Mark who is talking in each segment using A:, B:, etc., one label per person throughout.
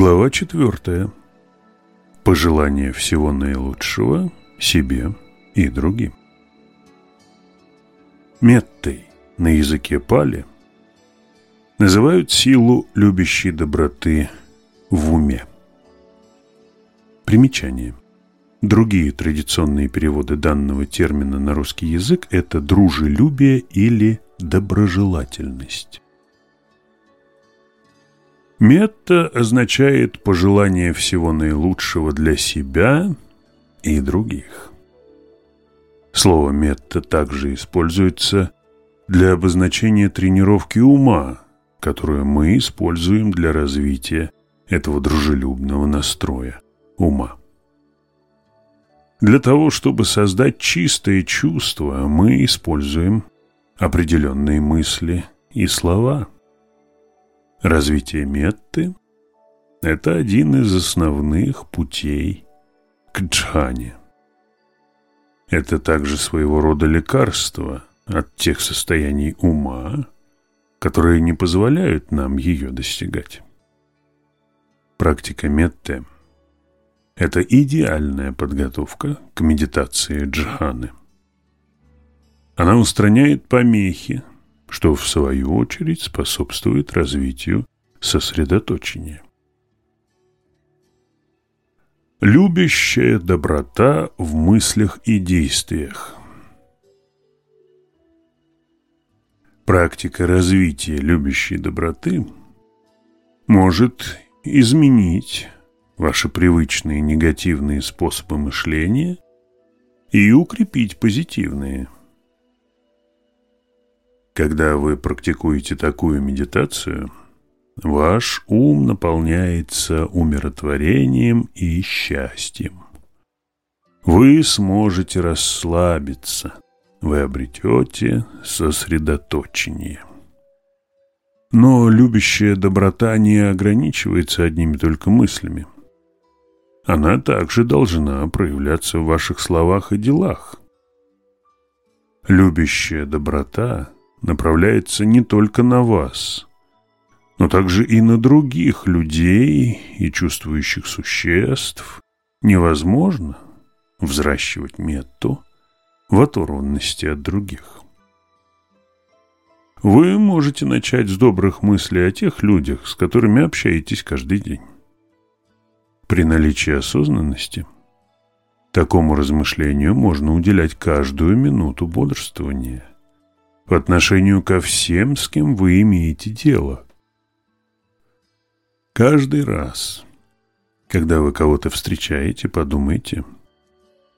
A: Глава четвертая. Пожелание всего наилучшего себе и другим. Меттой на языке пали называют силу любящей доброты в уме. Примечание. Другие традиционные переводы данного термина на русский язык – это дружелюбие или доброжелательность. Метта означает пожелание всего наилучшего для себя и других. Слово «метта» также используется для обозначения тренировки ума, которую мы используем для развития этого дружелюбного настроя ума. Для того, чтобы создать чистое чувство, мы используем определенные мысли и слова – Развитие метты – это один из основных путей к джхане. Это также своего рода лекарство от тех состояний ума, которые не позволяют нам ее достигать. Практика метты – это идеальная подготовка к медитации джханы. Она устраняет помехи, что в свою очередь способствует развитию сосредоточения. Любящая доброта в мыслях и действиях. Практика развития любящей доброты может изменить ваши привычные негативные способы мышления и укрепить позитивные – когда вы практикуете такую медитацию, ваш ум наполняется умиротворением и счастьем. Вы сможете расслабиться, вы обретете сосредоточение. Но любящая доброта не ограничивается одними только мыслями. Она также должна проявляться в ваших словах и делах. Любящая доброта направляется не только на вас, но также и на других людей и чувствующих существ. Невозможно взращивать метту в оторванности от других. Вы можете начать с добрых мыслей о тех людях, с которыми общаетесь каждый день. При наличии осознанности такому размышлению можно уделять каждую минуту бодрствования по отношению ко всем, с кем вы имеете дело. Каждый раз, когда вы кого-то встречаете, подумайте,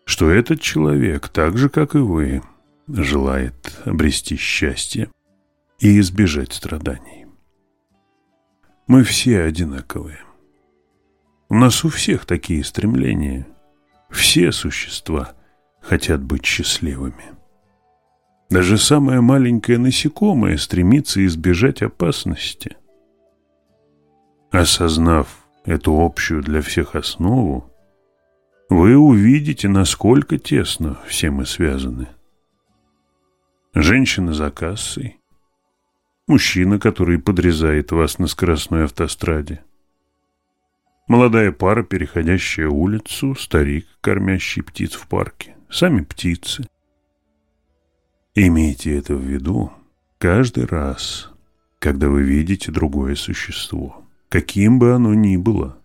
A: что этот человек, так же, как и вы, желает обрести счастье и избежать страданий. Мы все одинаковые. У нас у всех такие стремления. Все существа хотят быть счастливыми. Даже самое маленькое насекомое стремится избежать опасности. Осознав эту общую для всех основу, вы увидите, насколько тесно все мы связаны. Женщина за кассой, мужчина, который подрезает вас на скоростной автостраде, молодая пара, переходящая улицу, старик, кормящий птиц в парке, сами птицы, Имейте это в виду каждый раз, когда вы видите другое существо, каким бы оно ни было.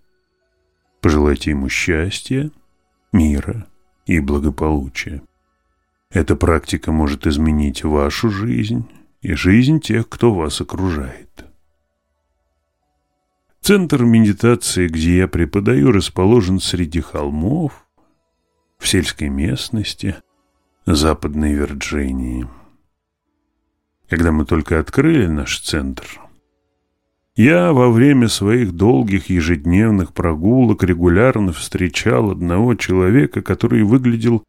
A: Пожелайте ему счастья, мира и благополучия. Эта практика может изменить вашу жизнь и жизнь тех, кто вас окружает. Центр медитации, где я преподаю, расположен среди холмов, в сельской местности – Западной Вирджинии. Когда мы только открыли наш центр, я во время своих долгих ежедневных прогулок регулярно встречал одного человека, который выглядел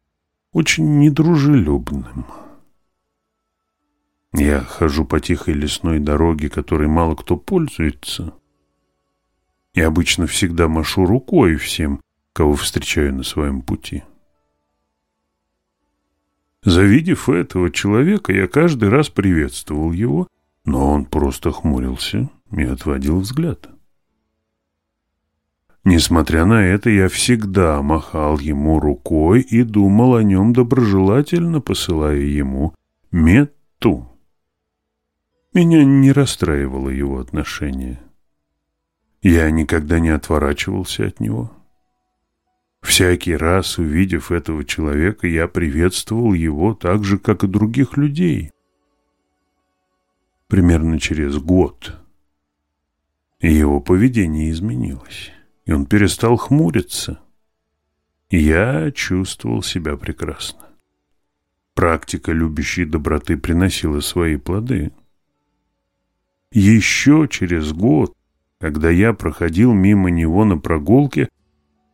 A: очень недружелюбным. Я хожу по тихой лесной дороге, которой мало кто пользуется, и обычно всегда машу рукой всем, кого встречаю на своем пути. Завидев этого человека, я каждый раз приветствовал его, но он просто хмурился и отводил взгляд. Несмотря на это, я всегда махал ему рукой и думал о нем доброжелательно, посылая ему метту. Меня не расстраивало его отношение. Я никогда не отворачивался от него. Всякий раз, увидев этого человека, я приветствовал его так же, как и других людей. Примерно через год его поведение изменилось, и он перестал хмуриться. Я чувствовал себя прекрасно. Практика любящей доброты приносила свои плоды. Еще через год, когда я проходил мимо него на прогулке,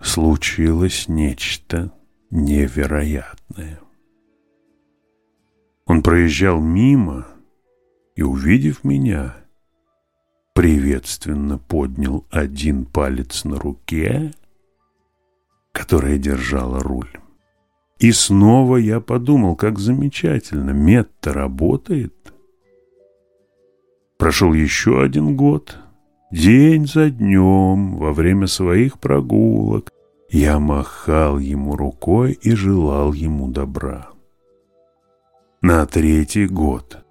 A: случилось нечто невероятное. Он проезжал мимо и, увидев меня, приветственно поднял один палец на руке, которая держала руль. И снова я подумал, как замечательно, мед-то работает. Прошел еще один год. День за днем, во время своих прогулок, я махал ему рукой и желал ему добра. На третий год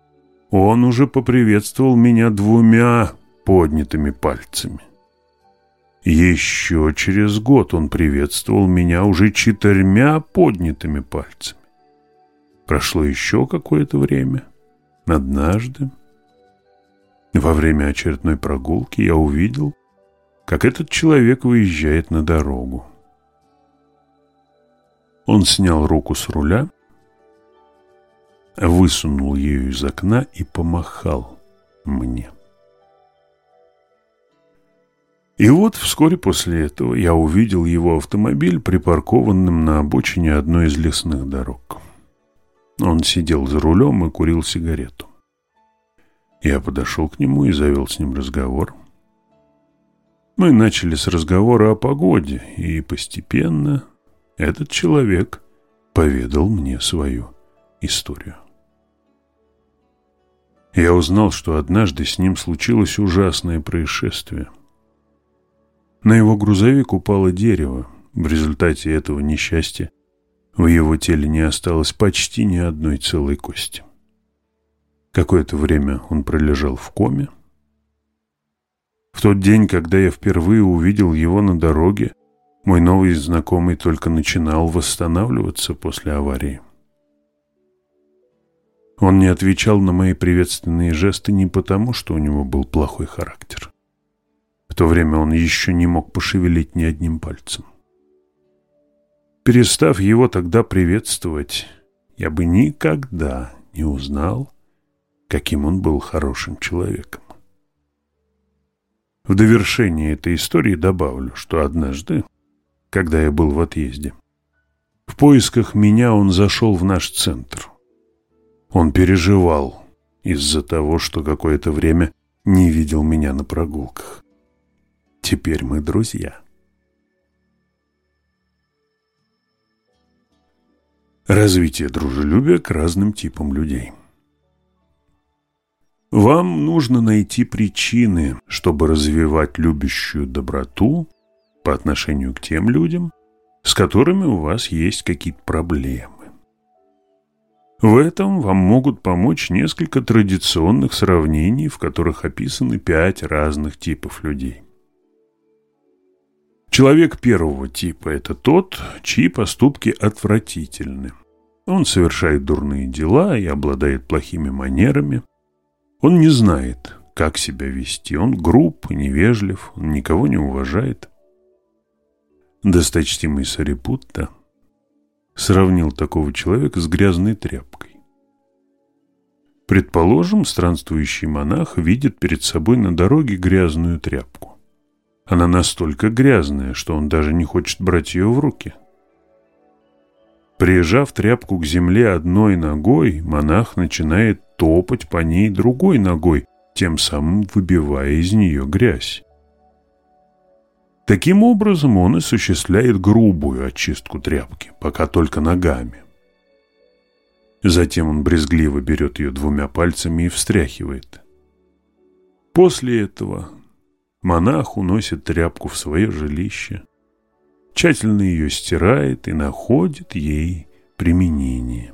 A: он уже поприветствовал меня двумя поднятыми пальцами. Еще через год он приветствовал меня уже четырьмя поднятыми пальцами. Прошло еще какое-то время. Однажды, во время очередной прогулки, я увидел, как этот человек выезжает на дорогу. Он снял руку с руля, высунул ее из окна и помахал мне. И вот вскоре после этого я увидел его автомобиль, припаркованным на обочине одной из лесных дорог. Он сидел за рулем и курил сигарету. Я подошел к нему и завел с ним разговор. Мы начали с разговора о погоде, и постепенно этот человек поведал мне свою историю. Я узнал, что однажды с ним случилось ужасное происшествие – на его грузовик упало дерево. В результате этого несчастья в его теле не осталось почти ни одной целой кости. Какое-то время он пролежал в коме. В тот день, когда я впервые увидел его на дороге, мой новый знакомый только начинал восстанавливаться после аварии. Он не отвечал на мои приветственные жесты не потому, что у него был плохой характер. В то время он еще не мог пошевелить ни одним пальцем. Перестав его тогда приветствовать, я бы никогда не узнал, каким он был хорошим человеком. В довершение этой истории добавлю, что однажды, когда я был в отъезде, в поисках меня он зашел в наш центр. Он переживал из-за того, что какое-то время не видел меня на прогулках. Теперь мы друзья. Развитие дружелюбия к разным типам людей. Вам нужно найти причины, чтобы развивать любящую доброту по отношению к тем людям, с которыми у вас есть какие-то проблемы. В этом вам могут помочь несколько традиционных сравнений, в которых описаны пять разных типов людей. Человек первого типа – это тот, чьи поступки отвратительны. Он совершает дурные дела и обладает плохими манерами. Он не знает, как себя вести. Он груб невежлив, он никого не уважает. Досточтимый Сарипутта сравнил такого человека с грязной тряпкой. Предположим, странствующий монах видит перед собой на дороге грязную тряпку. Она настолько грязная, что он даже не хочет брать ее в руки. Прижав тряпку к земле одной ногой, монах начинает топать по ней другой ногой, тем самым выбивая из нее грязь. Таким образом он осуществляет грубую очистку тряпки, пока только ногами. Затем он брезгливо берет ее двумя пальцами и встряхивает. После этого монах уносит тряпку в свое жилище, тщательно ее стирает и находит ей применение.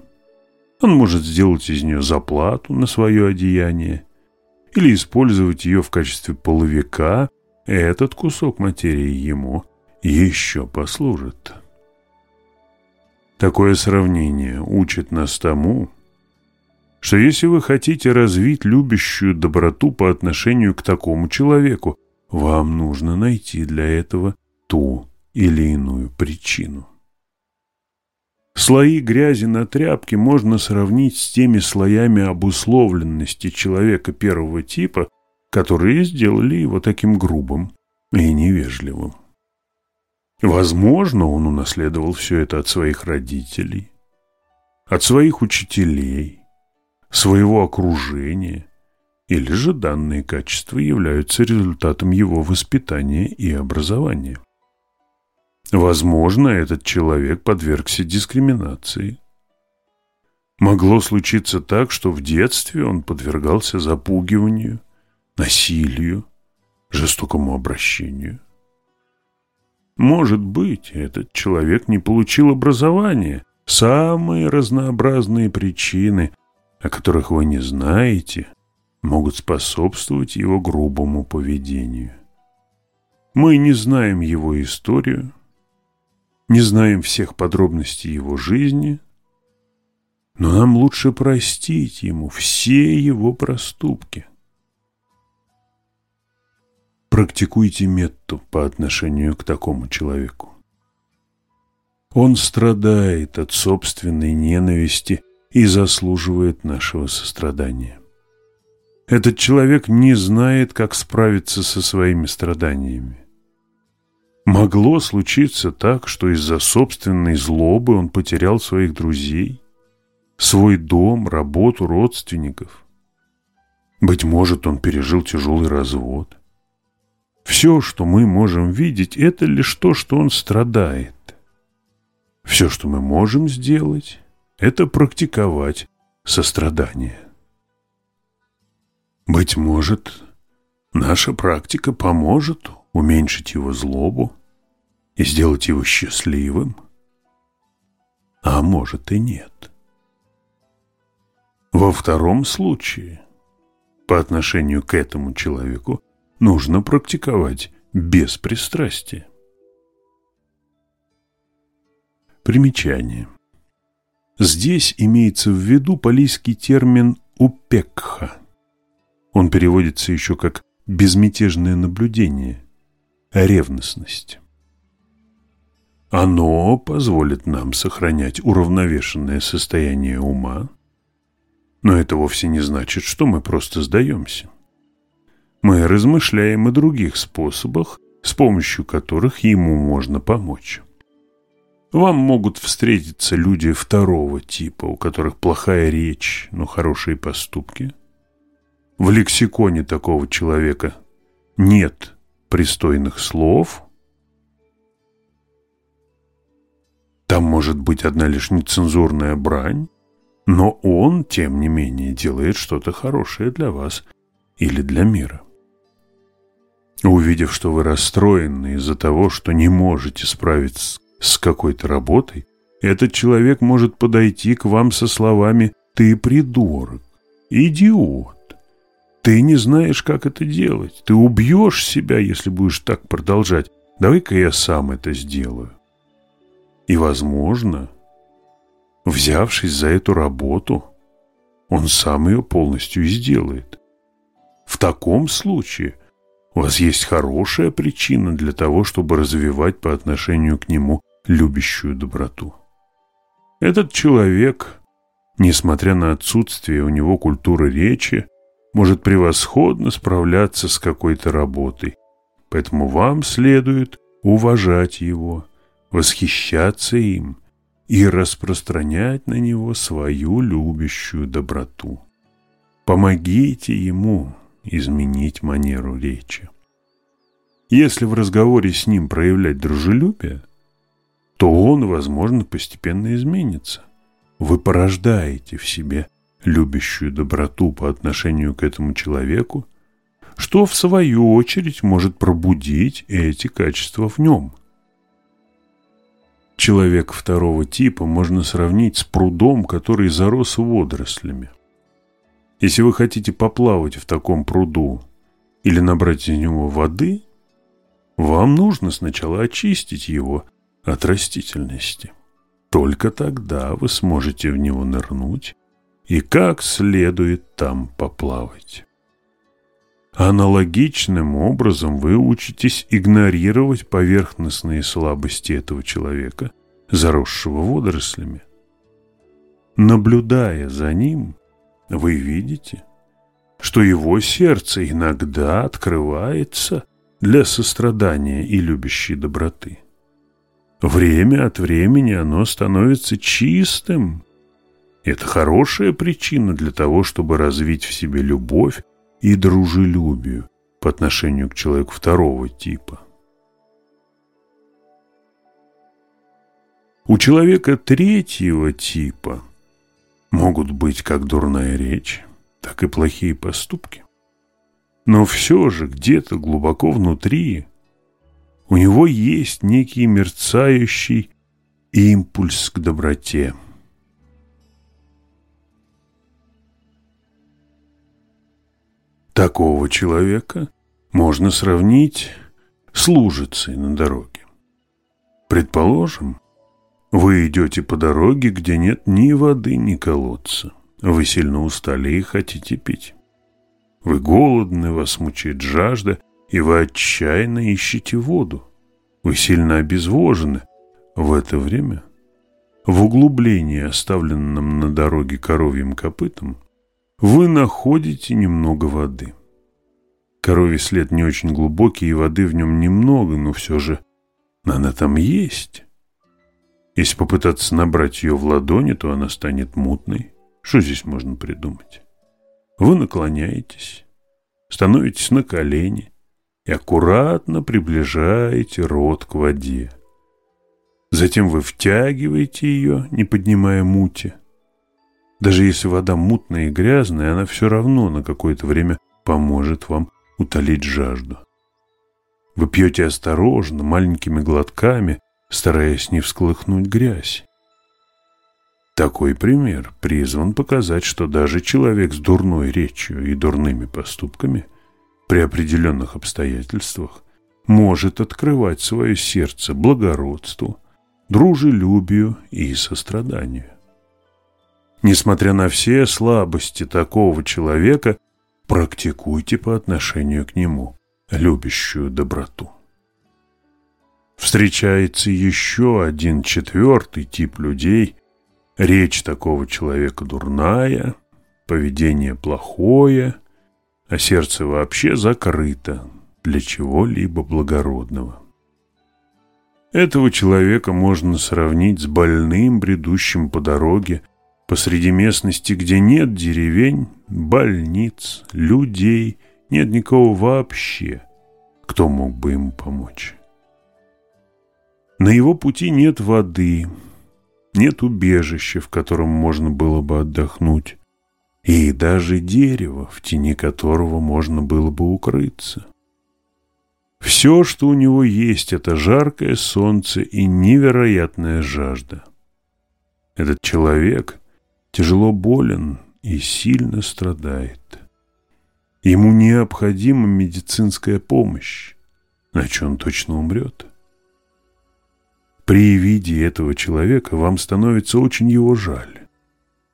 A: Он может сделать из нее заплату на свое одеяние или использовать ее в качестве половика, этот кусок материи ему еще послужит. Такое сравнение учит нас тому, что если вы хотите развить любящую доброту по отношению к такому человеку, вам нужно найти для этого ту или иную причину. Слои грязи на тряпке можно сравнить с теми слоями обусловленности человека первого типа, которые сделали его таким грубым и невежливым. Возможно, он унаследовал все это от своих родителей, от своих учителей, своего окружения, или же данные качества являются результатом его воспитания и образования. Возможно, этот человек подвергся дискриминации. Могло случиться так, что в детстве он подвергался запугиванию, насилию, жестокому обращению. Может быть, этот человек не получил образования. Самые разнообразные причины, о которых вы не знаете, могут способствовать его грубому поведению. Мы не знаем его историю, не знаем всех подробностей его жизни, но нам лучше простить ему все его проступки. Практикуйте метту по отношению к такому человеку. Он страдает от собственной ненависти и заслуживает нашего сострадания. Этот человек не знает, как справиться со своими страданиями. Могло случиться так, что из-за собственной злобы он потерял своих друзей, свой дом, работу, родственников. Быть может, он пережил тяжелый развод. Все, что мы можем видеть, это лишь то, что он страдает. Все, что мы можем сделать, это практиковать сострадание. Быть может, наша практика поможет уменьшить его злобу и сделать его счастливым, а может и нет. Во втором случае, по отношению к этому человеку, нужно практиковать без пристрастия. Примечание. Здесь имеется в виду палийский термин «упекха». Он переводится еще как «безмятежное наблюдение», «ревностность». Оно позволит нам сохранять уравновешенное состояние ума, но это вовсе не значит, что мы просто сдаемся мы размышляем о других способах, с помощью которых ему можно помочь. Вам могут встретиться люди второго типа, у которых плохая речь, но хорошие поступки. В лексиконе такого человека нет пристойных слов. Там может быть одна лишь нецензурная брань, но он, тем не менее, делает что-то хорошее для вас или для мира. Увидев, что вы расстроены из-за того, что не можете справиться с какой-то работой, этот человек может подойти к вам со словами «ты придурок», «идиот», «ты не знаешь, как это делать», «ты убьешь себя, если будешь так продолжать», «давай-ка я сам это сделаю». И, возможно, взявшись за эту работу, он сам ее полностью и сделает. В таком случае у вас есть хорошая причина для того, чтобы развивать по отношению к нему любящую доброту. Этот человек, несмотря на отсутствие у него культуры речи, может превосходно справляться с какой-то работой. Поэтому вам следует уважать его, восхищаться им и распространять на него свою любящую доброту. Помогите ему изменить манеру речи. Если в разговоре с ним проявлять дружелюбие, то он, возможно, постепенно изменится. Вы порождаете в себе любящую доброту по отношению к этому человеку, что в свою очередь может пробудить эти качества в нем. Человек второго типа можно сравнить с прудом, который зарос водорослями. Если вы хотите поплавать в таком пруду или набрать из него воды, вам нужно сначала очистить его от растительности. Только тогда вы сможете в него нырнуть и как следует там поплавать. Аналогичным образом вы учитесь игнорировать поверхностные слабости этого человека, заросшего водорослями. Наблюдая за ним, вы видите, что его сердце иногда открывается для сострадания и любящей доброты. Время от времени оно становится чистым. Это хорошая причина для того, чтобы развить в себе любовь и дружелюбию по отношению к человеку второго типа. У человека третьего типа могут быть как дурная речь, так и плохие поступки. Но все же где-то глубоко внутри у него есть некий мерцающий импульс к доброте. Такого человека можно сравнить с лужицей на дороге. Предположим, вы идете по дороге, где нет ни воды, ни колодца. Вы сильно устали и хотите пить. Вы голодны, вас мучает жажда, и вы отчаянно ищете воду. Вы сильно обезвожены. В это время в углублении, оставленном на дороге коровьим копытом, вы находите немного воды. Коровий след не очень глубокий, и воды в нем немного, но все же она там есть. Если попытаться набрать ее в ладони, то она станет мутной. Что здесь можно придумать? Вы наклоняетесь, становитесь на колени и аккуратно приближаете рот к воде. Затем вы втягиваете ее, не поднимая мути. Даже если вода мутная и грязная, она все равно на какое-то время поможет вам утолить жажду. Вы пьете осторожно, маленькими глотками, стараясь не всколыхнуть грязь. Такой пример призван показать, что даже человек с дурной речью и дурными поступками при определенных обстоятельствах может открывать свое сердце благородству, дружелюбию и состраданию. Несмотря на все слабости такого человека, практикуйте по отношению к нему любящую доброту. Встречается еще один четвертый тип людей. Речь такого человека дурная, поведение плохое, а сердце вообще закрыто для чего-либо благородного. Этого человека можно сравнить с больным, бредущим по дороге посреди местности, где нет деревень, больниц, людей, нет никого вообще, кто мог бы ему помочь. На его пути нет воды, нет убежища, в котором можно было бы отдохнуть, и даже дерева, в тени которого можно было бы укрыться. Все, что у него есть, это жаркое солнце и невероятная жажда. Этот человек тяжело болен и сильно страдает. Ему необходима медицинская помощь, иначе он точно умрет. При виде этого человека вам становится очень его жаль.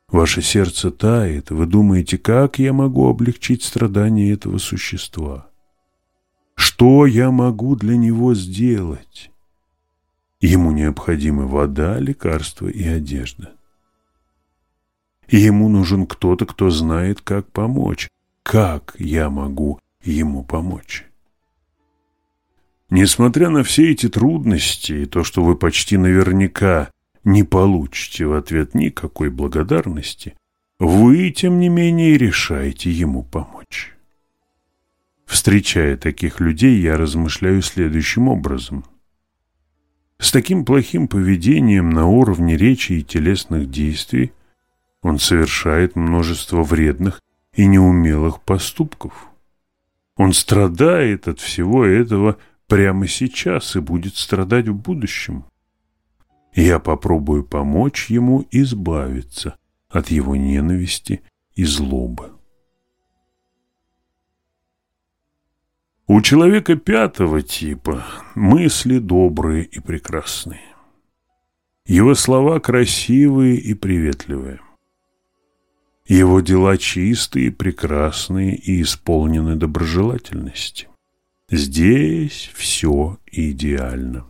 A: Ваше сердце тает, вы думаете, как я могу облегчить страдания этого существа? Что я могу для него сделать? Ему необходимы вода, лекарства и одежда. Ему нужен кто-то, кто знает, как помочь. Как я могу ему помочь? Несмотря на все эти трудности и то, что вы почти наверняка не получите в ответ никакой благодарности, вы, тем не менее, решаете ему помочь. Встречая таких людей, я размышляю следующим образом. С таким плохим поведением на уровне речи и телесных действий он совершает множество вредных и неумелых поступков. Он страдает от всего этого прямо сейчас и будет страдать в будущем. Я попробую помочь ему избавиться от его ненависти и злобы. У человека пятого типа мысли добрые и прекрасные. Его слова красивые и приветливые. Его дела чистые, прекрасные и исполнены доброжелательности. Здесь все идеально.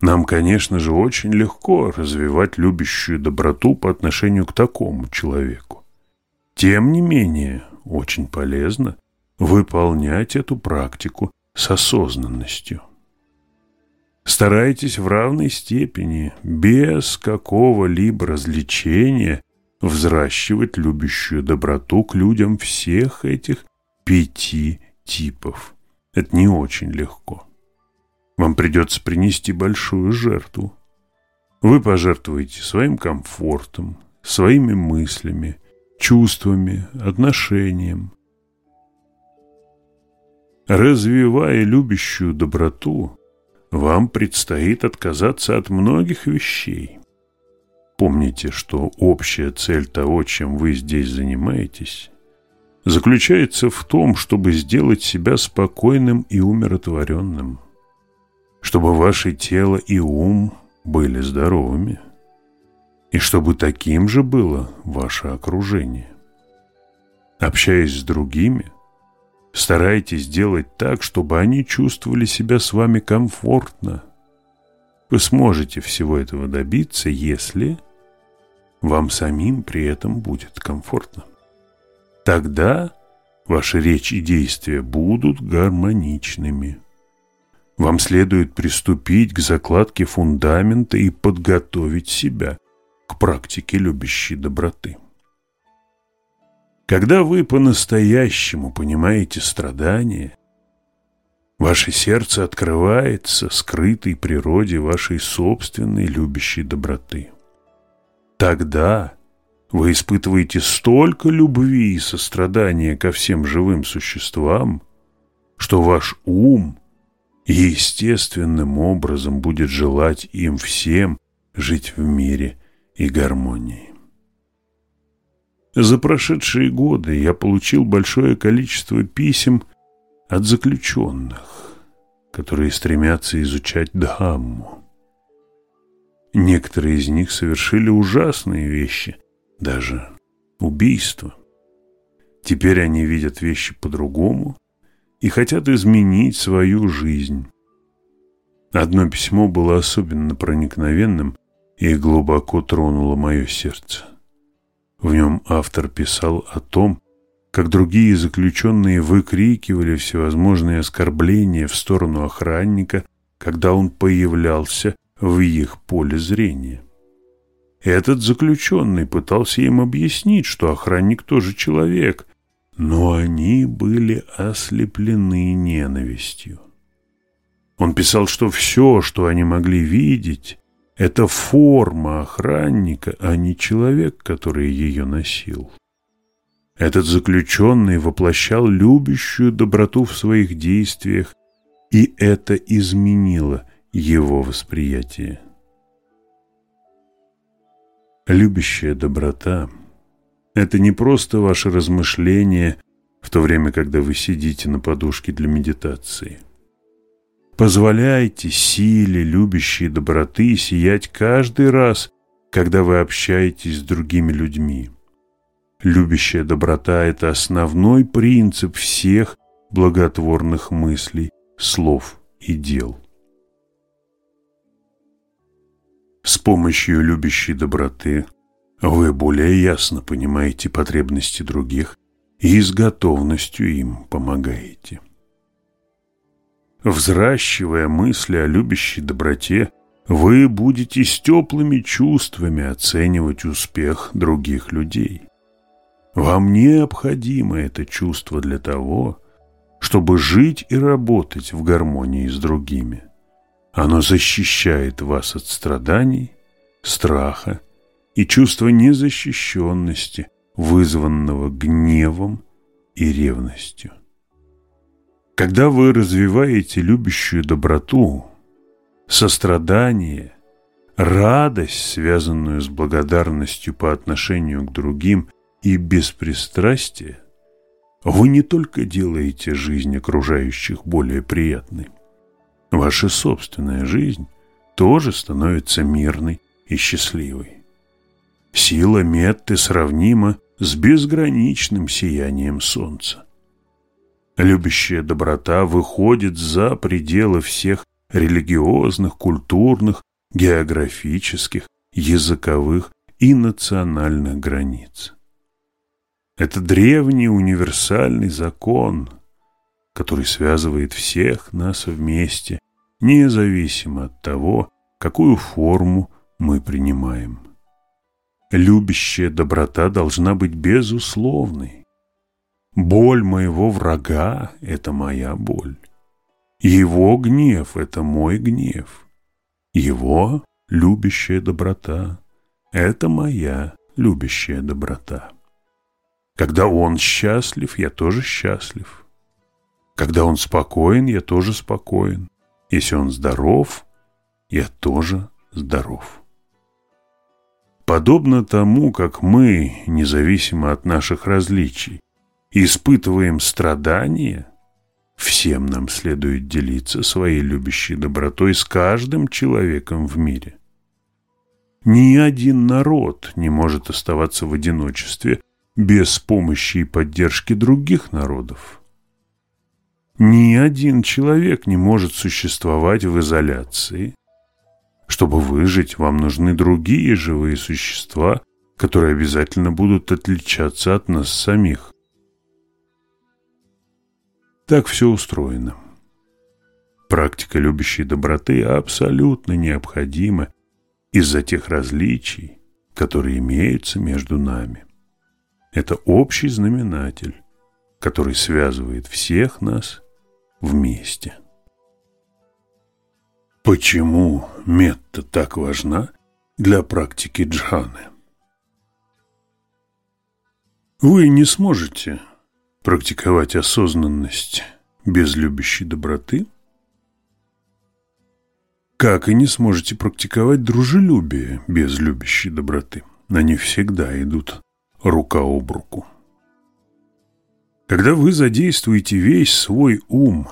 A: Нам, конечно же, очень легко развивать любящую доброту по отношению к такому человеку. Тем не менее, очень полезно выполнять эту практику с осознанностью. Старайтесь в равной степени, без какого-либо развлечения, взращивать любящую доброту к людям всех этих пяти типов. Это не очень легко. Вам придется принести большую жертву. Вы пожертвуете своим комфортом, своими мыслями, чувствами, отношением, Развивая любящую доброту, вам предстоит отказаться от многих вещей. Помните, что общая цель того, чем вы здесь занимаетесь, заключается в том, чтобы сделать себя спокойным и умиротворенным, чтобы ваше тело и ум были здоровыми, и чтобы таким же было ваше окружение. Общаясь с другими, Старайтесь делать так, чтобы они чувствовали себя с вами комфортно. Вы сможете всего этого добиться, если вам самим при этом будет комфортно. Тогда ваши речь и действия будут гармоничными. Вам следует приступить к закладке фундамента и подготовить себя к практике любящей доброты. Когда вы по-настоящему понимаете страдания, ваше сердце открывается скрытой природе вашей собственной любящей доброты. Тогда вы испытываете столько любви и сострадания ко всем живым существам, что ваш ум естественным образом будет желать им всем жить в мире и гармонии. За прошедшие годы я получил большое количество писем от заключенных, которые стремятся изучать Дхамму. Некоторые из них совершили ужасные вещи, даже убийство. Теперь они видят вещи по-другому и хотят изменить свою жизнь. Одно письмо было особенно проникновенным и глубоко тронуло мое сердце. В нем автор писал о том, как другие заключенные выкрикивали всевозможные оскорбления в сторону охранника, когда он появлялся в их поле зрения. Этот заключенный пытался им объяснить, что охранник тоже человек, но они были ослеплены ненавистью. Он писал, что все, что они могли видеть, это форма охранника, а не человек, который ее носил. Этот заключенный воплощал любящую доброту в своих действиях, и это изменило его восприятие. Любящая доброта – это не просто ваше размышление в то время, когда вы сидите на подушке для медитации. Позволяйте силе любящей доброты сиять каждый раз, когда вы общаетесь с другими людьми. Любящая доброта – это основной принцип всех благотворных мыслей, слов и дел. С помощью любящей доброты вы более ясно понимаете потребности других и с готовностью им помогаете. Взращивая мысли о любящей доброте, вы будете с теплыми чувствами оценивать успех других людей. Вам необходимо это чувство для того, чтобы жить и работать в гармонии с другими. Оно защищает вас от страданий, страха и чувства незащищенности, вызванного гневом и ревностью. Когда вы развиваете любящую доброту, сострадание, радость, связанную с благодарностью по отношению к другим и беспристрастие, вы не только делаете жизнь окружающих более приятной, ваша собственная жизнь тоже становится мирной и счастливой. Сила Метты сравнима с безграничным сиянием солнца. Любящая доброта выходит за пределы всех религиозных, культурных, географических, языковых и национальных границ. Это древний универсальный закон, который связывает всех нас вместе, независимо от того, какую форму мы принимаем. Любящая доброта должна быть безусловной. Боль моего врага – это моя боль. Его гнев – это мой гнев. Его любящая доброта – это моя любящая доброта. Когда он счастлив, я тоже счастлив. Когда он спокоен, я тоже спокоен. Если он здоров, я тоже здоров. Подобно тому, как мы, независимо от наших различий, испытываем страдания, всем нам следует делиться своей любящей добротой с каждым человеком в мире. Ни один народ не может оставаться в одиночестве без помощи и поддержки других народов. Ни один человек не может существовать в изоляции. Чтобы выжить, вам нужны другие живые существа, которые обязательно будут отличаться от нас самих. Так все устроено. Практика любящей доброты абсолютно необходима из-за тех различий, которые имеются между нами. Это общий знаменатель, который связывает всех нас вместе. Почему метта так важна для практики джханы? Вы не сможете практиковать осознанность без любящей доброты, как и не сможете практиковать дружелюбие без любящей доброты. Они всегда идут рука об руку. Когда вы задействуете весь свой ум,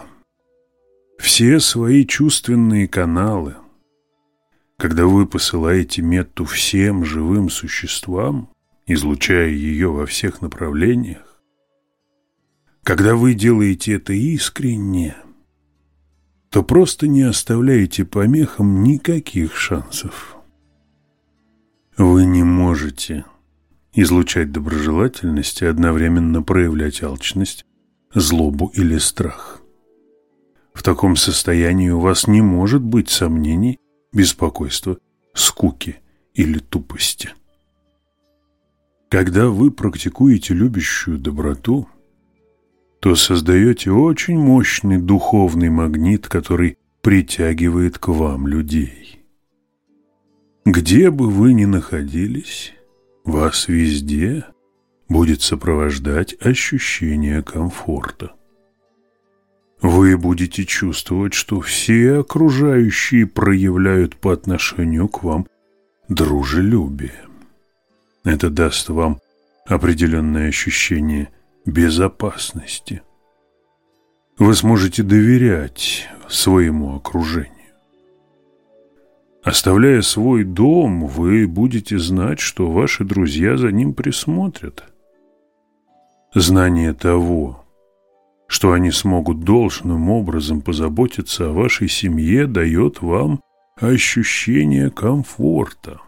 A: все свои чувственные каналы, когда вы посылаете метту всем живым существам, излучая ее во всех направлениях, когда вы делаете это искренне, то просто не оставляете помехам никаких шансов. Вы не можете излучать доброжелательность и одновременно проявлять алчность, злобу или страх. В таком состоянии у вас не может быть сомнений, беспокойства, скуки или тупости. Когда вы практикуете любящую доброту, то создаете очень мощный духовный магнит, который притягивает к вам людей. Где бы вы ни находились, вас везде будет сопровождать ощущение комфорта. Вы будете чувствовать, что все окружающие проявляют по отношению к вам дружелюбие. Это даст вам определенное ощущение безопасности. Вы сможете доверять своему окружению. Оставляя свой дом, вы будете знать, что ваши друзья за ним присмотрят. Знание того, что они смогут должным образом позаботиться о вашей семье, дает вам ощущение комфорта.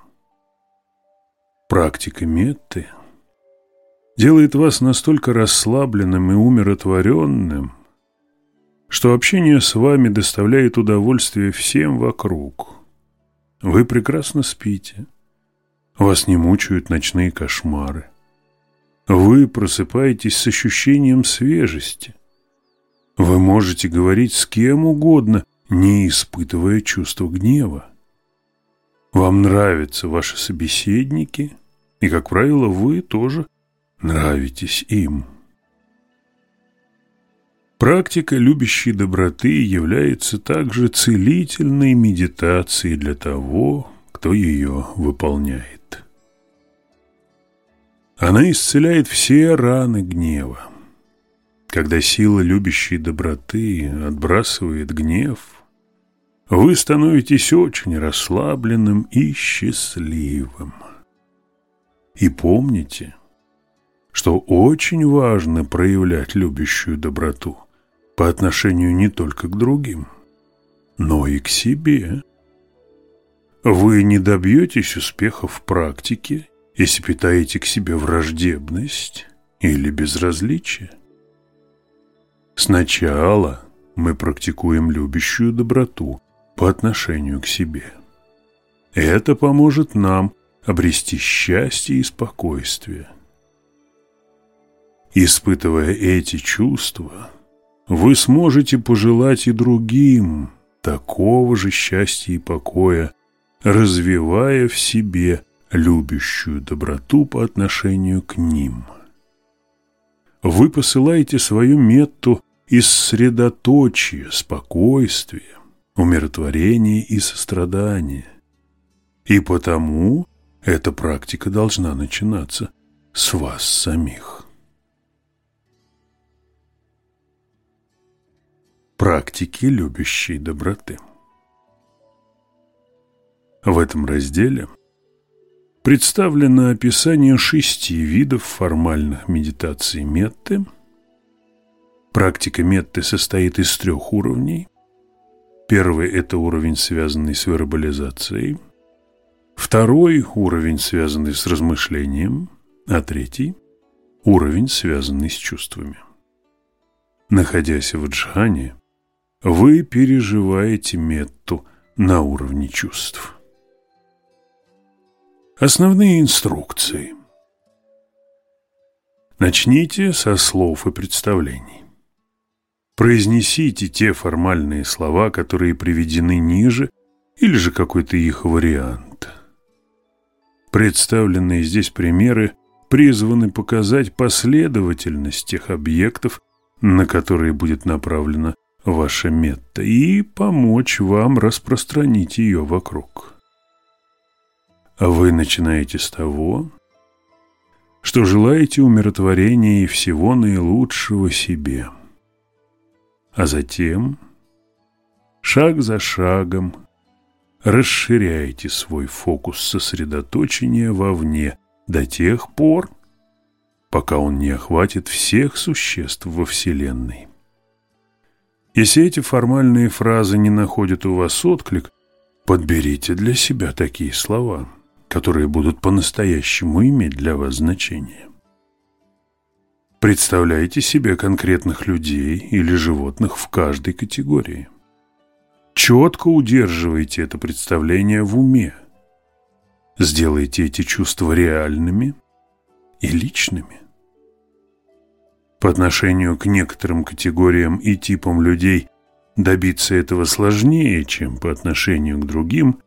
A: Практика метты делает вас настолько расслабленным и умиротворенным, что общение с вами доставляет удовольствие всем вокруг – вы прекрасно спите. Вас не мучают ночные кошмары. Вы просыпаетесь с ощущением свежести. Вы можете говорить с кем угодно, не испытывая чувства гнева. Вам нравятся ваши собеседники, и, как правило, вы тоже нравитесь им. Практика любящей доброты является также целительной медитацией для того, кто ее выполняет. Она исцеляет все раны гнева. Когда сила любящей доброты отбрасывает гнев, вы становитесь очень расслабленным и счастливым. И помните, что очень важно проявлять любящую доброту по отношению не только к другим, но и к себе. Вы не добьетесь успеха в практике, если питаете к себе враждебность или безразличие. Сначала мы практикуем любящую доброту по отношению к себе. Это поможет нам обрести счастье и спокойствие. Испытывая эти чувства, вы сможете пожелать и другим такого же счастья и покоя, развивая в себе любящую доброту по отношению к ним. Вы посылаете свою метту из средоточия, спокойствия, умиротворения и сострадания. И потому эта практика должна начинаться с вас самих. Практики любящей доброты. В этом разделе представлено описание шести видов формальных медитаций метты. Практика метты состоит из трех уровней. Первый – это уровень, связанный с вербализацией. Второй – уровень, связанный с размышлением. А третий – уровень, связанный с чувствами. Находясь в джхане, вы переживаете метту на уровне чувств. Основные инструкции. Начните со слов и представлений. Произнесите те формальные слова, которые приведены ниже, или же какой-то их вариант. Представленные здесь примеры призваны показать последовательность тех объектов, на которые будет направлена ваша метта, и помочь вам распространить ее вокруг. А вы начинаете с того, что желаете умиротворения и всего наилучшего себе. А затем, шаг за шагом, расширяете свой фокус сосредоточения вовне до тех пор, пока он не охватит всех существ во Вселенной. Если эти формальные фразы не находят у вас отклик, подберите для себя такие слова – которые будут по-настоящему иметь для вас значение. Представляйте себе конкретных людей или животных в каждой категории. Четко удерживайте это представление в уме. Сделайте эти чувства реальными и личными. По отношению к некоторым категориям и типам людей добиться этого сложнее, чем по отношению к другим,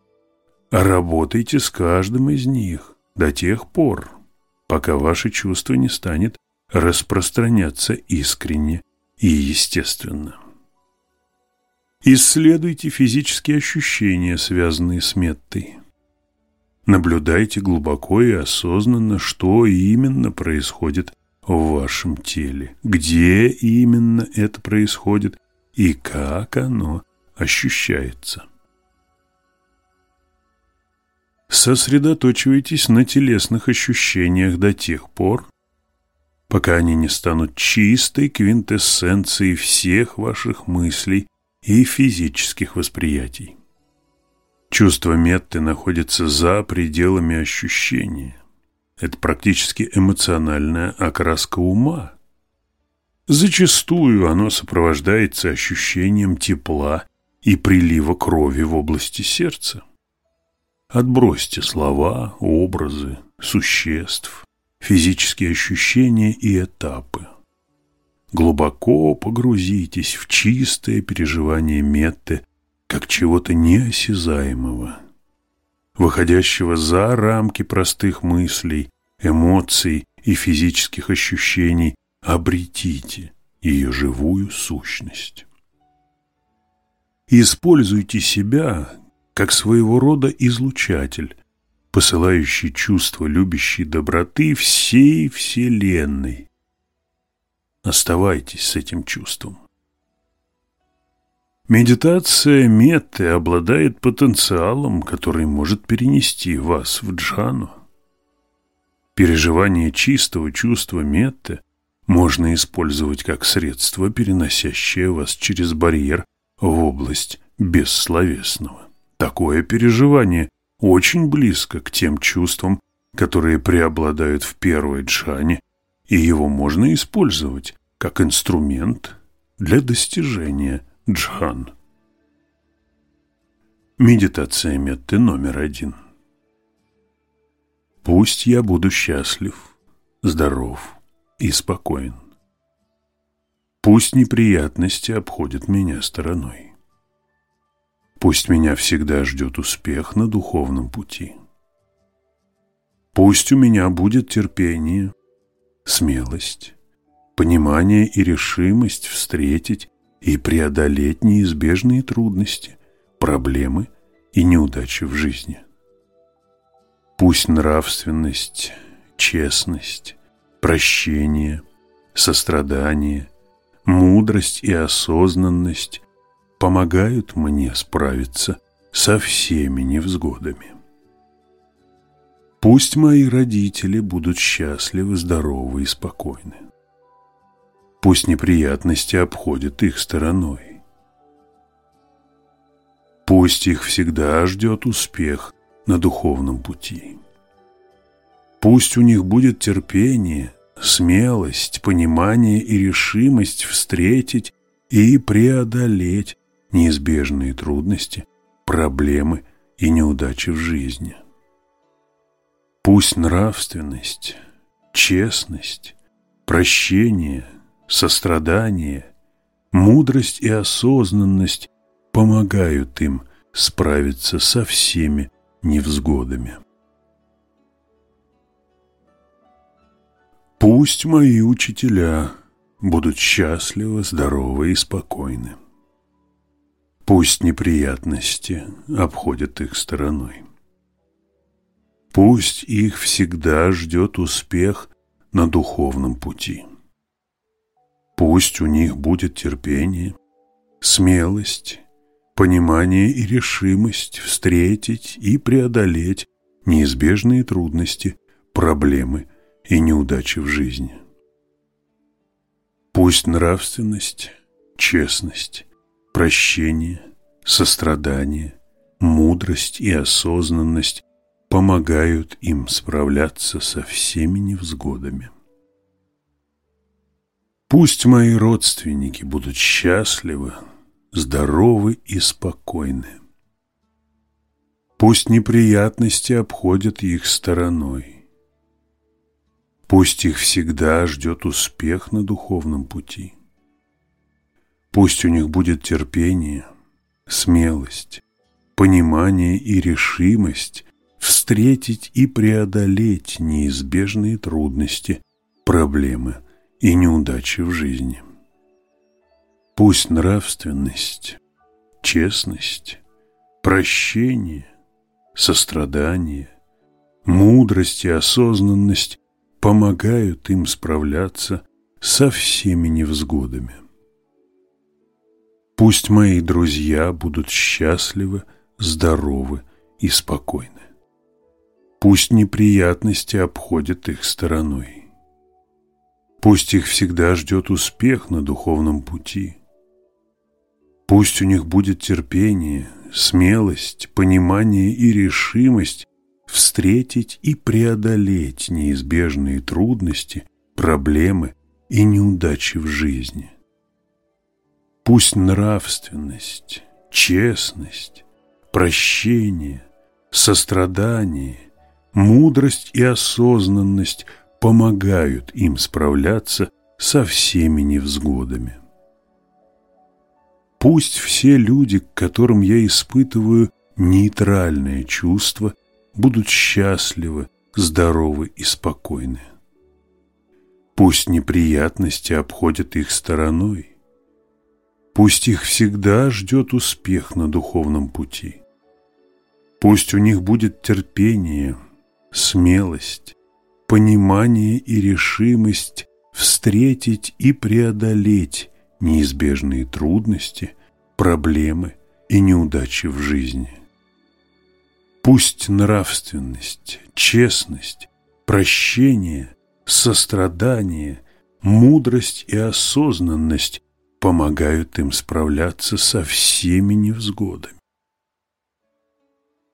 A: Работайте с каждым из них до тех пор, пока ваше чувство не станет распространяться искренне и естественно. Исследуйте физические ощущения, связанные с меттой. Наблюдайте глубоко и осознанно, что именно происходит в вашем теле, где именно это происходит и как оно ощущается. Сосредоточивайтесь на телесных ощущениях до тех пор, пока они не станут чистой квинтэссенцией всех ваших мыслей и физических восприятий. Чувство метты находится за пределами ощущения. Это практически эмоциональная окраска ума. Зачастую оно сопровождается ощущением тепла и прилива крови в области сердца. Отбросьте слова, образы, существ, физические ощущения и этапы. Глубоко погрузитесь в чистое переживание метты, как чего-то неосязаемого, выходящего за рамки простых мыслей, эмоций и физических ощущений. Обретите ее живую сущность. Используйте себя как своего рода излучатель, посылающий чувство любящей доброты всей Вселенной. Оставайтесь с этим чувством. Медитация метты обладает потенциалом, который может перенести вас в джану. Переживание чистого чувства метты можно использовать как средство, переносящее вас через барьер в область бессловесного. Такое переживание очень близко к тем чувствам, которые преобладают в первой джане, и его можно использовать как инструмент для достижения джхан. Медитация метты номер один. Пусть я буду счастлив, здоров и спокоен. Пусть неприятности обходят меня стороной. Пусть меня всегда ждет успех на духовном пути. Пусть у меня будет терпение, смелость, понимание и решимость встретить и преодолеть неизбежные трудности, проблемы и неудачи в жизни. Пусть нравственность, честность, прощение, сострадание, мудрость и осознанность помогают мне справиться со всеми невзгодами. Пусть мои родители будут счастливы, здоровы и спокойны. Пусть неприятности обходят их стороной. Пусть их всегда ждет успех на духовном пути. Пусть у них будет терпение, смелость, понимание и решимость встретить и преодолеть неизбежные трудности, проблемы и неудачи в жизни. Пусть нравственность, честность, прощение, сострадание, мудрость и осознанность помогают им справиться со всеми невзгодами. Пусть мои учителя будут счастливы, здоровы и спокойны. Пусть неприятности обходят их стороной. Пусть их всегда ждет успех на духовном пути. Пусть у них будет терпение, смелость, понимание и решимость встретить и преодолеть неизбежные трудности, проблемы и неудачи в жизни. Пусть нравственность, честность, прощение, сострадание, мудрость и осознанность помогают им справляться со всеми невзгодами. Пусть мои родственники будут счастливы, здоровы и спокойны. Пусть неприятности обходят их стороной. Пусть их всегда ждет успех на духовном пути. Пусть у них будет терпение, смелость, понимание и решимость встретить и преодолеть неизбежные трудности, проблемы и неудачи в жизни. Пусть нравственность, честность, прощение, сострадание, мудрость и осознанность помогают им справляться со всеми невзгодами. Пусть мои друзья будут счастливы, здоровы и спокойны. Пусть неприятности обходят их стороной. Пусть их всегда ждет успех на духовном пути. Пусть у них будет терпение, смелость, понимание и решимость встретить и преодолеть неизбежные трудности, проблемы и неудачи в жизни. Пусть нравственность, честность, прощение, сострадание, мудрость и осознанность помогают им справляться со всеми невзгодами. Пусть все люди, к которым я испытываю нейтральное чувство, будут счастливы, здоровы и спокойны. Пусть неприятности обходят их стороной. Пусть их всегда ждет успех на духовном пути. Пусть у них будет терпение, смелость, понимание и решимость встретить и преодолеть неизбежные трудности, проблемы и неудачи в жизни. Пусть нравственность, честность, прощение, сострадание, мудрость и осознанность помогают им справляться со всеми невзгодами.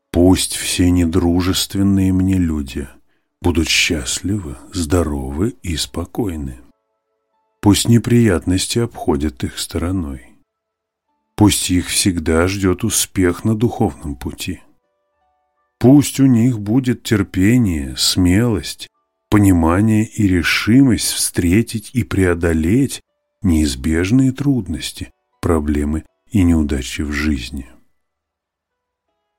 A: Пусть все недружественные мне люди будут счастливы, здоровы и спокойны. Пусть неприятности обходят их стороной. Пусть их всегда ждет успех на духовном пути. Пусть у них будет терпение, смелость, понимание и решимость встретить и преодолеть неизбежные трудности, проблемы и неудачи в жизни.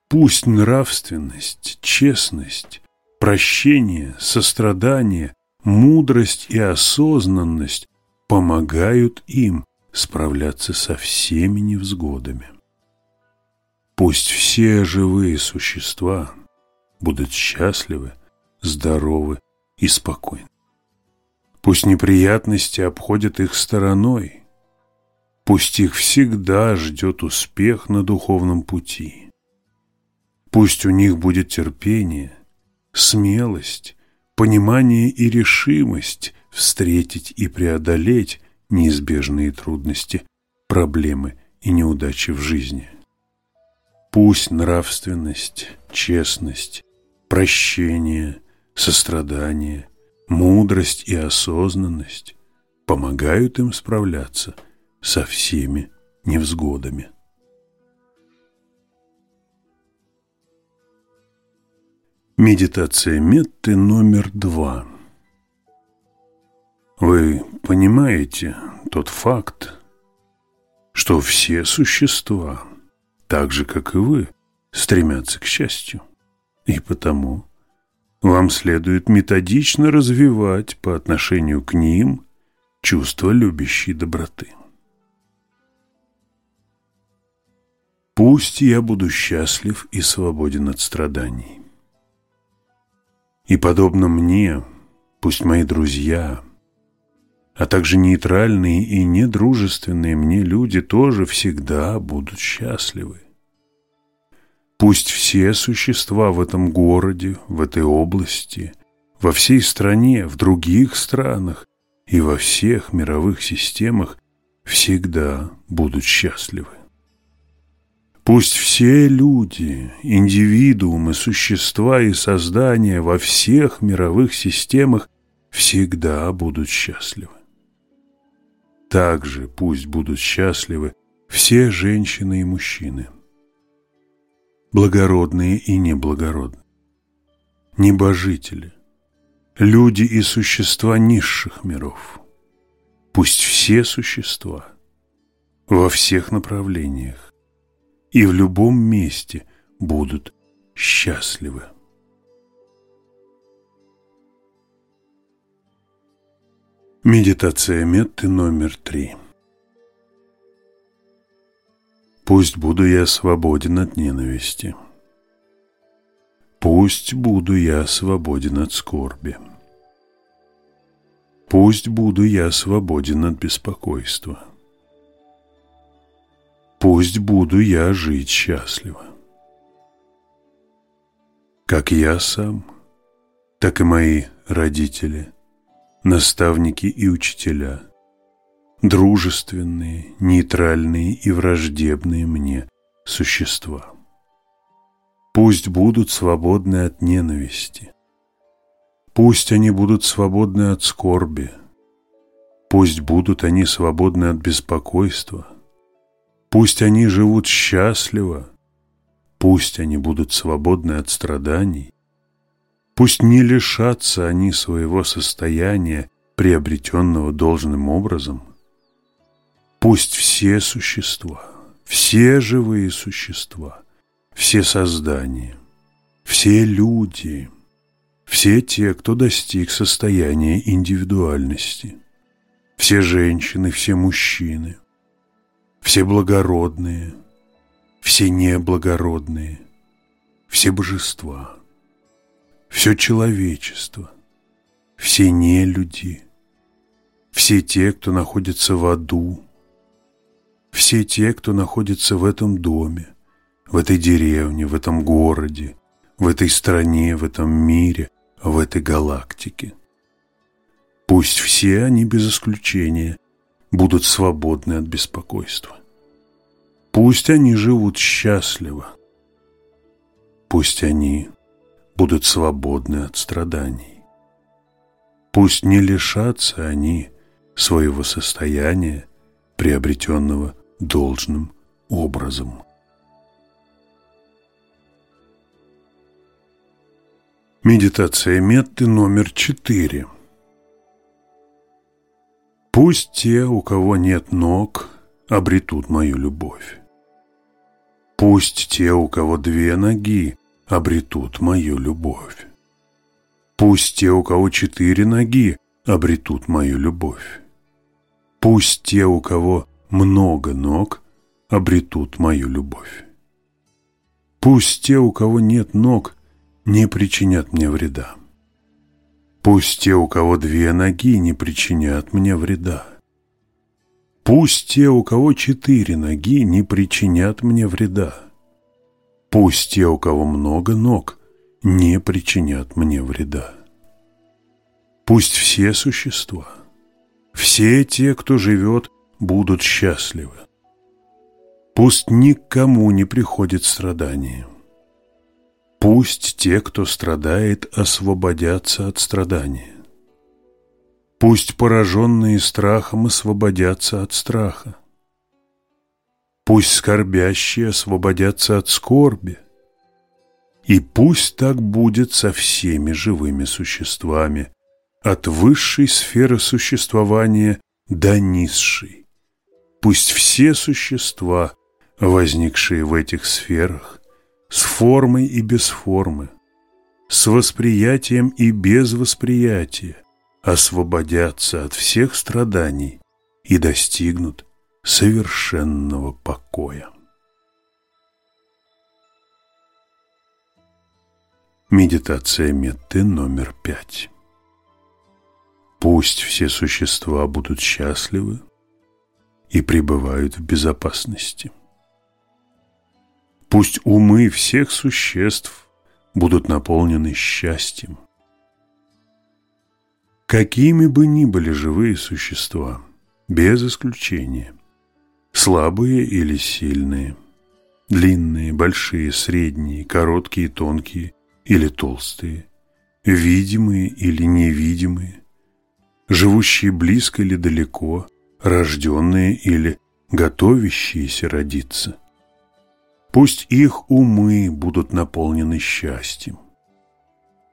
A: Пусть нравственность, честность, прощение, сострадание, мудрость и осознанность помогают им справляться со всеми невзгодами. Пусть все живые существа будут счастливы, здоровы и спокойны. Пусть неприятности обходят их стороной, пусть их всегда ждет успех на духовном пути – Пусть у них будет терпение, смелость, понимание и решимость встретить и преодолеть неизбежные трудности, проблемы и неудачи в жизни. Пусть нравственность, честность, прощение, сострадание, мудрость и осознанность помогают им справляться со всеми невзгодами. Медитация Метты номер два. Вы понимаете тот факт, что все существа, так же как и вы, стремятся к счастью, и потому вам следует методично развивать по отношению к ним чувство любящей доброты. Пусть я буду счастлив и свободен от страданий. И подобно мне, пусть мои друзья, а также нейтральные и недружественные мне люди тоже всегда будут счастливы. Пусть все существа в этом городе, в этой области, во всей стране, в других странах и во всех мировых системах всегда будут счастливы. Пусть все люди, индивидуумы, существа и создания во всех мировых системах всегда будут счастливы. Также пусть будут счастливы все женщины и мужчины, благородные и неблагородные, небожители, люди и существа низших миров. Пусть все существа во всех направлениях и в любом месте будут счастливы. Медитация Метты номер три. Пусть буду я свободен от ненависти. Пусть буду я свободен от скорби. Пусть буду я свободен от беспокойства. Пусть буду я жить счастливо. Как я сам, так и мои родители, наставники и учителя, дружественные, нейтральные и враждебные мне существа. Пусть будут свободны от ненависти. Пусть они будут свободны от скорби. Пусть будут они свободны от беспокойства – Пусть они живут счастливо, пусть они будут свободны от страданий, пусть не лишатся они своего состояния, приобретенного должным образом. Пусть все существа, все живые существа, все создания, все люди все те, кто достиг состояния индивидуальности, все женщины, все мужчины, все благородные, все неблагородные, все божества, все человечество, все нелюди, все те, кто находится в аду, все те, кто находится в этом доме, в этой деревне, в этом городе, в этой стране, в этом мире, в этой галактике. Пусть все они без исключения будут свободны от беспокойства. Пусть они живут счастливо. Пусть они будут свободны от страданий. Пусть не лишатся они своего состояния, приобретенного должным образом. Медитация Метты номер четыре. Пусть те, у кого нет ног, обретут мою любовь. Пусть те, у кого две ноги, обретут мою любовь. Пусть те, у кого четыре ноги, обретут мою любовь. Пусть те, у кого много ног, обретут мою любовь. Пусть те, у кого нет ног, не причинят мне вреда. Пусть те, у кого две ноги, не причинят мне вреда. Пусть те, у кого четыре ноги, не причинят мне вреда. Пусть те, у кого много ног, не причинят мне вреда. Пусть все существа, все те, кто живет, будут счастливы. Пусть никому не приходит страдания. Пусть те, кто страдает, освободятся от страдания. Пусть пораженные страхом освободятся от страха. Пусть скорбящие освободятся от скорби. И пусть так будет со всеми живыми существами, от высшей сферы существования до низшей. Пусть все существа, возникшие в этих сферах, с формой и без формы, с восприятием и без восприятия, освободятся от всех страданий и достигнут совершенного покоя. Медитация Метты номер пять. Пусть все существа будут счастливы и пребывают в безопасности. Пусть умы всех существ будут наполнены счастьем. Какими бы ни были живые существа, без исключения, слабые или сильные, длинные, большие, средние, короткие, тонкие или толстые, видимые или невидимые, живущие близко или далеко, рожденные или готовящиеся родиться – Пусть их умы будут наполнены счастьем.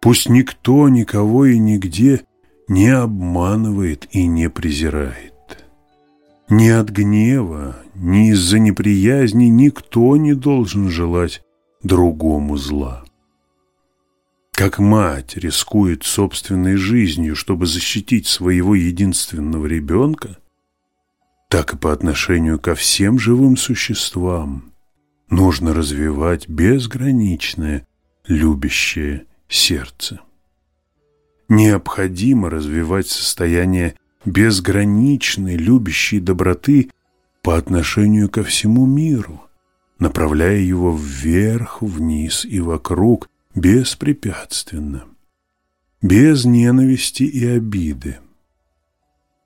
A: Пусть никто никого и нигде не обманывает и не презирает. Ни от гнева, ни из-за неприязни никто не должен желать другому зла. Как мать рискует собственной жизнью, чтобы защитить своего единственного ребенка, так и по отношению ко всем живым существам – нужно развивать безграничное любящее сердце. Необходимо развивать состояние безграничной любящей доброты по отношению ко всему миру, направляя его вверх, вниз и вокруг беспрепятственно, без ненависти и обиды.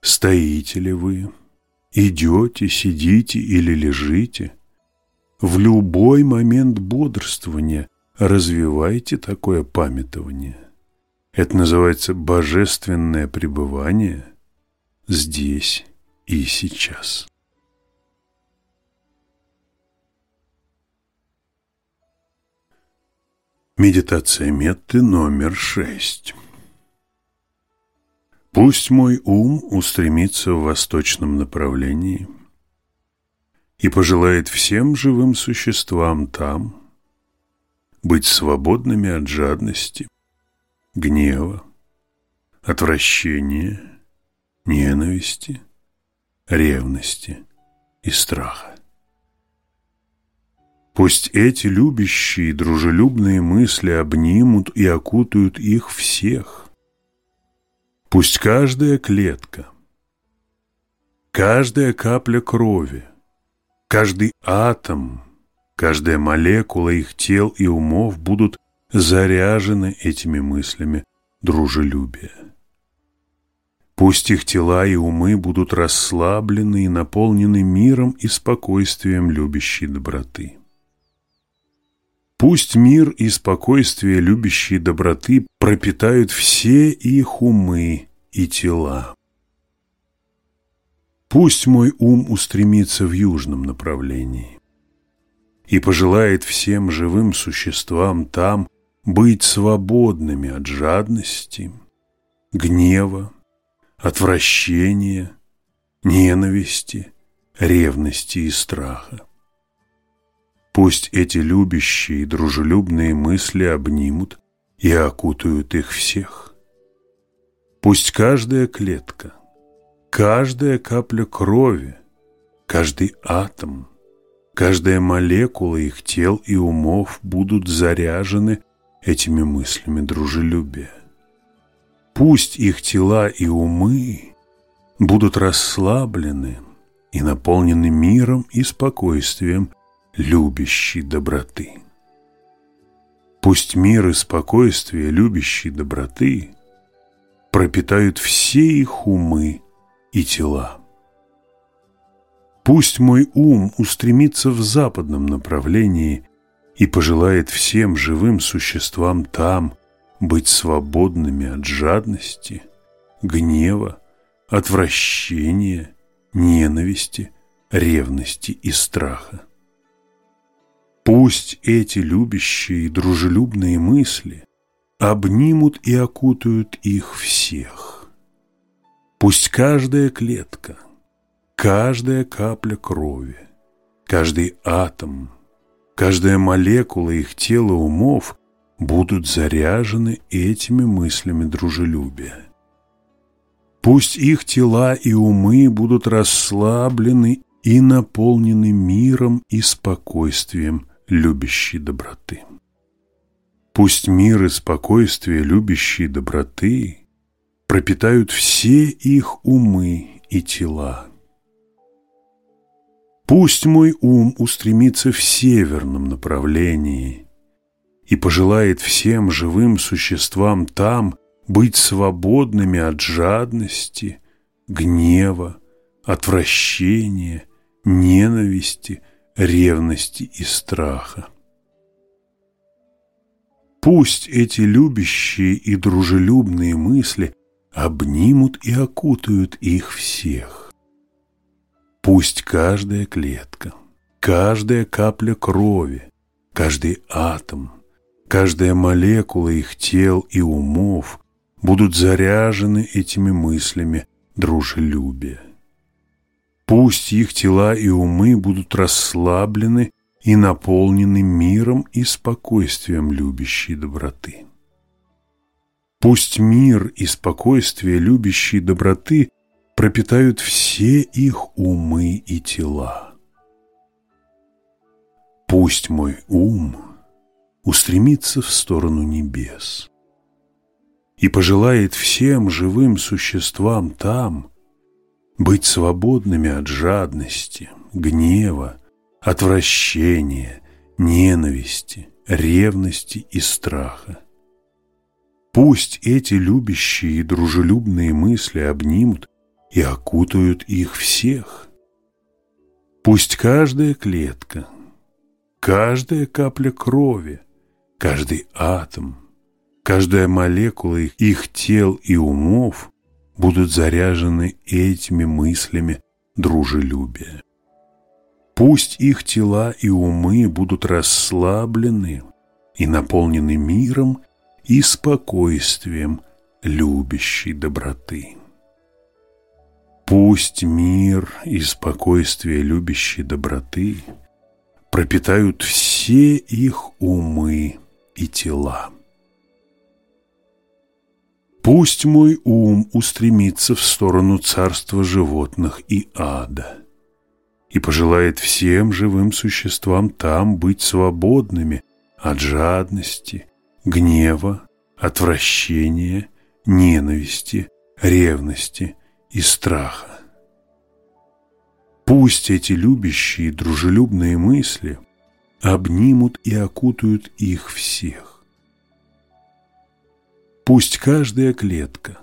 A: Стоите ли вы, идете, сидите или лежите – в любой момент бодрствования развивайте такое памятование. Это называется божественное пребывание здесь и сейчас. Медитация Метты номер шесть. Пусть мой ум устремится в восточном направлении – и пожелает всем живым существам там быть свободными от жадности, гнева, отвращения, ненависти, ревности и страха. Пусть эти любящие, дружелюбные мысли обнимут и окутают их всех. Пусть каждая клетка, каждая капля крови, каждый атом, каждая молекула их тел и умов будут заряжены этими мыслями дружелюбия. Пусть их тела и умы будут расслаблены и наполнены миром и спокойствием любящей доброты. Пусть мир и спокойствие любящей доброты пропитают все их умы и тела. Пусть мой ум устремится в южном направлении и пожелает всем живым существам там быть свободными от жадности, гнева, отвращения, ненависти, ревности и страха. Пусть эти любящие и дружелюбные мысли обнимут и окутают их всех. Пусть каждая клетка, каждая капля крови, каждый атом, каждая молекула их тел и умов будут заряжены этими мыслями дружелюбия. Пусть их тела и умы будут расслаблены и наполнены миром и спокойствием любящей доброты. Пусть мир и спокойствие любящей доброты пропитают все их умы и тела. Пусть мой ум устремится в западном направлении и пожелает всем живым существам там быть свободными от жадности, гнева, отвращения, ненависти, ревности и страха. Пусть эти любящие и дружелюбные мысли обнимут и окутают их всех. Пусть каждая клетка, каждая капля крови, каждый атом, каждая молекула их тела умов будут заряжены этими мыслями дружелюбия. Пусть их тела и умы будут расслаблены и наполнены миром и спокойствием любящей доброты. Пусть мир и спокойствие любящей доброты пропитают все их умы и тела. Пусть мой ум устремится в северном направлении и пожелает всем живым существам там быть свободными от жадности, гнева, отвращения, ненависти, ревности и страха. Пусть эти любящие и дружелюбные мысли обнимут и окутают их всех. Пусть каждая клетка, каждая капля крови, каждый атом, каждая молекула их тел и умов будут заряжены этими мыслями дружелюбия. Пусть их тела и умы будут расслаблены и наполнены миром и спокойствием любящей доброты. Пусть мир и спокойствие любящей доброты пропитают все их умы и тела. Пусть мой ум устремится в сторону небес и пожелает всем живым существам там быть свободными от жадности, гнева, отвращения, ненависти, ревности и страха. Пусть эти любящие и дружелюбные мысли обнимут и окутают их всех. Пусть каждая клетка, каждая капля крови, каждый атом, каждая молекула их, их тел и умов будут заряжены этими мыслями дружелюбия. Пусть их тела и умы будут расслаблены и наполнены миром и спокойствием любящей доброты. Пусть мир и спокойствие любящей доброты пропитают все их умы и тела. Пусть мой ум устремится в сторону царства животных и ада и пожелает всем живым существам там быть свободными от жадности, гнева, отвращения, ненависти, ревности и страха. Пусть эти любящие, дружелюбные мысли обнимут и окутают их всех. Пусть каждая клетка,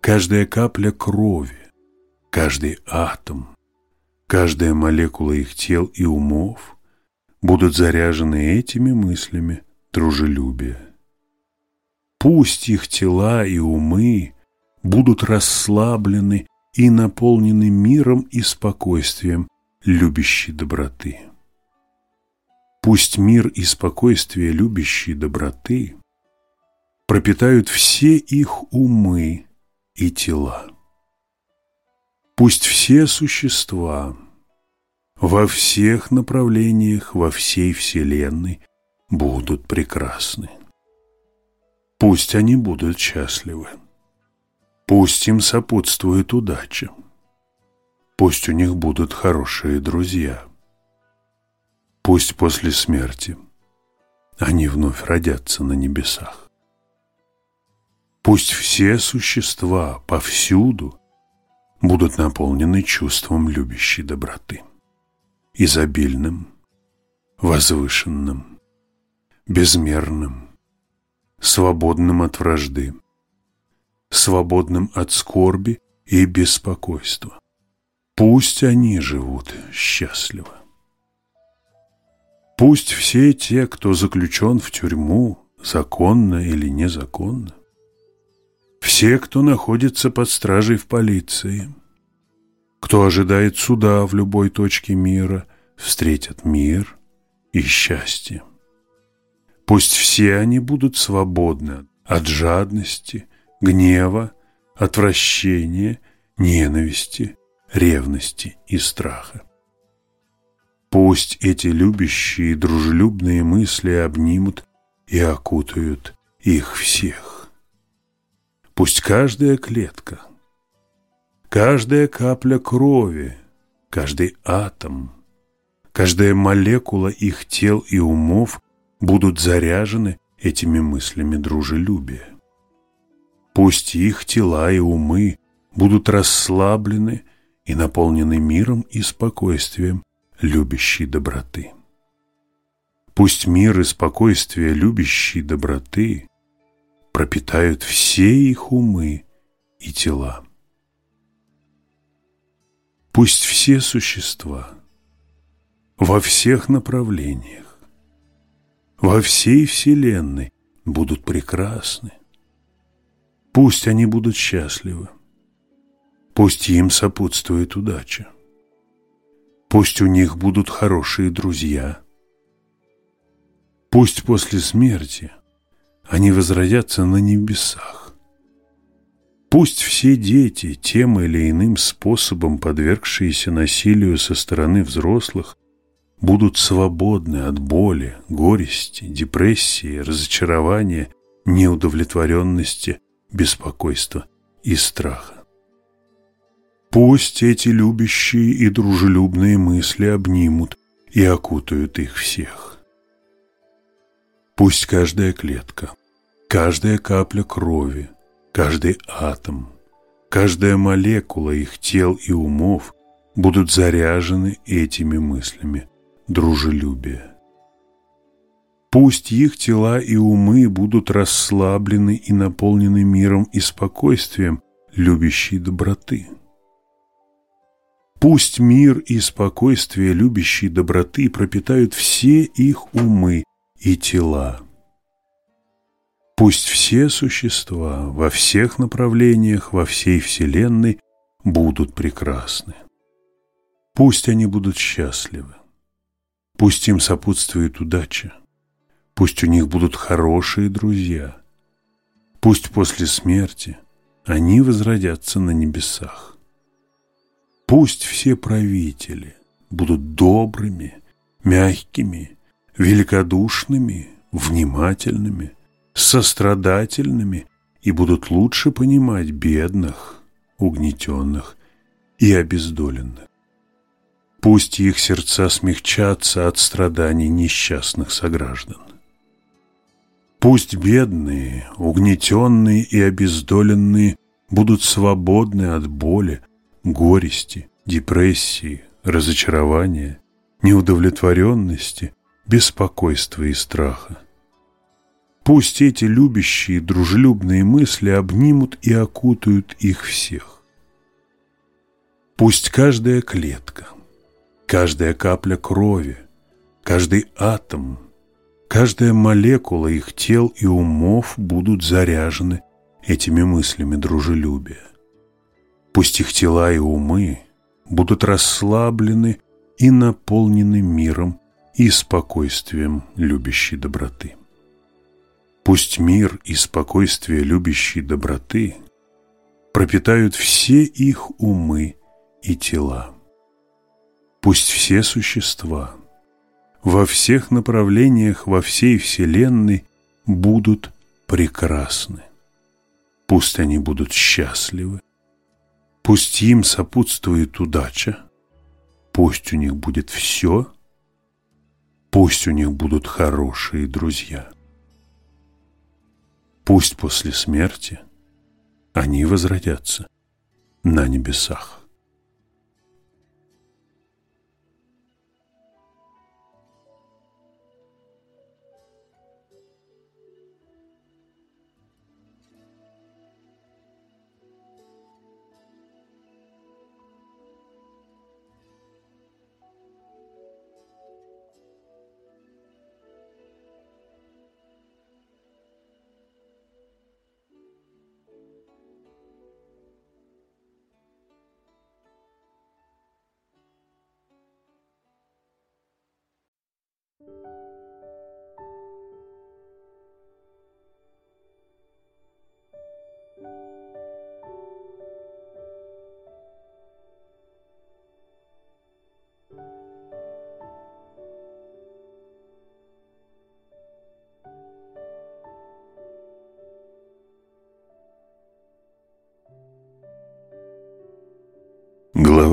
A: каждая капля крови, каждый атом, каждая молекула их тел и умов будут заряжены этими мыслями дружелюбия. Пусть их тела и умы будут расслаблены и наполнены миром и спокойствием любящей доброты. Пусть мир и спокойствие любящей доброты пропитают все их умы и тела. Пусть все существа во всех направлениях, во всей Вселенной будут прекрасны. Пусть они будут счастливы. Пусть им сопутствует удача. Пусть у них будут хорошие друзья. Пусть после смерти они вновь родятся на небесах. Пусть все существа повсюду будут наполнены чувством любящей доброты, изобильным, возвышенным, безмерным, свободным от вражды, свободным от скорби и беспокойства. Пусть они живут счастливо. Пусть все те, кто заключен в тюрьму, законно или незаконно, все, кто находится под стражей в полиции, кто ожидает суда в любой точке мира, встретят мир и счастье. Пусть все они будут свободны от жадности, гнева, отвращения, ненависти, ревности и страха. Пусть эти любящие и дружелюбные мысли обнимут и окутают их всех. Пусть каждая клетка, каждая капля крови, каждый атом, каждая молекула их тел и умов будут заряжены этими мыслями дружелюбия. Пусть их тела и умы будут расслаблены и наполнены миром и спокойствием любящей доброты. Пусть мир и спокойствие любящей доброты пропитают все их умы и тела. Пусть все существа во всех направлениях, во всей Вселенной будут прекрасны, Пусть они будут счастливы. Пусть им сопутствует удача. Пусть у них будут хорошие друзья. Пусть после смерти они возродятся на небесах. Пусть все дети, тем или иным способом подвергшиеся насилию со стороны взрослых, будут свободны от боли, горести, депрессии, разочарования, неудовлетворенности беспокойства и страха. Пусть эти любящие и дружелюбные мысли обнимут и окутают их всех. Пусть каждая клетка, каждая капля крови, каждый атом, каждая молекула их тел и умов будут заряжены этими мыслями дружелюбия. Пусть их тела и умы будут расслаблены и наполнены миром и спокойствием любящей доброты. Пусть мир и спокойствие любящей доброты пропитают все их умы и тела. Пусть все существа во всех направлениях, во всей Вселенной будут прекрасны. Пусть они будут счастливы. Пусть им сопутствует удача. Пусть у них будут хорошие друзья. Пусть после смерти они возродятся на небесах. Пусть все правители будут добрыми, мягкими, великодушными, внимательными, сострадательными и будут лучше понимать бедных, угнетенных и обездоленных. Пусть их сердца смягчатся от страданий несчастных сограждан. Пусть бедные, угнетенные и обездоленные будут свободны от боли, горести, депрессии, разочарования, неудовлетворенности, беспокойства и страха. Пусть эти любящие, дружелюбные мысли обнимут и окутают их всех. Пусть каждая клетка, каждая капля крови, каждый атом, каждая молекула их тел и умов будут заряжены этими мыслями дружелюбия. Пусть их тела и умы будут расслаблены и наполнены миром и спокойствием любящей доброты. Пусть мир и спокойствие любящей доброты пропитают все их умы и тела. Пусть все существа во всех направлениях во всей Вселенной будут прекрасны. Пусть они будут счастливы, пусть им сопутствует удача, пусть у них будет все, пусть у них будут хорошие друзья. Пусть после смерти они возродятся на небесах.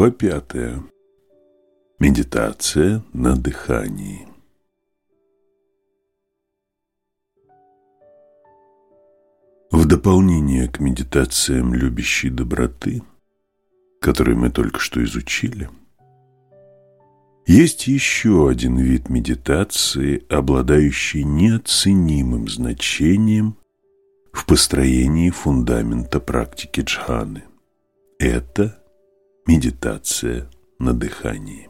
A: Глава пятая. Медитация на дыхании. В дополнение к медитациям любящей доброты, которые мы только что изучили, есть еще один вид медитации, обладающий неоценимым значением в построении фундамента практики джханы. Это медитация на дыхании.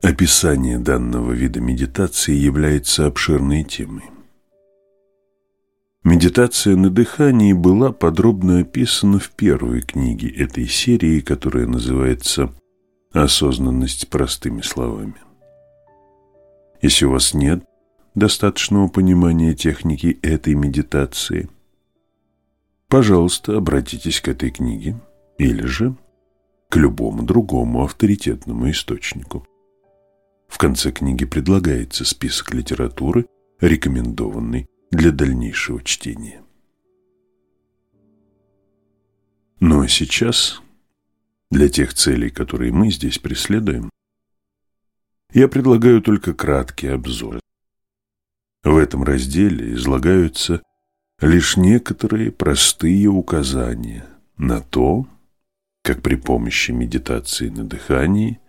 A: Описание данного вида медитации является обширной темой. Медитация на дыхании была подробно описана в первой книге этой серии, которая называется «Осознанность простыми словами». Если у вас нет достаточного понимания техники этой медитации, пожалуйста, обратитесь к этой книге или же к любому другому авторитетному источнику. В конце книги предлагается список литературы, рекомендованный для дальнейшего чтения. Ну а сейчас, для тех целей, которые мы здесь преследуем, я предлагаю только краткий обзор. В этом разделе излагаются лишь некоторые простые указания на то, как при помощи медитации на дыхании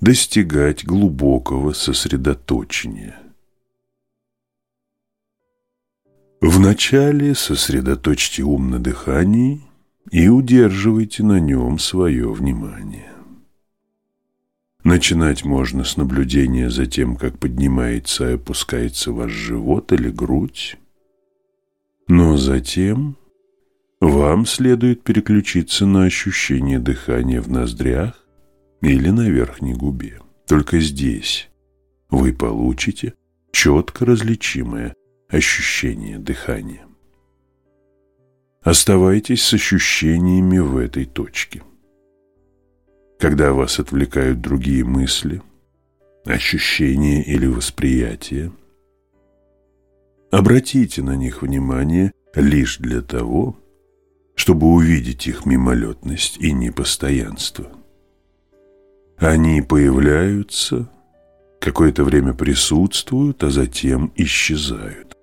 A: достигать глубокого сосредоточения. Вначале сосредоточьте ум на дыхании и удерживайте на нем свое внимание. Начинать можно с наблюдения за тем, как поднимается и опускается ваш живот или грудь, но затем вам следует переключиться на ощущение дыхания в ноздрях или на верхней губе. Только здесь вы получите четко различимое ощущение дыхания. Оставайтесь с ощущениями в этой точке. Когда вас отвлекают другие мысли, ощущения или восприятия, Обратите на них внимание лишь для того, чтобы увидеть их мимолетность и непостоянство. Они появляются, какое-то время присутствуют, а затем исчезают.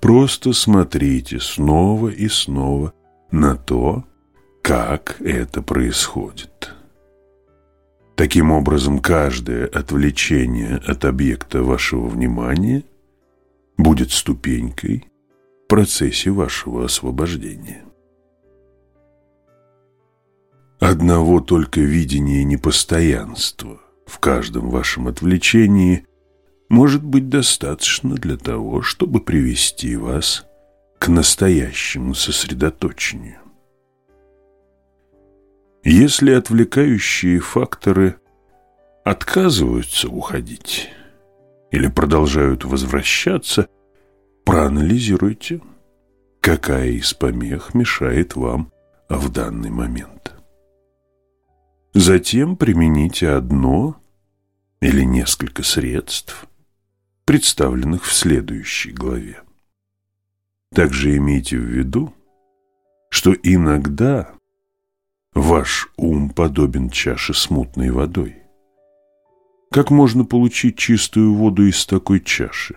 A: Просто смотрите снова и снова на то, как это происходит. Таким образом, каждое отвлечение от объекта вашего внимания будет ступенькой в процессе вашего освобождения. Одного только видения непостоянства в каждом вашем отвлечении может быть достаточно для того, чтобы привести вас к настоящему сосредоточению. Если отвлекающие факторы отказываются уходить или продолжают возвращаться, проанализируйте, какая из помех мешает вам в данный момент. Затем примените одно или несколько средств, представленных в следующей главе. Также имейте в виду, что иногда Ваш ум подобен чаше с мутной водой. Как можно получить чистую воду из такой чаши?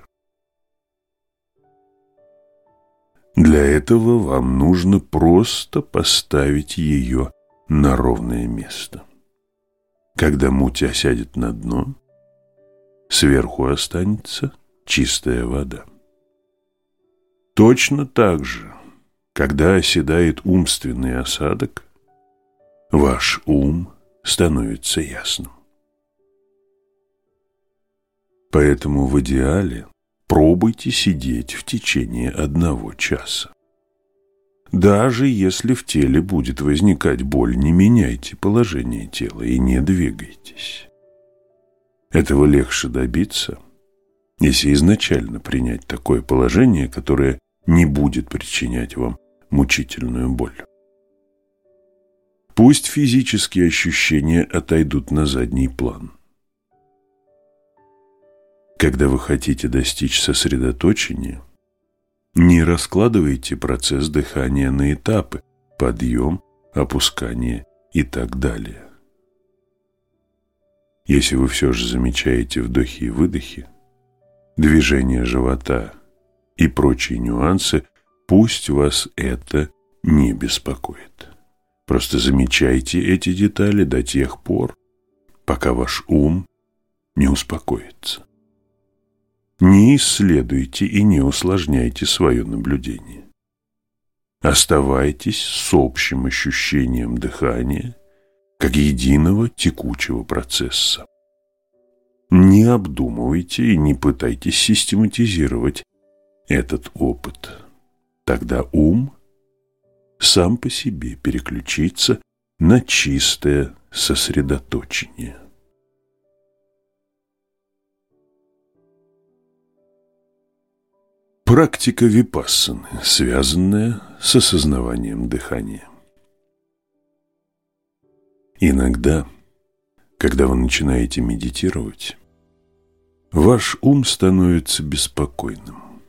A: Для этого вам нужно просто поставить ее на ровное место. Когда муть осядет на дно, сверху останется чистая вода. Точно так же, когда оседает умственный осадок, ваш ум становится ясным. Поэтому в идеале пробуйте сидеть в течение одного часа. Даже если в теле будет возникать боль, не меняйте положение тела и не двигайтесь. Этого легче добиться, если изначально принять такое положение, которое не будет причинять вам мучительную боль. Пусть физические ощущения отойдут на задний план. Когда вы хотите достичь сосредоточения, не раскладывайте процесс дыхания на этапы – подъем, опускание и так далее. Если вы все же замечаете вдохи и выдохи, движение живота и прочие нюансы, пусть вас это не беспокоит. Просто замечайте эти детали до тех пор, пока ваш ум не успокоится. Не исследуйте и не усложняйте свое наблюдение. Оставайтесь с общим ощущением дыхания, как единого текучего процесса. Не обдумывайте и не пытайтесь систематизировать этот опыт. Тогда ум сам по себе переключиться на чистое сосредоточение. Практика випассаны, связанная с осознаванием дыхания. Иногда, когда вы начинаете медитировать, ваш ум становится беспокойным.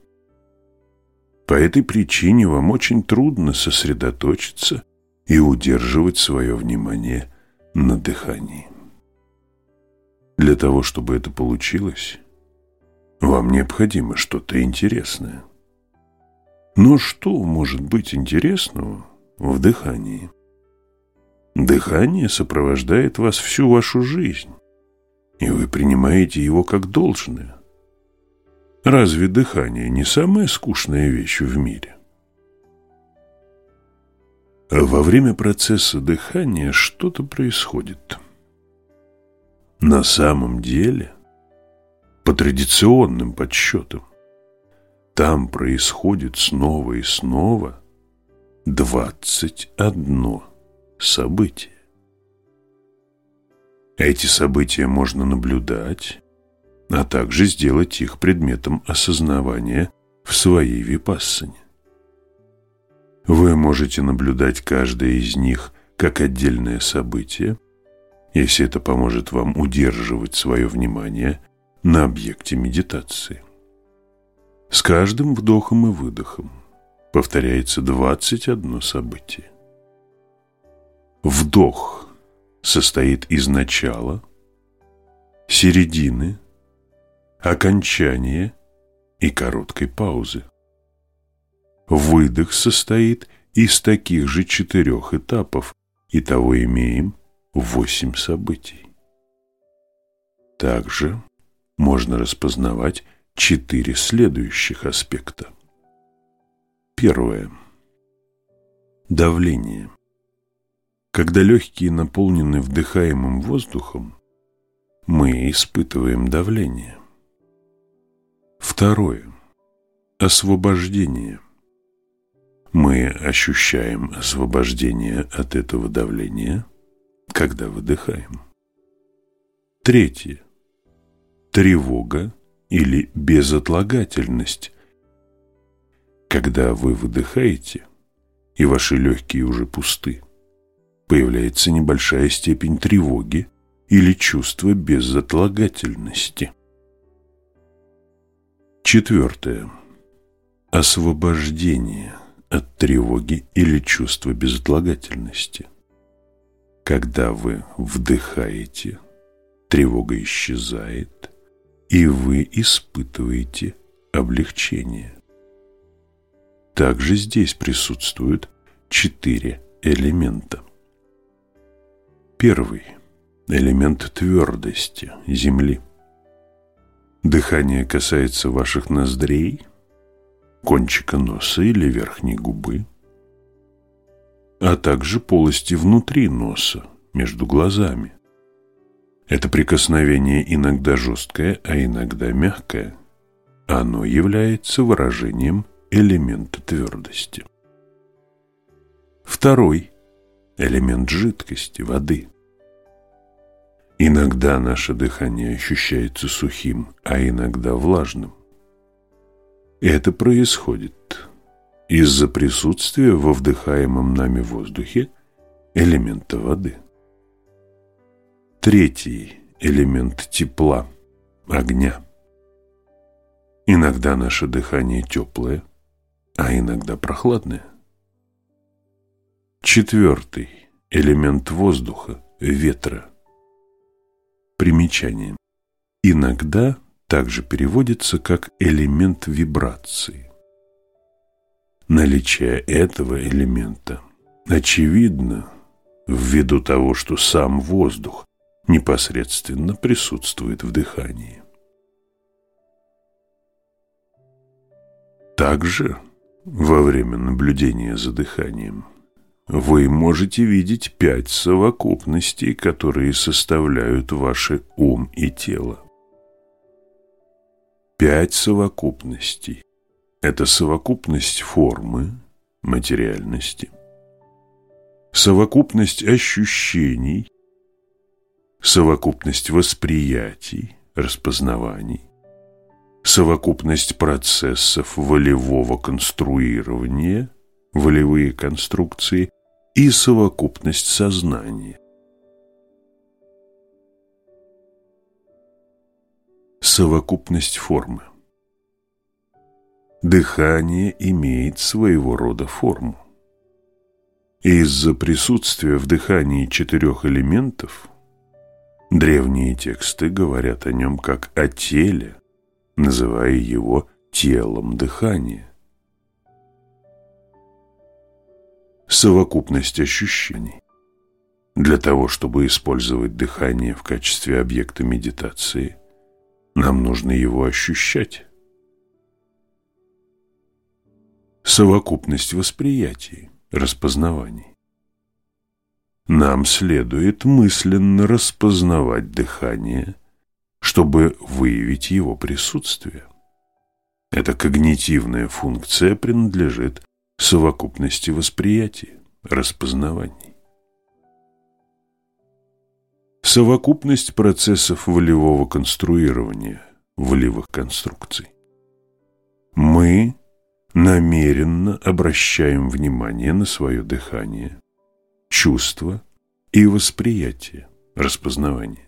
A: По этой причине вам очень трудно сосредоточиться и удерживать свое внимание на дыхании. Для того, чтобы это получилось, вам необходимо что-то интересное. Но что может быть интересного в дыхании? Дыхание сопровождает вас всю вашу жизнь, и вы принимаете его как должное. Разве дыхание не самая скучная вещь в мире? Во время процесса дыхания что-то происходит. На самом деле, по традиционным подсчетам, там происходит снова и снова 21 событие. Эти события можно наблюдать а также сделать их предметом осознавания в своей випассане. Вы можете наблюдать каждое из них как отдельное событие, если это поможет вам удерживать свое внимание на объекте медитации. С каждым вдохом и выдохом повторяется 21 событие. Вдох состоит из начала, середины, окончания и короткой паузы. Выдох состоит из таких же четырех этапов, и того имеем восемь событий. Также можно распознавать четыре следующих аспекта. Первое. Давление. Когда легкие наполнены вдыхаемым воздухом, мы испытываем давление. Второе. Освобождение. Мы ощущаем освобождение от этого давления, когда выдыхаем. Третье. Тревога или безотлагательность. Когда вы выдыхаете, и ваши легкие уже пусты, появляется небольшая степень тревоги или чувства безотлагательности. Четвертое. Освобождение – от тревоги или чувства безотлагательности. Когда вы вдыхаете, тревога исчезает, и вы испытываете облегчение. Также здесь присутствуют четыре элемента. Первый – элемент твердости, земли. Дыхание касается ваших ноздрей – кончика носа или верхней губы, а также полости внутри носа, между глазами. Это прикосновение иногда жесткое, а иногда мягкое. Оно является выражением элемента твердости. Второй – элемент жидкости, воды. Иногда наше дыхание ощущается сухим, а иногда влажным. Это происходит из-за присутствия во вдыхаемом нами воздухе элемента воды. Третий элемент тепла – огня. Иногда наше дыхание теплое, а иногда прохладное. Четвертый элемент воздуха – ветра. Примечание. Иногда также переводится как элемент вибрации. Наличие этого элемента очевидно ввиду того, что сам воздух непосредственно присутствует в дыхании. Также во время наблюдения за дыханием вы можете видеть пять совокупностей, которые составляют ваши ум и тело пять совокупностей. Это совокупность формы, материальности, совокупность ощущений, совокупность восприятий, распознаваний, совокупность процессов волевого конструирования, волевые конструкции и совокупность сознания. совокупность формы. Дыхание имеет своего рода форму. Из-за присутствия в дыхании четырех элементов древние тексты говорят о нем как о теле, называя его телом дыхания. Совокупность ощущений. Для того, чтобы использовать дыхание в качестве объекта медитации – нам нужно его ощущать. Совокупность восприятий, распознаваний. Нам следует мысленно распознавать дыхание, чтобы выявить его присутствие. Эта когнитивная функция принадлежит совокупности восприятий, распознаваний совокупность процессов волевого конструирования, волевых конструкций. Мы намеренно обращаем внимание на свое дыхание, чувство и восприятие, распознавание.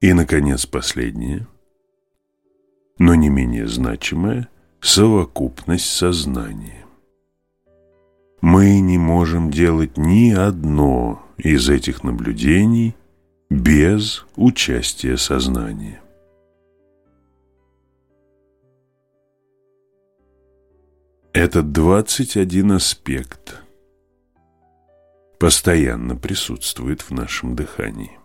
A: И, наконец, последнее. но не менее значимая совокупность сознания. Мы не можем делать ни одно из этих наблюдений без участия сознания. Этот 21 аспект постоянно присутствует в нашем дыхании.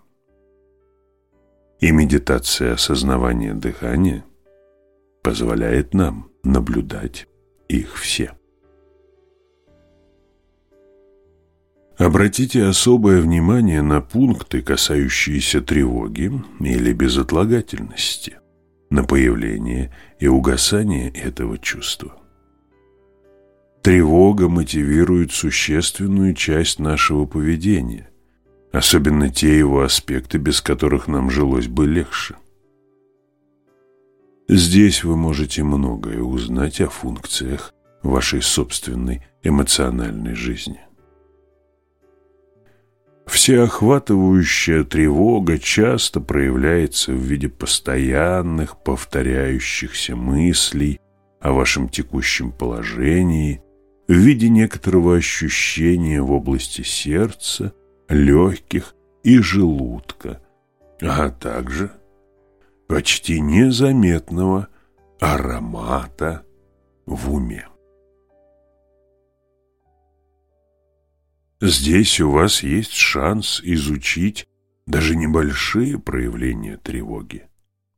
A: И медитация осознавания дыхания позволяет нам наблюдать их все. Обратите особое внимание на пункты, касающиеся тревоги или безотлагательности, на появление и угасание этого чувства. Тревога мотивирует существенную часть нашего поведения, особенно те его аспекты, без которых нам жилось бы легче. Здесь вы можете многое узнать о функциях вашей собственной эмоциональной жизни. Всеохватывающая тревога часто проявляется в виде постоянных повторяющихся мыслей о вашем текущем положении в виде некоторого ощущения в области сердца, легких и желудка, а также почти незаметного аромата в уме. Здесь у вас есть шанс изучить даже небольшие проявления тревоги.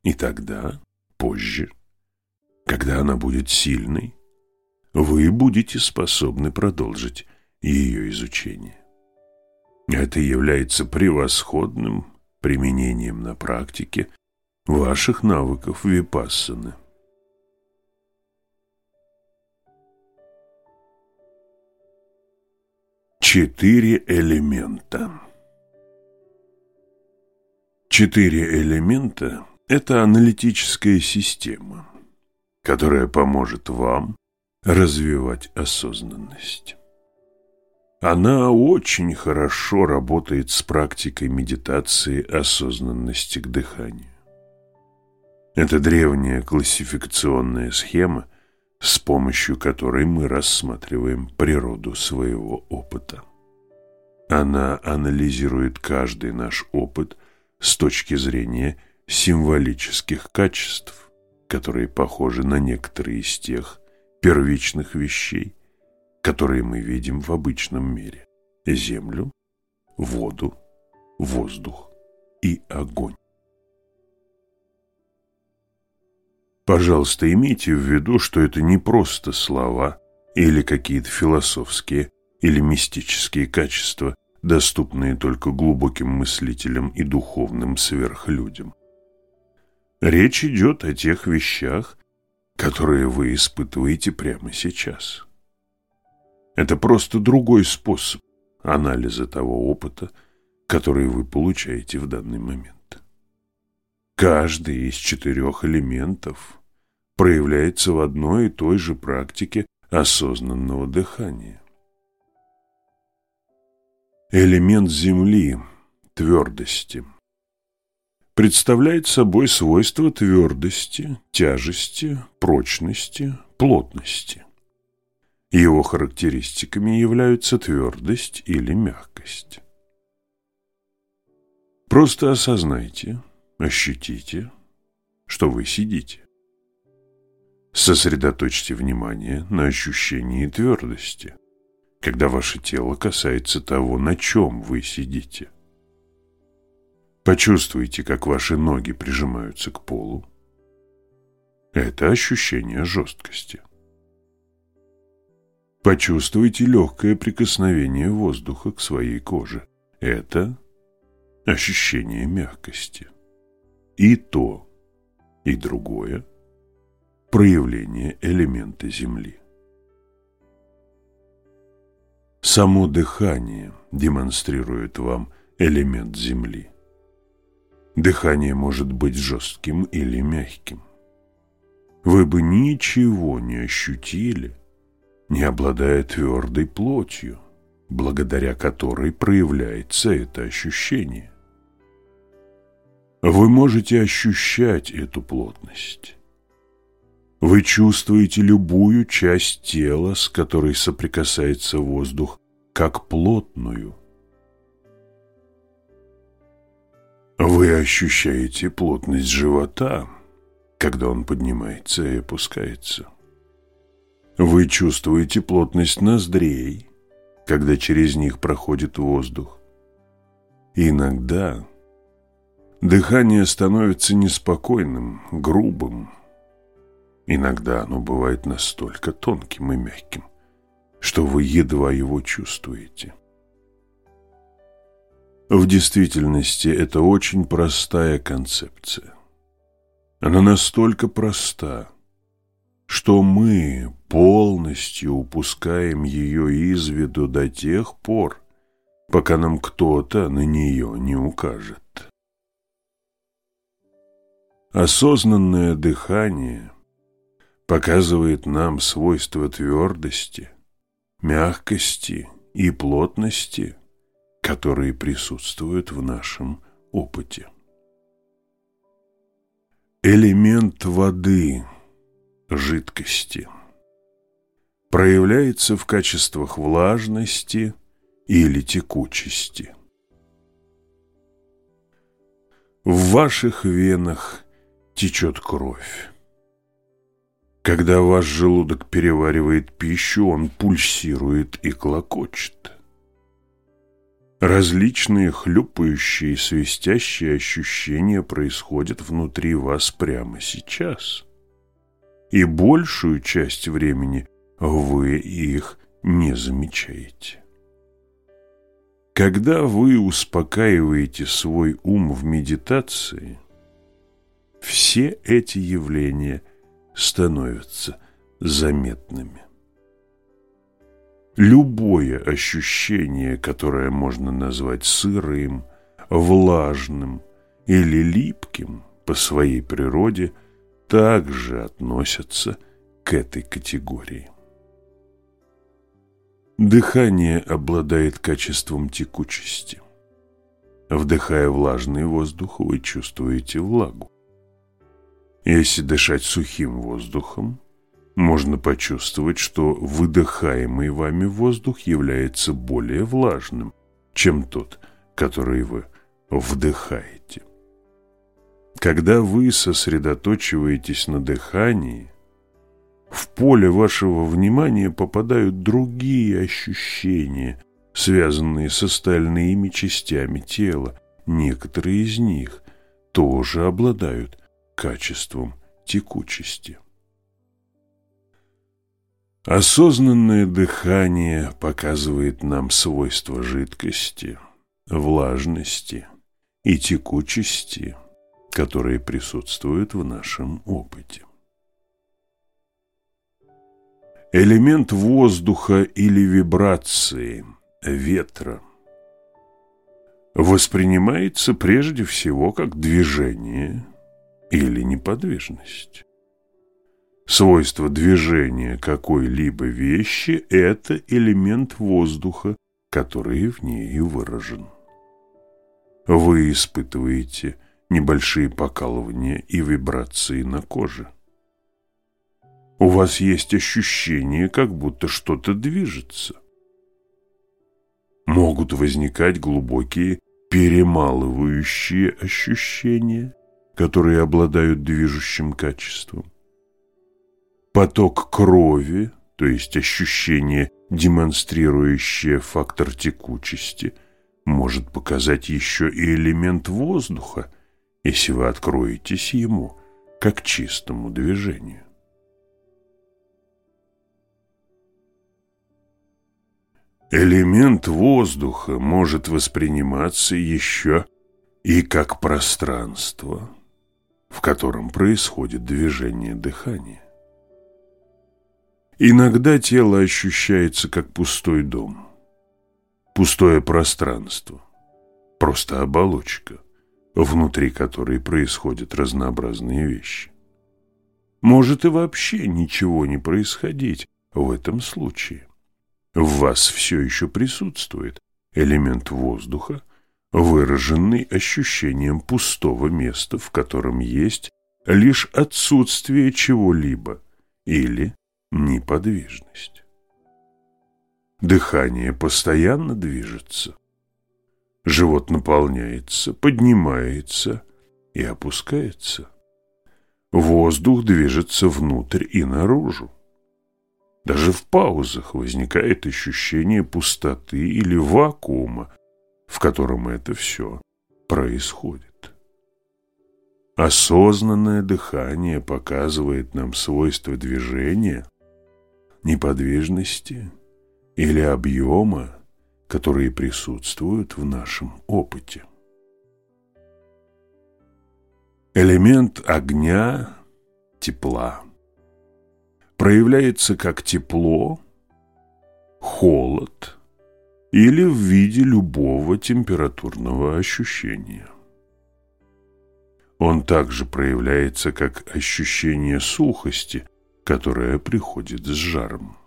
A: И тогда, позже, когда она будет сильной, вы будете способны продолжить ее изучение. Это является превосходным применением на практике ваших навыков випассаны. Четыре элемента Четыре элемента – это аналитическая система, которая поможет вам развивать осознанность. Она очень хорошо работает с практикой медитации осознанности к дыханию. Это древняя классификационная схема, с помощью которой мы рассматриваем природу своего опыта. Она анализирует каждый наш опыт с точки зрения символических качеств, которые похожи на некоторые из тех, первичных вещей, которые мы видим в обычном мире – землю, воду, воздух и огонь. Пожалуйста, имейте в виду, что это не просто слова или какие-то философские или мистические качества, доступные только глубоким мыслителям и духовным сверхлюдям. Речь идет о тех вещах, которые вы испытываете прямо сейчас. Это просто другой способ анализа того опыта, который вы получаете в данный момент. Каждый из четырех элементов проявляется в одной и той же практике осознанного дыхания. Элемент Земли – твердости – представляет собой свойства твердости, тяжести, прочности, плотности. Его характеристиками являются твердость или мягкость. Просто осознайте, ощутите, что вы сидите. Сосредоточьте внимание на ощущении твердости, когда ваше тело касается того, на чем вы сидите – Почувствуйте, как ваши ноги прижимаются к полу. Это ощущение жесткости. Почувствуйте легкое прикосновение воздуха к своей коже. Это ощущение мягкости. И то, и другое проявление элемента Земли. Само дыхание демонстрирует вам элемент Земли. Дыхание может быть жестким или мягким. Вы бы ничего не ощутили, не обладая твердой плотью, благодаря которой проявляется это ощущение. Вы можете ощущать эту плотность, Вы чувствуете любую часть тела, с которой соприкасается воздух, как плотную. Вы ощущаете плотность живота, когда он поднимается и опускается. Вы чувствуете плотность ноздрей, когда через них проходит воздух. иногда дыхание становится неспокойным, грубым. Иногда оно бывает настолько тонким и мягким, что вы едва его чувствуете. В действительности это очень простая концепция. Она настолько проста, что мы полностью упускаем ее из виду до тех пор, пока нам кто-то на нее не укажет. Осознанное дыхание показывает нам свойства твердости, мягкости и плотности, которые присутствуют в нашем опыте. Элемент воды, жидкости, проявляется в качествах влажности или текучести. В ваших венах течет кровь. Когда ваш желудок переваривает пищу, он пульсирует и клокочет. Различные хлюпающие, свистящие ощущения происходят внутри вас прямо сейчас. И большую часть времени вы их не замечаете. Когда вы успокаиваете свой ум в медитации, все эти явления становятся заметными. Любое ощущение, которое можно назвать сырым, влажным или липким по своей природе, также относятся к этой категории. Дыхание обладает качеством текучести. Вдыхая влажный воздух, вы чувствуете влагу. Если дышать сухим воздухом, можно почувствовать, что выдыхаемый вами воздух является более влажным, чем тот, который вы вдыхаете. Когда вы сосредоточиваетесь на дыхании, в поле вашего внимания попадают другие ощущения, связанные с остальными частями тела. Некоторые из них тоже обладают качеством текучести. Осознанное дыхание показывает нам свойства жидкости, влажности и текучести, которые присутствуют в нашем опыте. Элемент воздуха или вибрации, ветра, воспринимается прежде всего как движение или неподвижность. Свойство движения какой-либо вещи – это элемент воздуха, который в ней выражен. Вы испытываете небольшие покалывания и вибрации на коже. У вас есть ощущение, как будто что-то движется. Могут возникать глубокие перемалывающие ощущения, которые обладают движущим качеством. Поток крови, то есть ощущение, демонстрирующее фактор текучести, может показать еще и элемент воздуха, если вы откроетесь ему, как чистому движению. Элемент воздуха может восприниматься еще и как пространство, в котором происходит движение дыхания. Иногда тело ощущается как пустой дом, пустое пространство, просто оболочка, внутри которой происходят разнообразные вещи. Может и вообще ничего не происходить в этом случае. В вас все еще присутствует элемент воздуха, выраженный ощущением пустого места, в котором есть лишь отсутствие чего-либо – или неподвижность. Дыхание постоянно движется. Живот наполняется, поднимается и опускается. Воздух движется внутрь и наружу. Даже в паузах возникает ощущение пустоты или вакуума, в котором это все происходит. Осознанное дыхание показывает нам свойства движения, неподвижности или объема, которые присутствуют в нашем опыте. Элемент огня – тепла. Проявляется как тепло, холод или в виде любого температурного ощущения. Он также проявляется как ощущение сухости, которое приходит с жаром.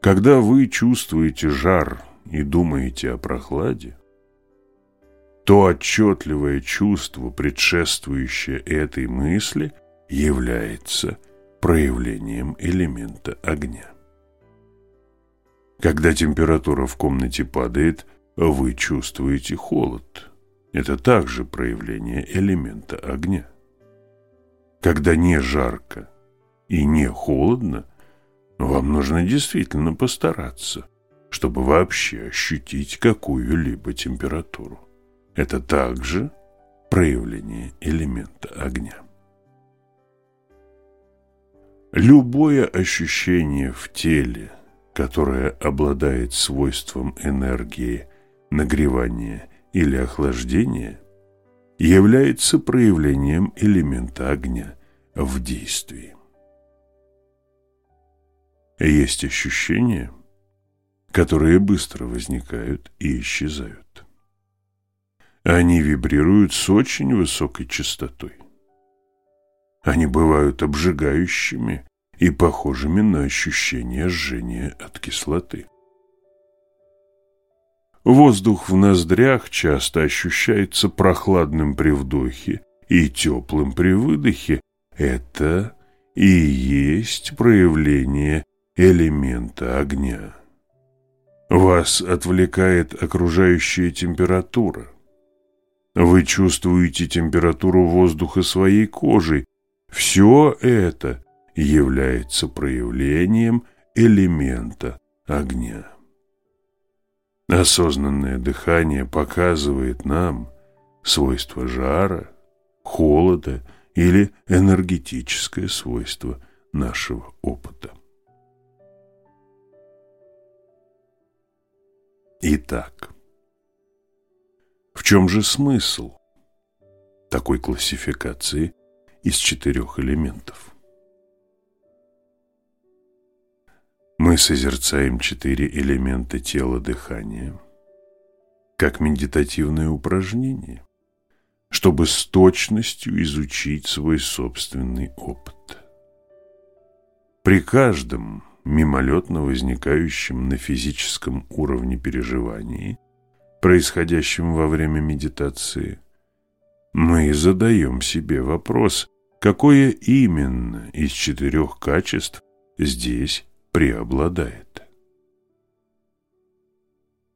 A: Когда вы чувствуете жар и думаете о прохладе, то отчетливое чувство, предшествующее этой мысли, является проявлением элемента огня. Когда температура в комнате падает, вы чувствуете холод. Это также проявление элемента огня. Когда не жарко и не холодно – вам нужно действительно постараться, чтобы вообще ощутить какую-либо температуру. Это также проявление элемента огня. Любое ощущение в теле, которое обладает свойством энергии нагревания или охлаждения, является проявлением элемента огня в действии. Есть ощущения, которые быстро возникают и исчезают. Они вибрируют с очень высокой частотой. Они бывают обжигающими и похожими на ощущение жжения от кислоты. Воздух в ноздрях часто ощущается прохладным при вдохе и теплым при выдохе. Это и есть проявление элемента огня. Вас отвлекает окружающая температура. Вы чувствуете температуру воздуха своей кожей. Все это является проявлением элемента огня. Осознанное дыхание показывает нам свойства жара, холода или энергетическое свойство нашего опыта. Итак, в чем же смысл такой классификации из четырех элементов? Мы созерцаем четыре элемента тела дыхания как медитативное упражнение, чтобы с точностью изучить свой собственный опыт. При каждом мимолетно возникающим на физическом уровне переживаний, происходящим во время медитации, мы задаем себе вопрос, какое именно из четырех качеств здесь преобладает.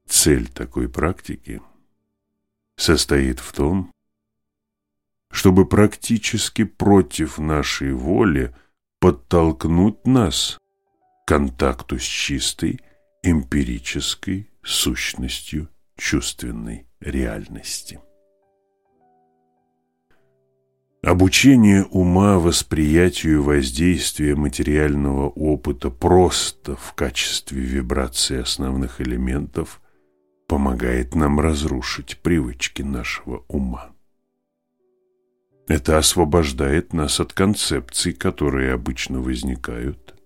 A: Цель такой практики состоит в том, чтобы практически против нашей воли подтолкнуть нас контакту с чистой эмпирической сущностью чувственной реальности. Обучение ума восприятию воздействия материального опыта просто в качестве вибрации основных элементов помогает нам разрушить привычки нашего ума. Это освобождает нас от концепций, которые обычно возникают,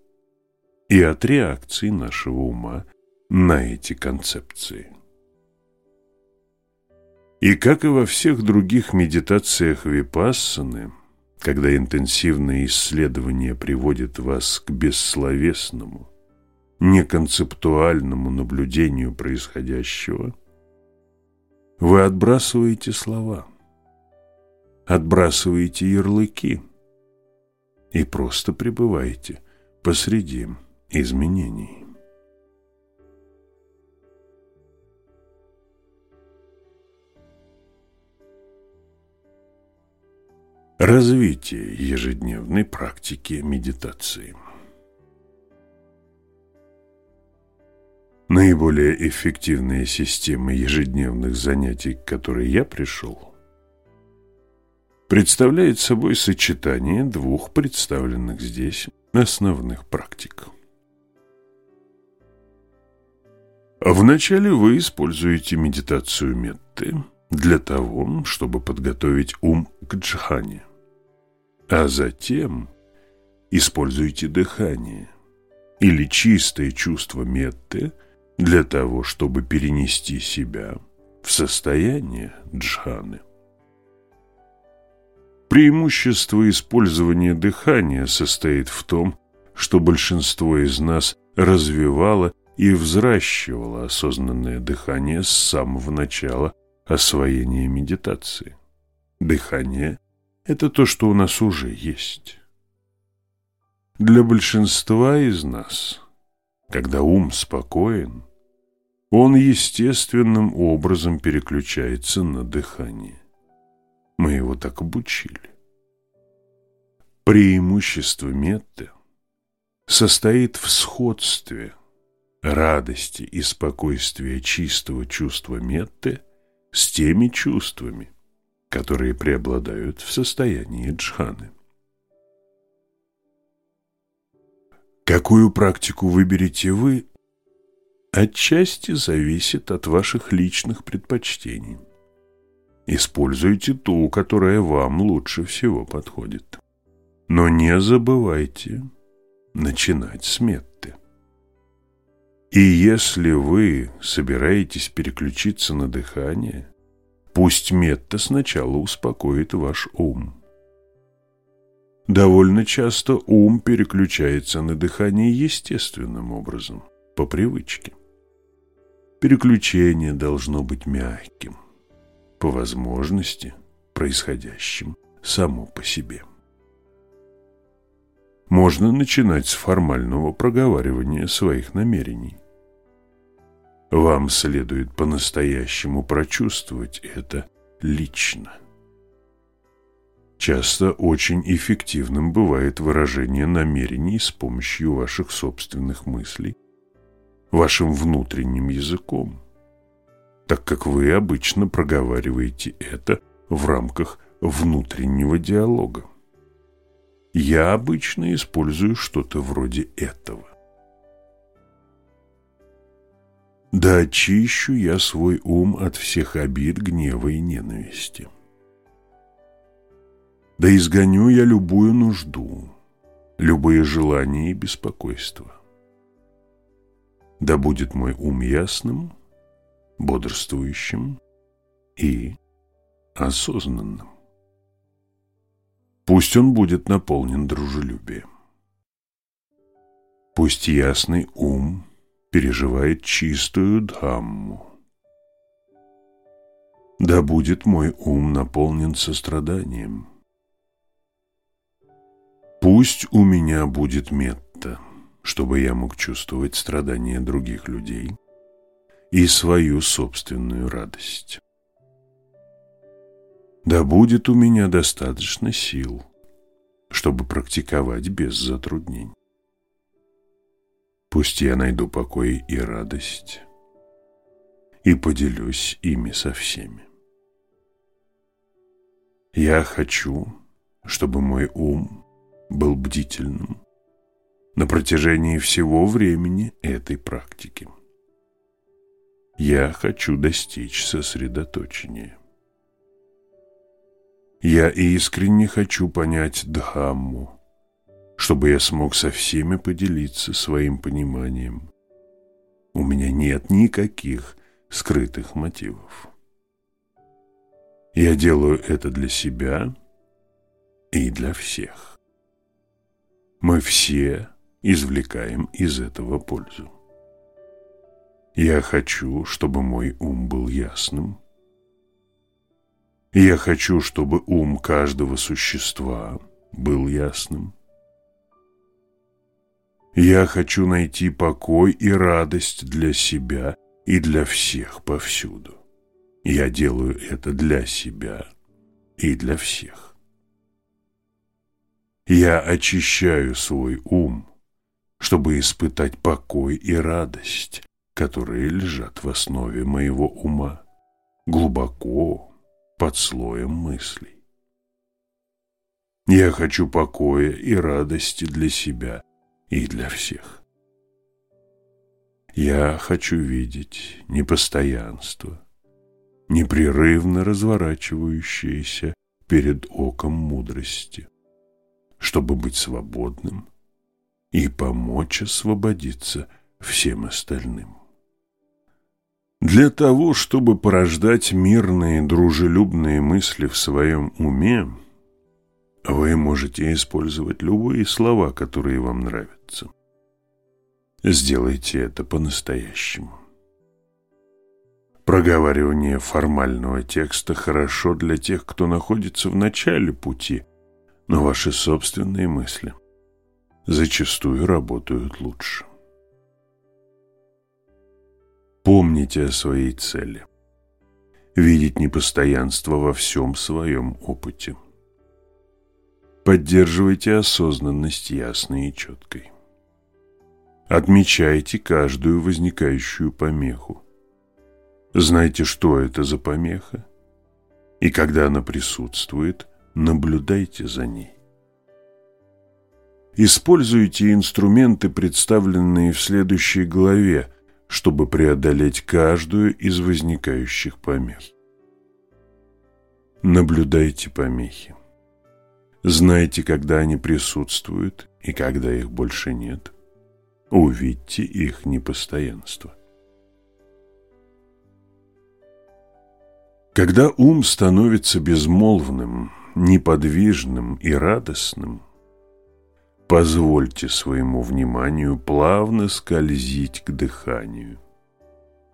A: и от реакции нашего ума на эти концепции. И как и во всех других медитациях випассаны, когда интенсивное исследование приводит вас к бессловесному, неконцептуальному наблюдению происходящего, вы отбрасываете слова, отбрасываете ярлыки и просто пребывайте посреди изменений. Развитие ежедневной практики медитации. Наиболее эффективные системы ежедневных занятий, к которой я пришел, представляет собой сочетание двух представленных здесь основных практик. Вначале вы используете медитацию метты для того, чтобы подготовить ум к джхане, а затем используйте дыхание или чистое чувство метты для того, чтобы перенести себя в состояние джханы. Преимущество использования дыхания состоит в том, что большинство из нас развивало и взращивало осознанное дыхание с самого начала освоения медитации. Дыхание – это то, что у нас уже есть. Для большинства из нас, когда ум спокоен, он естественным образом переключается на дыхание. Мы его так обучили. Преимущество метты состоит в сходстве радости и спокойствия чистого чувства метты с теми чувствами, которые преобладают в состоянии джханы. Какую практику выберете вы, отчасти зависит от ваших личных предпочтений. Используйте ту, которая вам лучше всего подходит. Но не забывайте начинать с метты. И если вы собираетесь переключиться на дыхание, пусть метта сначала успокоит ваш ум. Довольно часто ум переключается на дыхание естественным образом, по привычке. Переключение должно быть мягким по возможности происходящим само по себе. Можно начинать с формального проговаривания своих намерений. Вам следует по-настоящему прочувствовать это лично. Часто очень эффективным бывает выражение намерений с помощью ваших собственных мыслей, вашим внутренним языком так как вы обычно проговариваете это в рамках внутреннего диалога. Я обычно использую что-то вроде этого. Да очищу я свой ум от всех обид, гнева и ненависти. Да изгоню я любую нужду, любые желания и беспокойства. Да будет мой ум ясным – бодрствующим и осознанным. Пусть он будет наполнен дружелюбием. Пусть ясный ум переживает чистую дхамму. Да будет мой ум наполнен состраданием. Пусть у меня будет метта, чтобы я мог чувствовать страдания других людей и свою собственную радость. Да будет у меня достаточно сил, чтобы практиковать без затруднений. Пусть я найду покой и радость и поделюсь ими со всеми. Я хочу, чтобы мой ум был бдительным на протяжении всего времени этой практики. Я хочу достичь сосредоточения. Я искренне хочу понять Дхамму, чтобы я смог со всеми поделиться своим пониманием. У меня нет никаких скрытых мотивов. Я делаю это для себя и для всех. Мы все извлекаем из этого пользу. Я хочу, чтобы мой ум был ясным. Я хочу, чтобы ум каждого существа был ясным. Я хочу найти покой и радость для себя и для всех повсюду. Я делаю это для себя и для всех. Я очищаю свой ум, чтобы испытать покой и радость, которые лежат в основе моего ума, глубоко под слоем мыслей. Я хочу покоя и радости для себя и для всех. Я хочу видеть непостоянство, непрерывно разворачивающееся перед оком мудрости, чтобы быть свободным и помочь освободиться всем остальным. Для того, чтобы порождать мирные, дружелюбные мысли в своем уме, вы можете использовать любые слова, которые вам нравятся. Сделайте это по-настоящему. Проговаривание формального текста хорошо для тех, кто находится в начале пути, но ваши собственные мысли зачастую работают лучше. Помните о своей цели. Видеть непостоянство во всем своем опыте. Поддерживайте осознанность ясной и четкой. Отмечайте каждую возникающую помеху. Знайте, что это за помеха, и когда она присутствует, наблюдайте за ней. Используйте инструменты, представленные в следующей главе, чтобы преодолеть каждую из возникающих помех. Наблюдайте помехи. Знайте, когда они присутствуют и когда их больше нет. Увидьте их непостоянство. Когда ум становится безмолвным, неподвижным и радостным, позвольте своему вниманию плавно скользить к дыханию.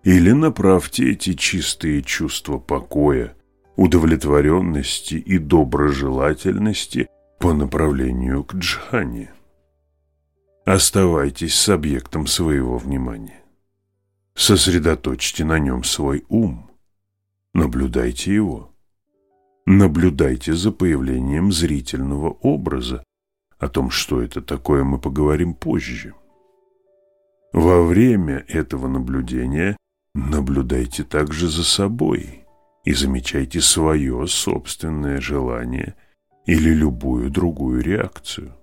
A: Или направьте эти чистые чувства покоя удовлетворенности и доброжелательности по направлению к джхане. Оставайтесь с объектом своего внимания. Сосредоточьте на нем свой ум. Наблюдайте его. Наблюдайте за появлением зрительного образа. О том, что это такое, мы поговорим позже. Во время этого наблюдения наблюдайте также за собой – и замечайте свое собственное желание или любую другую реакцию.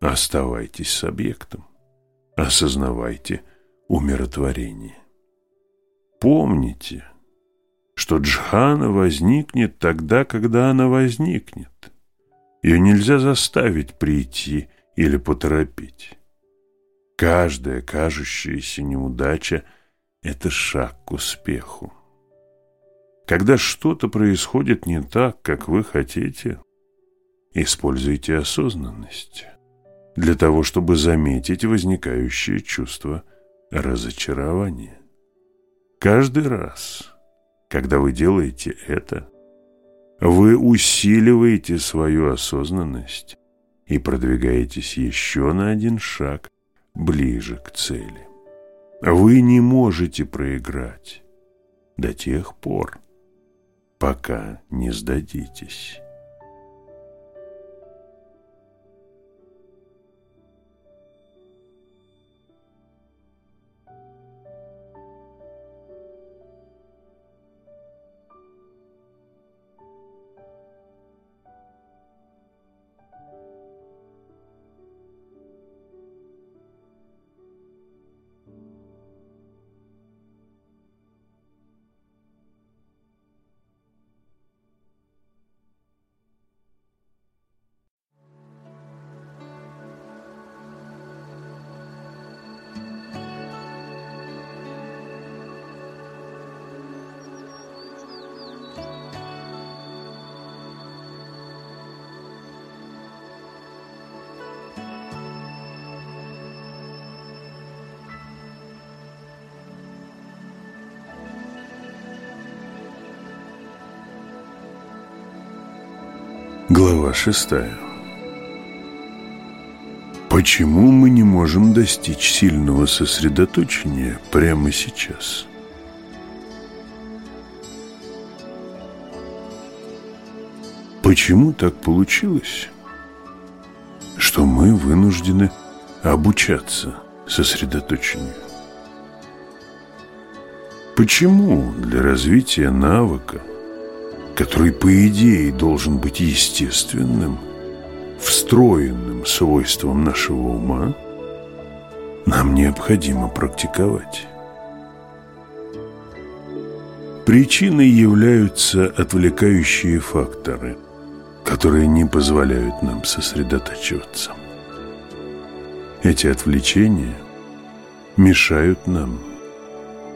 A: Оставайтесь с объектом. Осознавайте умиротворение. Помните, что джхана возникнет тогда, когда она возникнет. Ее нельзя заставить прийти или поторопить. Каждая кажущаяся неудача – это шаг к успеху. Когда что-то происходит не так, как вы хотите, используйте осознанность для того, чтобы заметить возникающее чувство разочарования. Каждый раз, когда вы делаете это, вы усиливаете свою осознанность и продвигаетесь еще на один шаг ближе к цели. Вы не можете проиграть до тех пор, пока не сдадитесь. Глава шестая Почему мы не можем достичь сильного сосредоточения прямо сейчас? Почему так получилось, что мы вынуждены обучаться сосредоточению? Почему для развития навыка, который по идее должен быть естественным, встроенным свойством нашего ума, нам необходимо практиковать? Причиной являются отвлекающие факторы, которые не позволяют нам сосредотачиваться. Эти отвлечения мешают нам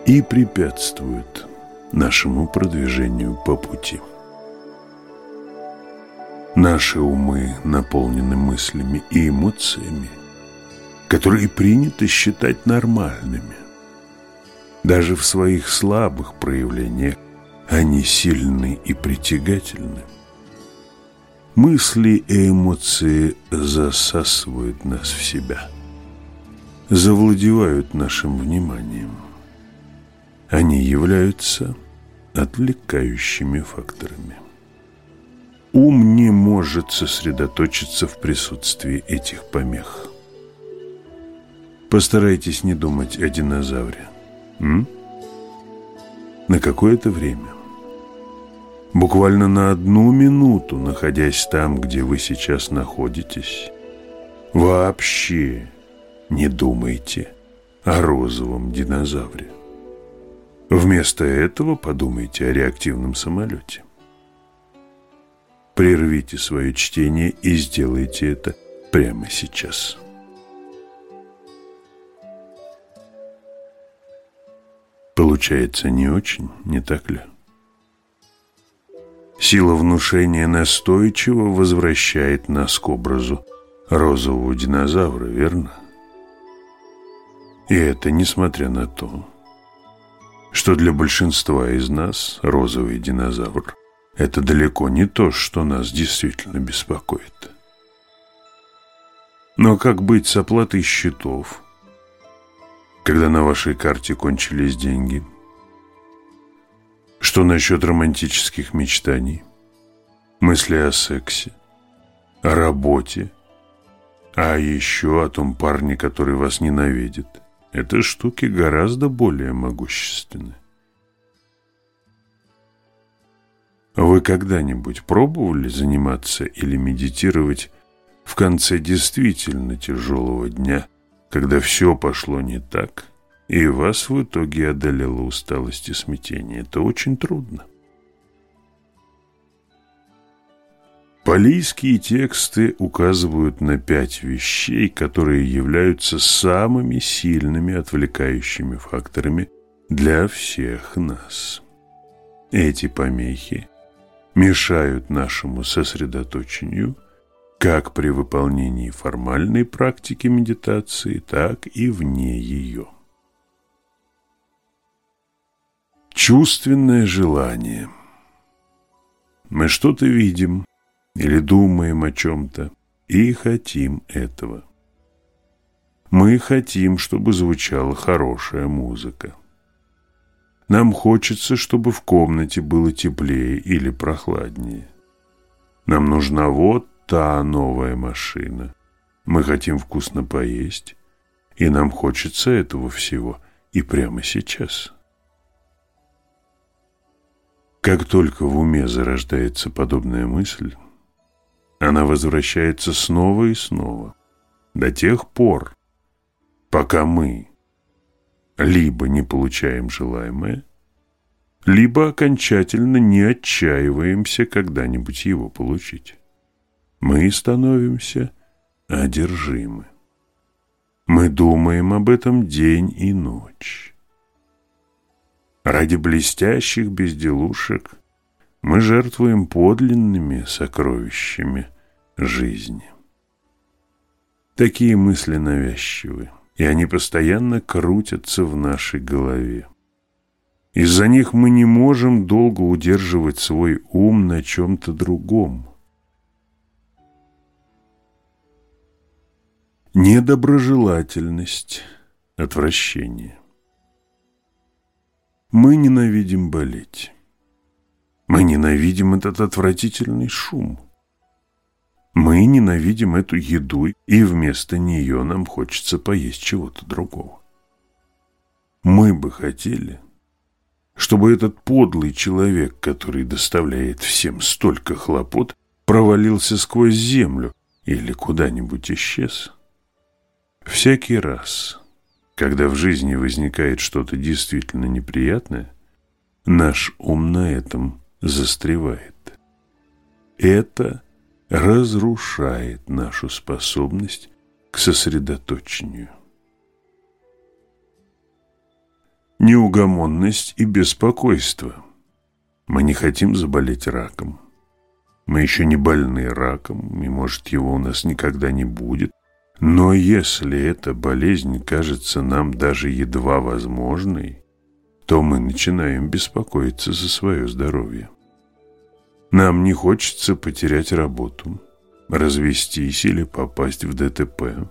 A: и препятствуют нашему продвижению по пути. Наши умы наполнены мыслями и эмоциями, которые принято считать нормальными. Даже в своих слабых проявлениях они сильны и притягательны. Мысли и эмоции засасывают нас в себя, завладевают нашим вниманием. Они являются отвлекающими факторами. Ум не может сосредоточиться в присутствии этих помех. Постарайтесь не думать о динозавре. М? На какое-то время. Буквально на одну минуту, находясь там, где вы сейчас находитесь, вообще не думайте о розовом динозавре. Вместо этого подумайте о реактивном самолете. Прервите свое чтение и сделайте это прямо сейчас. Получается не очень, не так ли? Сила внушения настойчиво возвращает нас к образу розового динозавра, верно? И это несмотря на то, что для большинства из нас розовый динозавр – это далеко не то, что нас действительно беспокоит. Но как быть с оплатой счетов, когда на вашей карте кончились деньги? Что насчет романтических мечтаний, мысли о сексе, о работе, а еще о том парне, который вас ненавидит – это штуки гораздо более могущественны. Вы когда-нибудь пробовали заниматься или медитировать в конце действительно тяжелого дня, когда все пошло не так, и вас в итоге одолела усталость и смятение? Это очень трудно. Палийские тексты указывают на пять вещей, которые являются самыми сильными отвлекающими факторами для всех нас. Эти помехи мешают нашему сосредоточению как при выполнении формальной практики медитации, так и вне ее. Чувственное желание. Мы что-то видим, или думаем о чем-то и хотим этого. Мы хотим, чтобы звучала хорошая музыка. Нам хочется, чтобы в комнате было теплее или прохладнее. Нам нужна вот та новая машина. Мы хотим вкусно поесть, и нам хочется этого всего и прямо сейчас. Как только в уме зарождается подобная мысль, она возвращается снова и снова, до тех пор, пока мы либо не получаем желаемое, либо окончательно не отчаиваемся когда-нибудь его получить. Мы становимся одержимы. Мы думаем об этом день и ночь. Ради блестящих безделушек мы жертвуем подлинными сокровищами жизни. Такие мысли навязчивы, и они постоянно крутятся в нашей голове. Из-за них мы не можем долго удерживать свой ум на чем-то другом. недоброжелательность, отвращение. Мы ненавидим болеть. Мы ненавидим этот отвратительный шум. Мы ненавидим эту еду, и вместо нее нам хочется поесть чего-то другого. Мы бы хотели, чтобы этот подлый человек, который доставляет всем столько хлопот, провалился сквозь землю или куда-нибудь исчез. Всякий раз, когда в жизни возникает что-то действительно неприятное, наш ум на этом застревает. Это разрушает нашу способность к сосредоточению. Неугомонность и беспокойство. Мы не хотим заболеть раком. Мы еще не больны раком, и, может, его у нас никогда не будет. Но если эта болезнь кажется нам даже едва возможной, то мы начинаем беспокоиться за свое здоровье. Нам не хочется потерять работу, развестись или попасть в ДТП.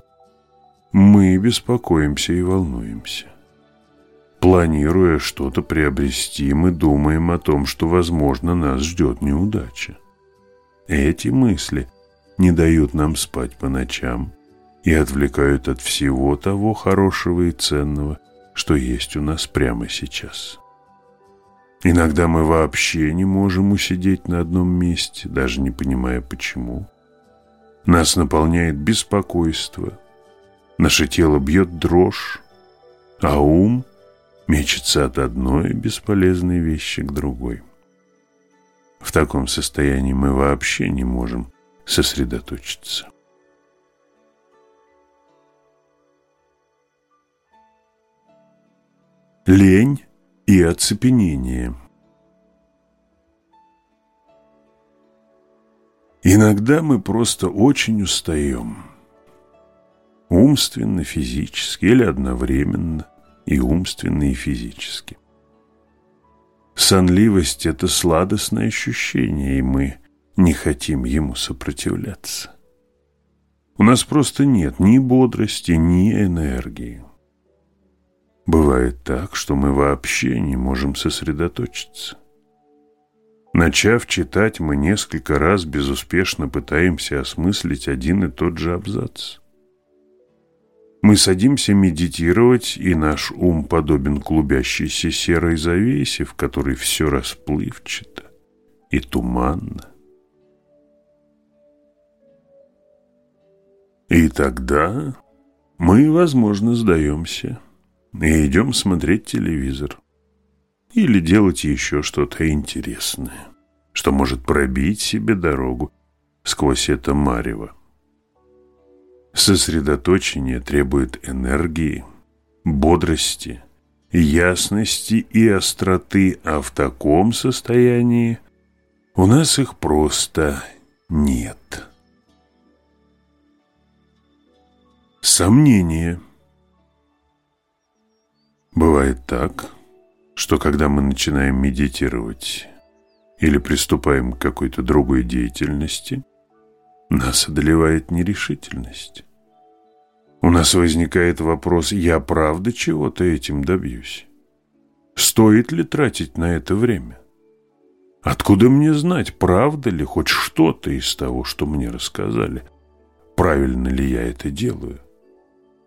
A: Мы беспокоимся и волнуемся. Планируя что-то приобрести, мы думаем о том, что, возможно, нас ждет неудача. Эти мысли не дают нам спать по ночам и отвлекают от всего того хорошего и ценного, что есть у нас прямо сейчас. Иногда мы вообще не можем усидеть на одном месте, даже не понимая почему. Нас наполняет беспокойство, наше тело бьет дрожь, а ум мечется от одной бесполезной вещи к другой. В таком состоянии мы вообще не можем сосредоточиться. Лень и оцепенение. Иногда мы просто очень устаем. Умственно, физически или одновременно и умственно, и физически. Сонливость – это сладостное ощущение, и мы не хотим ему сопротивляться. У нас просто нет ни бодрости, ни энергии. Бывает так, что мы вообще не можем сосредоточиться. Начав читать, мы несколько раз безуспешно пытаемся осмыслить один и тот же абзац. Мы садимся медитировать, и наш ум подобен клубящейся серой завесе, в которой все расплывчато и туманно. И тогда мы, возможно, сдаемся и идем смотреть телевизор. Или делать еще что-то интересное, что может пробить себе дорогу сквозь это марево. Сосредоточение требует энергии, бодрости, ясности и остроты, а в таком состоянии у нас их просто нет. Сомнение – Бывает так, что когда мы начинаем медитировать или приступаем к какой-то другой деятельности, нас одолевает нерешительность. У нас возникает вопрос, я правда чего-то этим добьюсь? Стоит ли тратить на это время? Откуда мне знать, правда ли хоть что-то из того, что мне рассказали? Правильно ли я это делаю?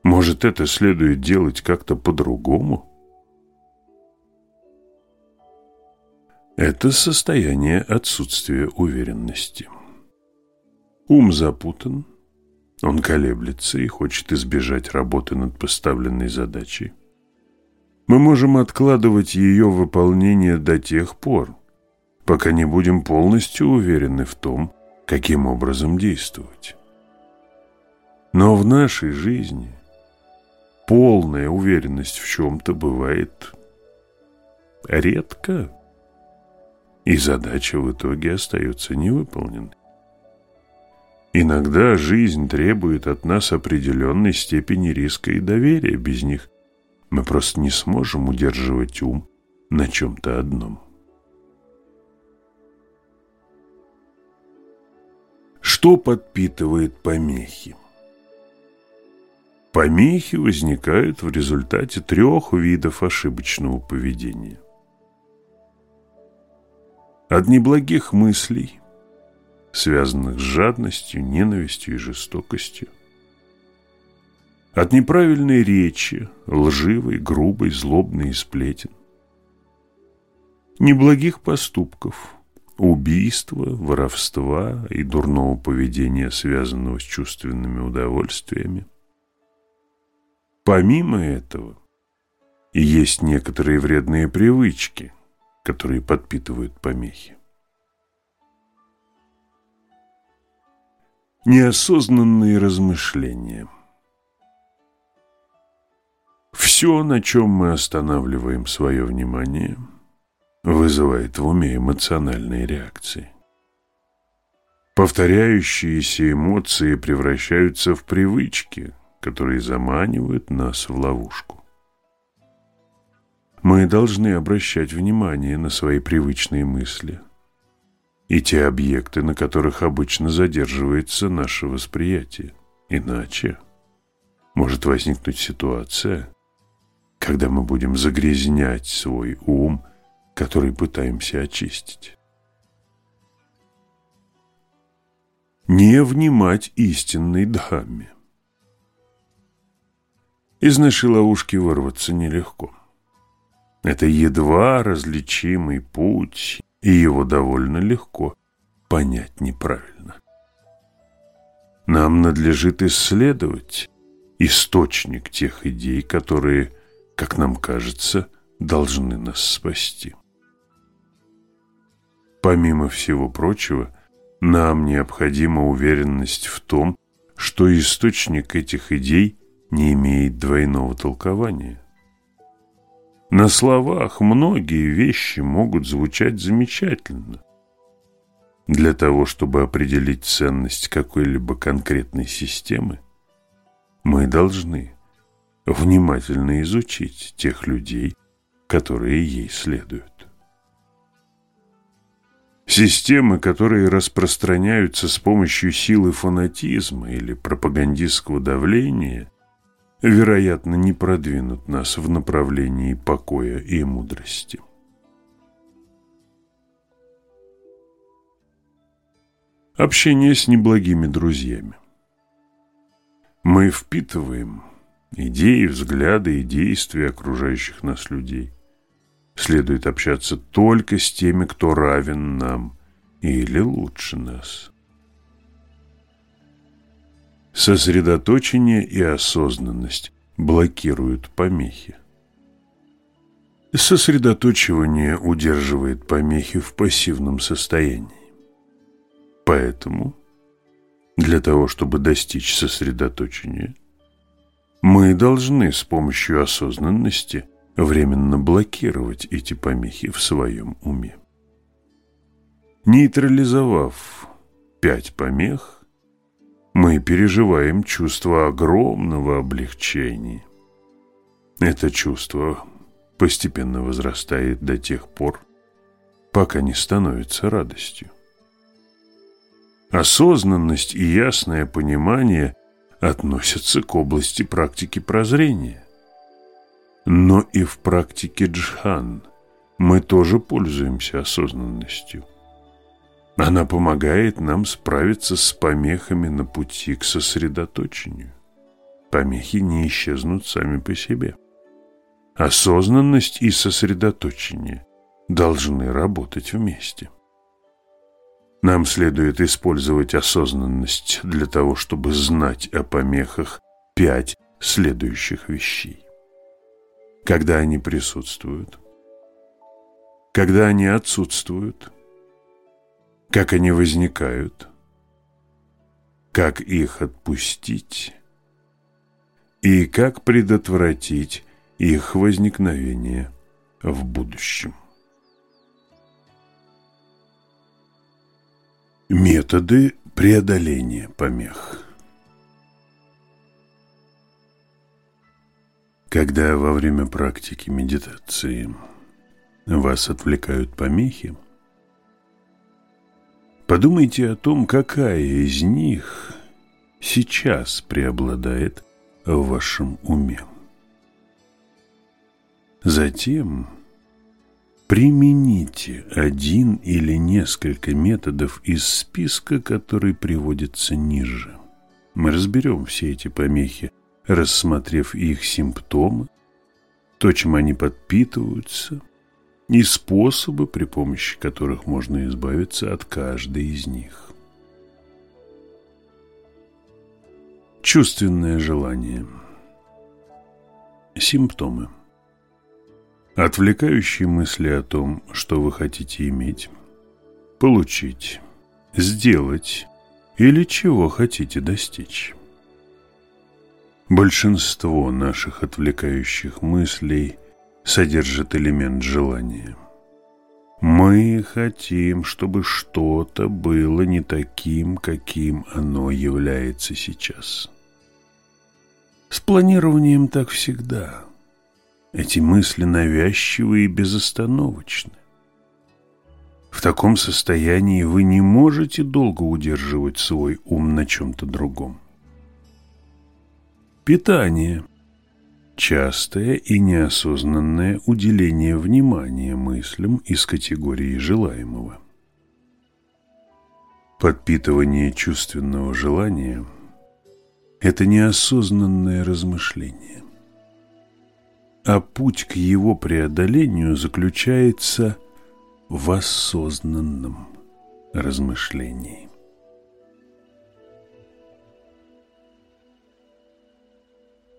A: Может, это следует делать как-то по-другому? Это состояние отсутствия уверенности. Ум запутан, он колеблется и хочет избежать работы над поставленной задачей. Мы можем откладывать ее выполнение до тех пор, пока не будем полностью уверены в том, каким образом действовать. Но в нашей жизни полная уверенность в чем-то бывает редко, и задача в итоге остается невыполненной. Иногда жизнь требует от нас определенной степени риска и доверия. Без них мы просто не сможем удерживать ум на чем-то одном. Что подпитывает помехи? Помехи возникают в результате трех видов ошибочного поведения. От неблагих мыслей, связанных с жадностью, ненавистью и жестокостью. От неправильной речи, лживой, грубой, злобной и сплетен. Неблагих поступков, убийства, воровства и дурного поведения, связанного с чувственными удовольствиями. Помимо этого, есть некоторые вредные привычки – которые подпитывают помехи. Неосознанные размышления. Все, на чем мы останавливаем свое внимание, вызывает в уме эмоциональные реакции. Повторяющиеся эмоции превращаются в привычки, которые заманивают нас в ловушку. Мы должны обращать внимание на свои привычные мысли и те объекты, на которых обычно задерживается наше восприятие. Иначе может возникнуть ситуация, когда мы будем загрязнять свой ум, который пытаемся очистить. Не внимать истинной Дхамме. Из нашей ловушки вырваться нелегко. Это едва различимый путь, и его довольно легко понять неправильно. Нам надлежит исследовать источник тех идей, которые, как нам кажется, должны нас спасти. Помимо всего прочего, нам необходима уверенность в том, что источник этих идей не имеет двойного толкования – на словах многие вещи могут звучать замечательно. Для того, чтобы определить ценность какой-либо конкретной системы, мы должны внимательно изучить тех людей, которые ей следуют. Системы, которые распространяются с помощью силы фанатизма или пропагандистского давления – вероятно, не продвинут нас в направлении покоя и мудрости. Общение с неблагими друзьями. Мы впитываем идеи, взгляды и действия окружающих нас людей. Следует общаться только с теми, кто равен нам или лучше нас. Сосредоточение и осознанность блокируют помехи. Сосредоточивание удерживает помехи в пассивном состоянии. Поэтому, для того, чтобы достичь сосредоточения, мы должны с помощью осознанности временно блокировать эти помехи в своем уме. Нейтрализовав пять помех, мы переживаем чувство огромного облегчения. Это чувство постепенно возрастает до тех пор, пока не становится радостью. Осознанность и ясное понимание относятся к области практики прозрения. Но и в практике джхан мы тоже пользуемся осознанностью. Она помогает нам справиться с помехами на пути к сосредоточению. Помехи не исчезнут сами по себе. Осознанность и сосредоточение должны работать вместе. Нам следует использовать осознанность для того, чтобы знать о помехах пять следующих вещей. Когда они присутствуют, когда они отсутствуют – как они возникают, как их отпустить и как предотвратить их возникновение в будущем. Методы преодоления помех Когда во время практики медитации вас отвлекают помехи, Подумайте о том, какая из них сейчас преобладает в вашем уме. Затем примените один или несколько методов из списка, который приводится ниже. Мы разберем все эти помехи, рассмотрев их симптомы, то, чем они подпитываются, и способы, при помощи которых можно избавиться от каждой из них. Чувственное желание. Симптомы. Отвлекающие мысли о том, что вы хотите иметь, получить, сделать или чего хотите достичь. Большинство наших отвлекающих мыслей содержит элемент желания. Мы хотим, чтобы что-то было не таким, каким оно является сейчас. С планированием так всегда. Эти мысли навязчивы и безостановочны. В таком состоянии вы не можете долго удерживать свой ум на чем-то другом. Питание. Частое и неосознанное уделение внимания мыслям из категории желаемого. Подпитывание чувственного желания – это неосознанное размышление. А путь к его преодолению заключается в осознанном размышлении.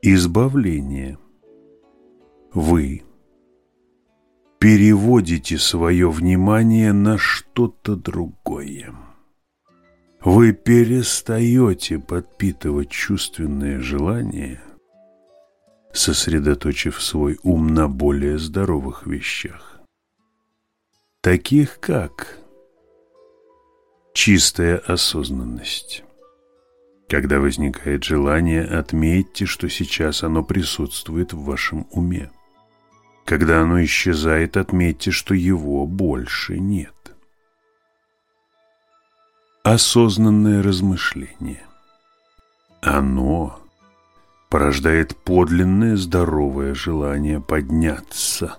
A: Избавление. Вы переводите свое внимание на что-то другое. Вы перестаете подпитывать чувственные желания, сосредоточив свой ум на более здоровых вещах, таких как чистая осознанность, когда возникает желание, отметьте, что сейчас оно присутствует в вашем уме. Когда оно исчезает, отметьте, что его больше нет. Осознанное размышление. Оно порождает подлинное здоровое желание подняться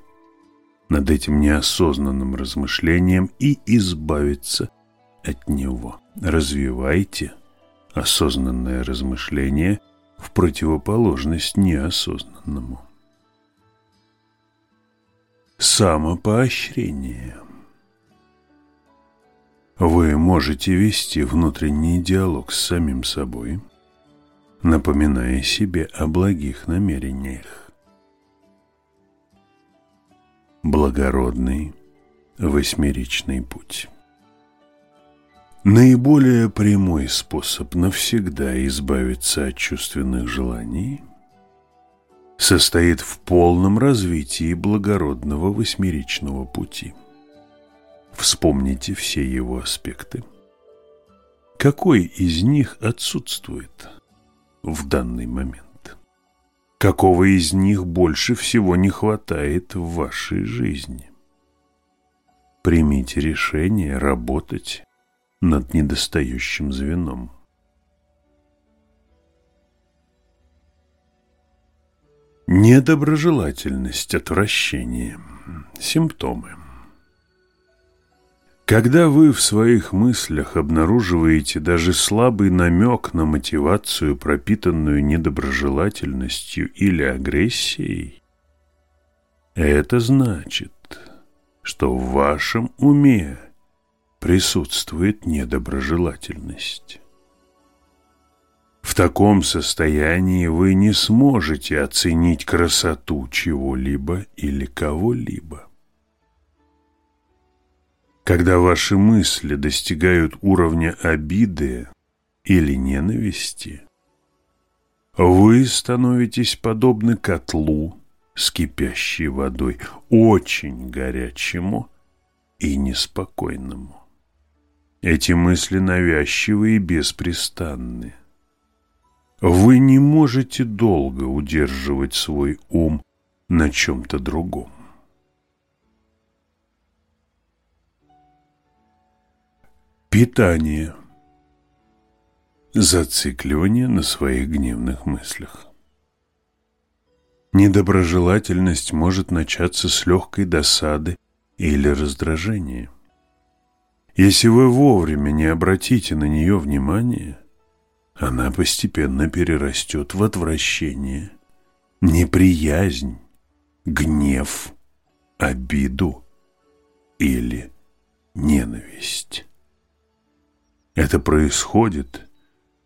A: над этим неосознанным размышлением и избавиться от него. Развивайте осознанное размышление в противоположность неосознанному. Самопоощрение. Вы можете вести внутренний диалог с самим собой, напоминая себе о благих намерениях. Благородный восьмеричный путь. Наиболее прямой способ навсегда избавиться от чувственных желаний состоит в полном развитии благородного восьмеричного пути. Вспомните все его аспекты. Какой из них отсутствует в данный момент? Какого из них больше всего не хватает в вашей жизни? Примите решение работать над недостающим звеном. Недоброжелательность, отвращение, симптомы. Когда вы в своих мыслях обнаруживаете даже слабый намек на мотивацию, пропитанную недоброжелательностью или агрессией, это значит, что в вашем уме присутствует недоброжелательность. В таком состоянии вы не сможете оценить красоту чего-либо или кого-либо. Когда ваши мысли достигают уровня обиды или ненависти, вы становитесь подобны котлу с кипящей водой, очень горячему и неспокойному. Эти мысли навязчивы и беспрестанны. Вы не можете долго удерживать свой ум на чем-то другом. Питание. Зацикливание на своих гневных мыслях. Недоброжелательность может начаться с легкой досады или раздражения. Если вы вовремя не обратите на нее внимания, она постепенно перерастет в отвращение, неприязнь, гнев, обиду или ненависть. Это происходит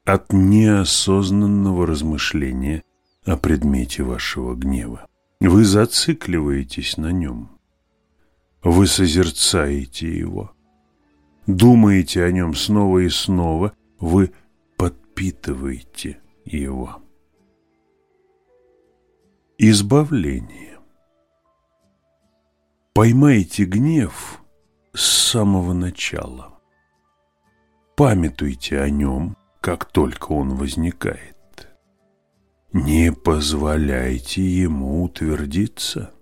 A: от неосознанного размышления о предмете вашего гнева. Вы зацикливаетесь на нем. Вы созерцаете его. Думаете о нем снова и снова. Вы подпитываете его. Избавление. Поймайте гнев с самого начала. Памятуйте о нем, как только он возникает. Не позволяйте ему утвердиться.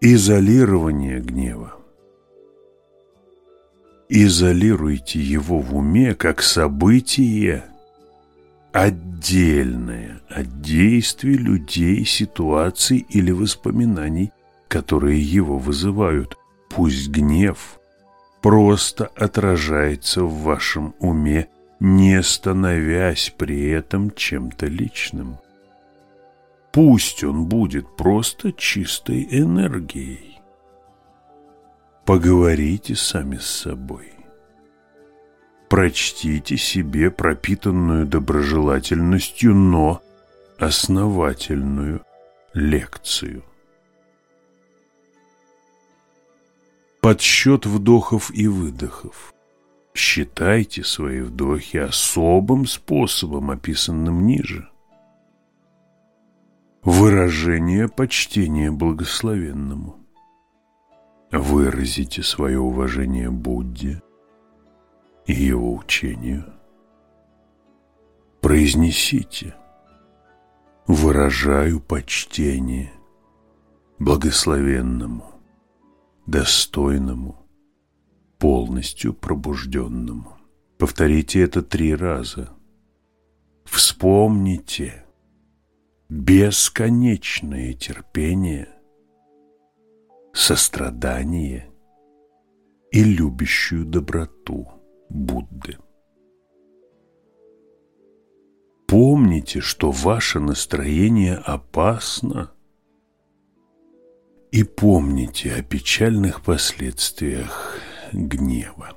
A: Изолирование гнева. Изолируйте его в уме как событие, отдельное от действий людей, ситуаций или воспоминаний, которые его вызывают. Пусть гнев просто отражается в вашем уме не становясь при этом чем-то личным. Пусть он будет просто чистой энергией. Поговорите сами с собой. Прочтите себе пропитанную доброжелательностью, но основательную лекцию. Подсчет вдохов и выдохов. Считайте свои вдохи особым способом, описанным ниже. Выражение почтения благословенному. Выразите свое уважение Будде и его учению. Произнесите «Выражаю почтение благословенному, достойному, полностью пробужденному. Повторите это три раза. Вспомните бесконечное терпение, сострадание и любящую доброту Будды. Помните, что ваше настроение опасно, и помните о печальных последствиях гнева.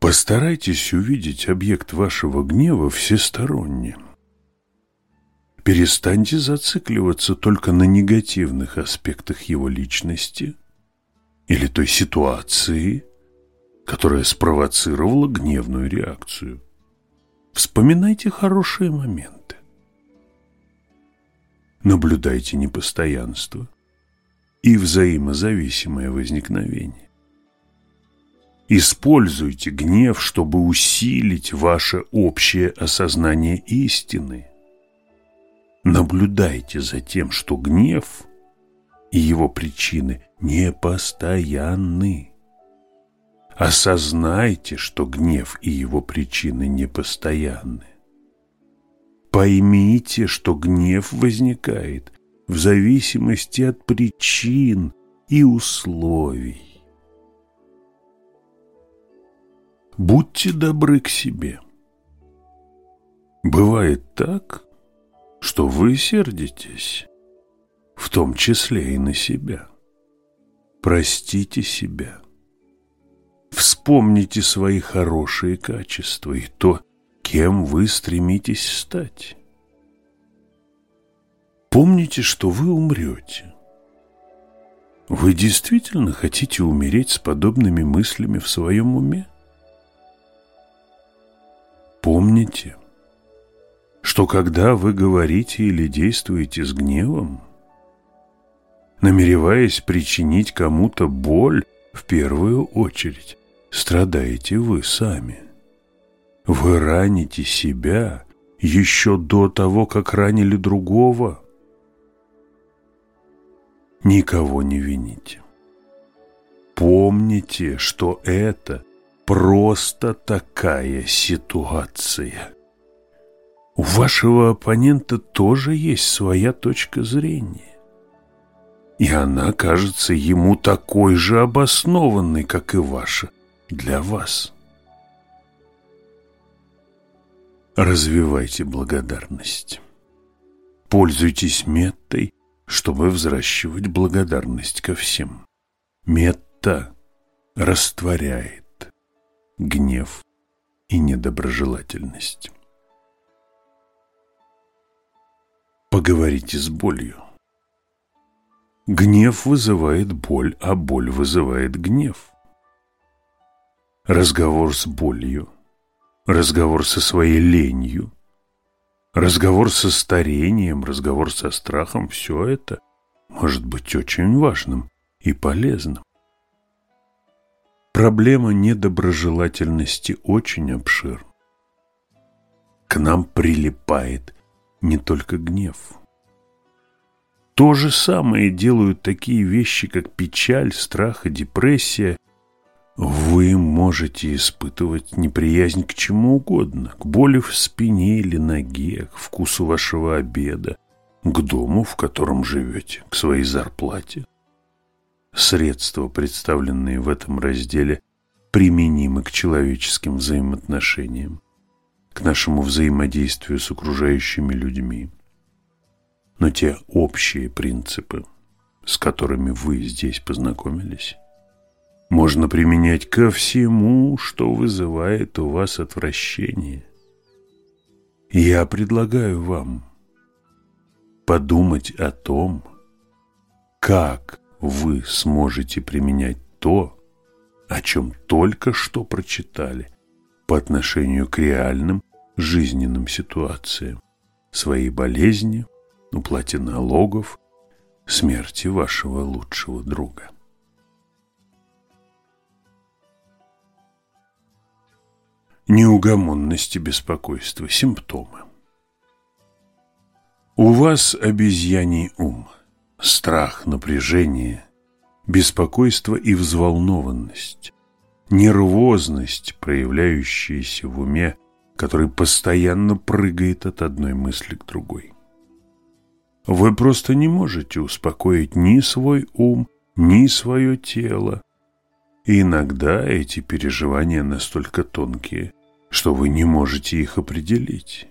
A: Постарайтесь увидеть объект вашего гнева всесторонне. Перестаньте зацикливаться только на негативных аспектах его личности или той ситуации, которая спровоцировала гневную реакцию. Вспоминайте хорошие моменты. Наблюдайте непостоянство и взаимозависимое возникновение. Используйте гнев, чтобы усилить ваше общее осознание истины. Наблюдайте за тем, что гнев и его причины непостоянны. Осознайте, что гнев и его причины непостоянны. Поймите, что гнев возникает в зависимости от причин и условий. Будьте добры к себе. Бывает так, что вы сердитесь, в том числе и на себя. Простите себя. Вспомните свои хорошие качества и то, кем вы стремитесь стать. Помните, что вы умрете. Вы действительно хотите умереть с подобными мыслями в своем уме? Помните, что когда вы говорите или действуете с гневом, намереваясь причинить кому-то боль, в первую очередь страдаете вы сами. Вы раните себя еще до того, как ранили другого – никого не вините. Помните, что это просто такая ситуация. У вашего оппонента тоже есть своя точка зрения. И она кажется ему такой же обоснованной, как и ваша, для вас. Развивайте благодарность. Пользуйтесь меттой, чтобы взращивать благодарность ко всем. Метта растворяет гнев и недоброжелательность. Поговорите с болью. Гнев вызывает боль, а боль вызывает гнев. Разговор с болью, разговор со своей ленью, разговор со старением, разговор со страхом – все это может быть очень важным и полезным. Проблема недоброжелательности очень обширна. К нам прилипает не только гнев. То же самое делают такие вещи, как печаль, страх и депрессия. Вы можете испытывать неприязнь к чему угодно, к боли в спине или ноге, к вкусу вашего обеда, к дому, в котором живете, к своей зарплате. Средства, представленные в этом разделе, применимы к человеческим взаимоотношениям, к нашему взаимодействию с окружающими людьми но те общие принципы, с которыми вы здесь познакомились, можно применять ко всему, что вызывает у вас отвращение. Я предлагаю вам подумать о том, как вы сможете применять то, о чем только что прочитали по отношению к реальным жизненным ситуациям, своей болезни, уплате налогов, смерти вашего лучшего друга. Неугомонность и беспокойство – симптомы. У вас обезьяний ум, страх, напряжение, беспокойство и взволнованность, нервозность, проявляющаяся в уме, который постоянно прыгает от одной мысли к другой. Вы просто не можете успокоить ни свой ум, ни свое тело. И иногда эти переживания настолько тонкие, что вы не можете их определить.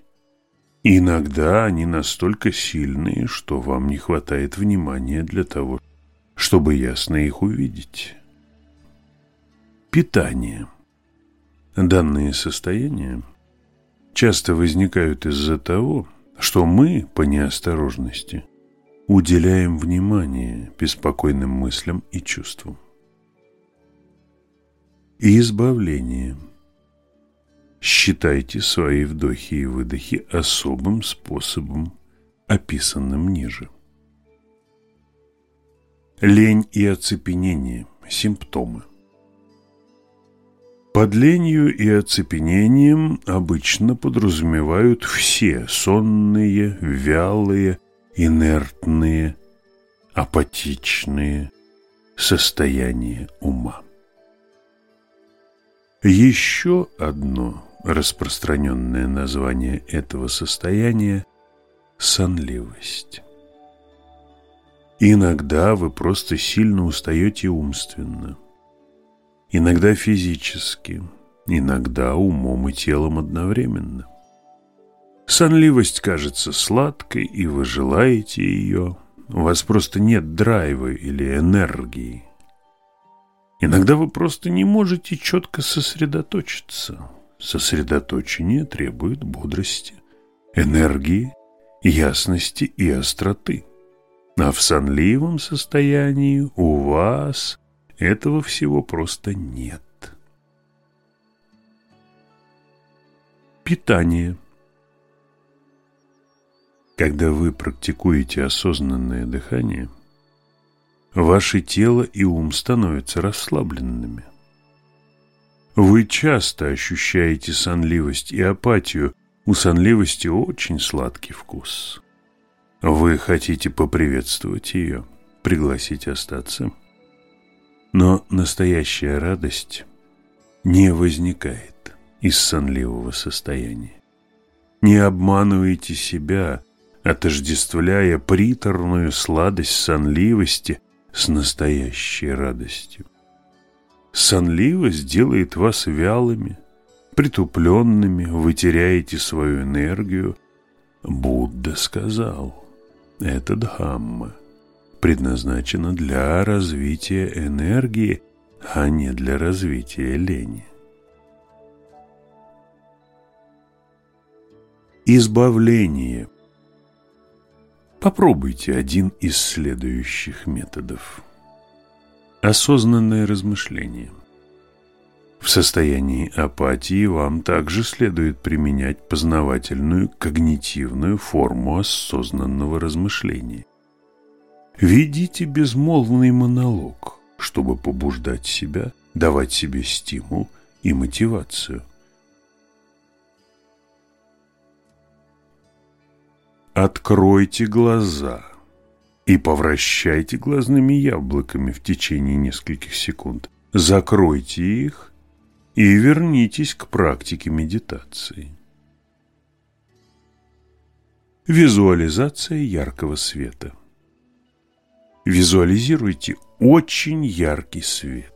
A: Иногда они настолько сильные, что вам не хватает внимания для того, чтобы ясно их увидеть. Питание. Данные состояния часто возникают из-за того, что мы по неосторожности уделяем внимание беспокойным мыслям и чувствам. И избавление. Считайте свои вдохи и выдохи особым способом, описанным ниже. Лень и оцепенение – симптомы. Под ленью и оцепенением обычно подразумевают все сонные, вялые, инертные, апатичные состояния ума. Еще одно распространенное название этого состояния – сонливость. Иногда вы просто сильно устаете умственно – иногда физически, иногда умом и телом одновременно. Сонливость кажется сладкой, и вы желаете ее. У вас просто нет драйва или энергии. Иногда вы просто не можете четко сосредоточиться. Сосредоточение требует бодрости, энергии, ясности и остроты. А в сонливом состоянии у вас этого всего просто нет. Питание. Когда вы практикуете осознанное дыхание, ваше тело и ум становятся расслабленными. Вы часто ощущаете сонливость и апатию. У сонливости очень сладкий вкус. Вы хотите поприветствовать ее, пригласить остаться – но настоящая радость не возникает из сонливого состояния. Не обманывайте себя, отождествляя приторную сладость сонливости с настоящей радостью. Сонливость делает вас вялыми, притупленными, вы теряете свою энергию. Будда сказал, это Дхамма предназначена для развития энергии, а не для развития лени. Избавление. Попробуйте один из следующих методов. Осознанное размышление. В состоянии апатии вам также следует применять познавательную когнитивную форму осознанного размышления. Ведите безмолвный монолог, чтобы побуждать себя, давать себе стимул и мотивацию. Откройте глаза и повращайте глазными яблоками в течение нескольких секунд. Закройте их и вернитесь к практике медитации. Визуализация яркого света. Визуализируйте очень яркий свет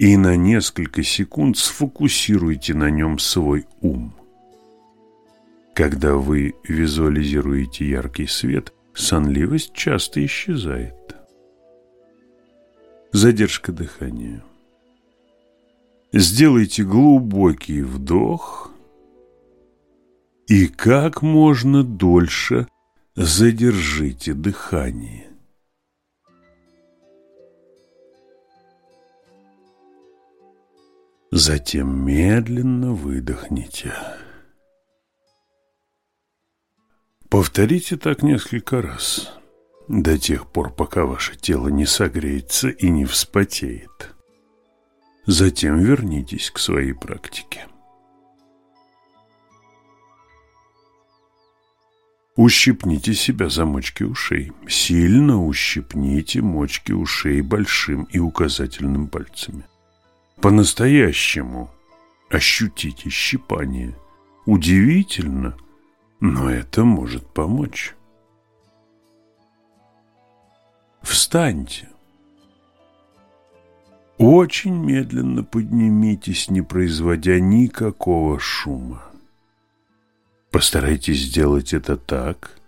A: и на несколько секунд сфокусируйте на нем свой ум. Когда вы визуализируете яркий свет, сонливость часто исчезает. Задержка дыхания. Сделайте глубокий вдох и как можно дольше задержите дыхание. Затем медленно выдохните. Повторите так несколько раз, до тех пор, пока ваше тело не согреется и не вспотеет. Затем вернитесь к своей практике. Ущипните себя за мочки ушей. Сильно ущипните мочки ушей большим и указательным пальцами. По-настоящему ощутите щипание. Удивительно, но это может помочь. Встаньте. Очень медленно поднимитесь, не производя никакого шума. Постарайтесь сделать это так,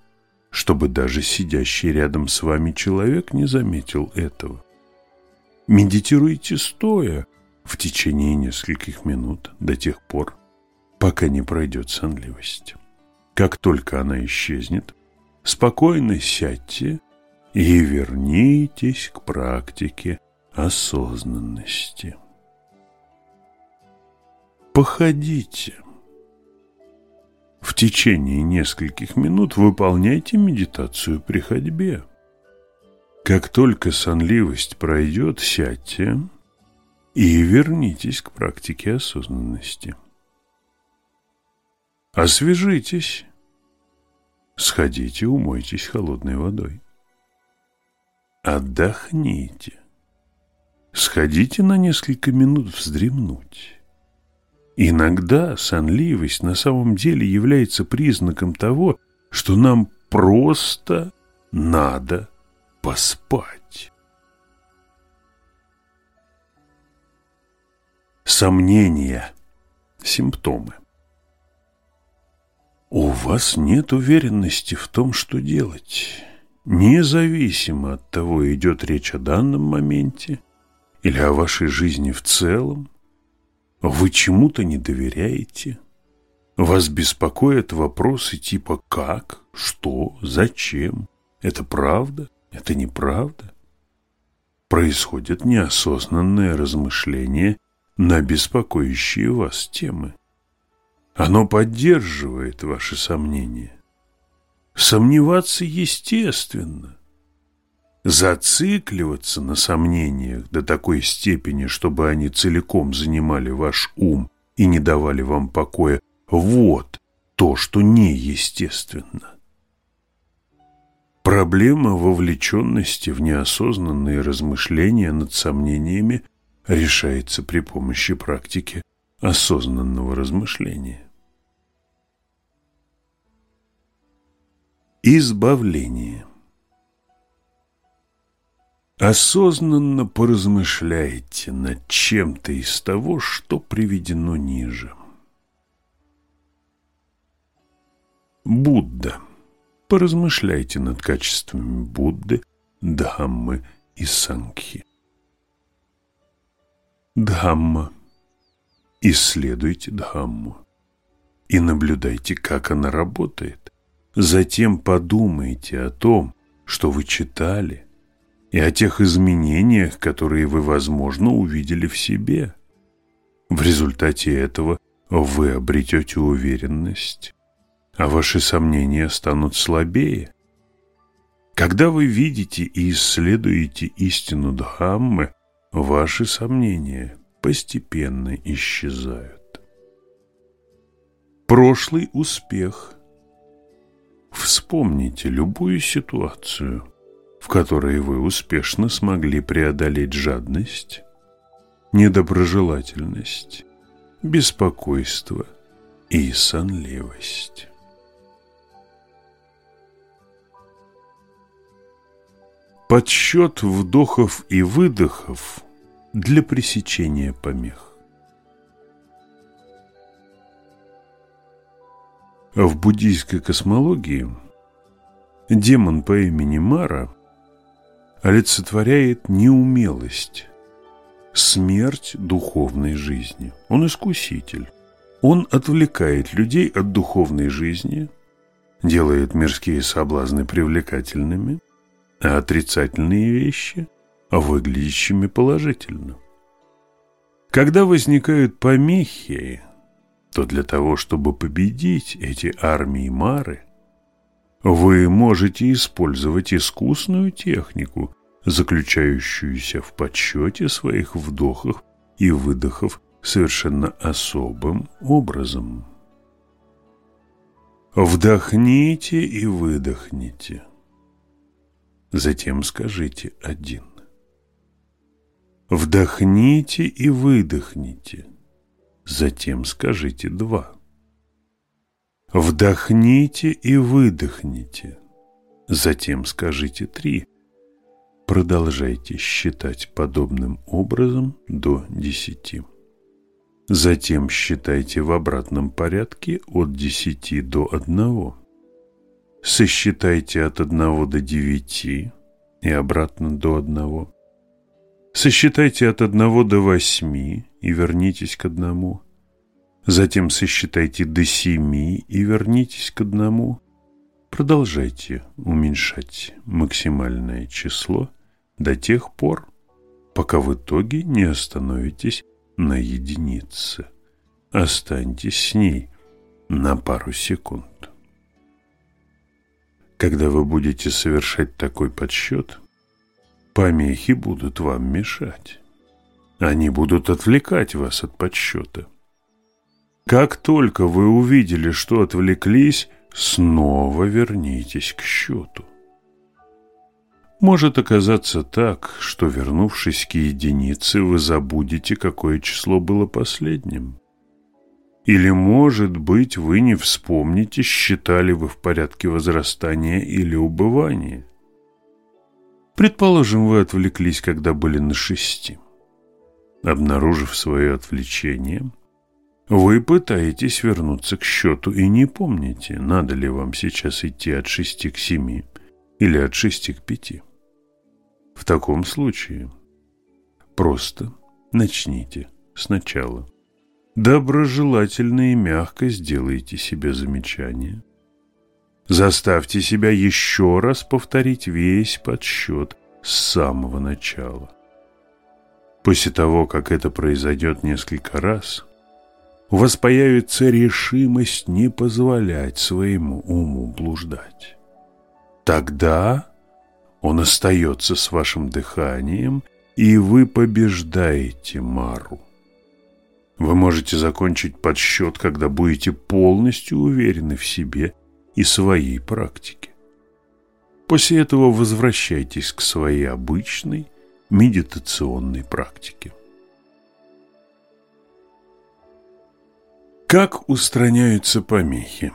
A: чтобы даже сидящий рядом с вами человек не заметил этого. Медитируйте стоя в течение нескольких минут до тех пор, пока не пройдет сонливость. Как только она исчезнет, спокойно сядьте и вернитесь к практике осознанности. Походите. В течение нескольких минут выполняйте медитацию при ходьбе. Как только сонливость пройдет, сядьте и вернитесь к практике осознанности. Освежитесь. Сходите, умойтесь холодной водой. Отдохните. Сходите на несколько минут вздремнуть. Иногда сонливость на самом деле является признаком того, что нам просто надо поспать. Сомнения. Симптомы. У вас нет уверенности в том, что делать. Независимо от того, идет речь о данном моменте или о вашей жизни в целом, вы чему-то не доверяете. Вас беспокоят вопросы типа «как?», «что?», «зачем?». Это правда? Это неправда? Происходит неосознанное размышление на беспокоящие вас темы. Оно поддерживает ваши сомнения. Сомневаться естественно. Зацикливаться на сомнениях до такой степени, чтобы они целиком занимали ваш ум и не давали вам покоя, вот то, что неестественно. Проблема вовлеченности в неосознанные размышления над сомнениями решается при помощи практики осознанного размышления. Избавление Осознанно поразмышляйте над чем-то из того, что приведено ниже. Будда. Поразмышляйте над качествами Будды, Дхаммы и Сангхи. Дхамма. Исследуйте Дхамму и наблюдайте, как она работает. Затем подумайте о том, что вы читали, и о тех изменениях, которые вы, возможно, увидели в себе. В результате этого вы обретете уверенность, а ваши сомнения станут слабее. Когда вы видите и исследуете истину Дхаммы, ваши сомнения постепенно исчезают. Прошлый успех. Вспомните любую ситуацию, в которой вы успешно смогли преодолеть жадность, недоброжелательность, беспокойство и сонливость. Подсчет вдохов и выдохов для пресечения помех. В буддийской космологии демон по имени Мара олицетворяет неумелость, смерть духовной жизни. Он искуситель. Он отвлекает людей от духовной жизни, делает мирские соблазны привлекательными, а отрицательные вещи – выглядящими положительно. Когда возникают помехи, то для того, чтобы победить эти армии Мары – вы можете использовать искусную технику, заключающуюся в подсчете своих вдохов и выдохов совершенно особым образом. Вдохните и выдохните. Затем скажите один. Вдохните и выдохните. Затем скажите два. Вдохните и выдохните. Затем скажите три. Продолжайте считать подобным образом до десяти. Затем считайте в обратном порядке от десяти до одного. Сосчитайте от одного до девяти и обратно до одного. Сосчитайте от одного до восьми и вернитесь к одному. Затем сосчитайте до семи и вернитесь к одному. Продолжайте уменьшать максимальное число до тех пор, пока в итоге не остановитесь на единице. Останьтесь с ней на пару секунд. Когда вы будете совершать такой подсчет, помехи будут вам мешать. Они будут отвлекать вас от подсчета. Как только вы увидели, что отвлеклись, снова вернитесь к счету. Может оказаться так, что, вернувшись к единице, вы забудете, какое число было последним. Или, может быть, вы не вспомните, считали вы в порядке возрастания или убывания. Предположим, вы отвлеклись, когда были на шести. Обнаружив свое отвлечение – вы пытаетесь вернуться к счету и не помните, надо ли вам сейчас идти от шести к семи или от шести к пяти. В таком случае просто начните сначала. Доброжелательно и мягко сделайте себе замечание. Заставьте себя еще раз повторить весь подсчет с самого начала. После того, как это произойдет несколько раз – у вас появится решимость не позволять своему уму блуждать. Тогда он остается с вашим дыханием, и вы побеждаете Мару. Вы можете закончить подсчет, когда будете полностью уверены в себе и своей практике. После этого возвращайтесь к своей обычной медитационной практике. Как устраняются помехи?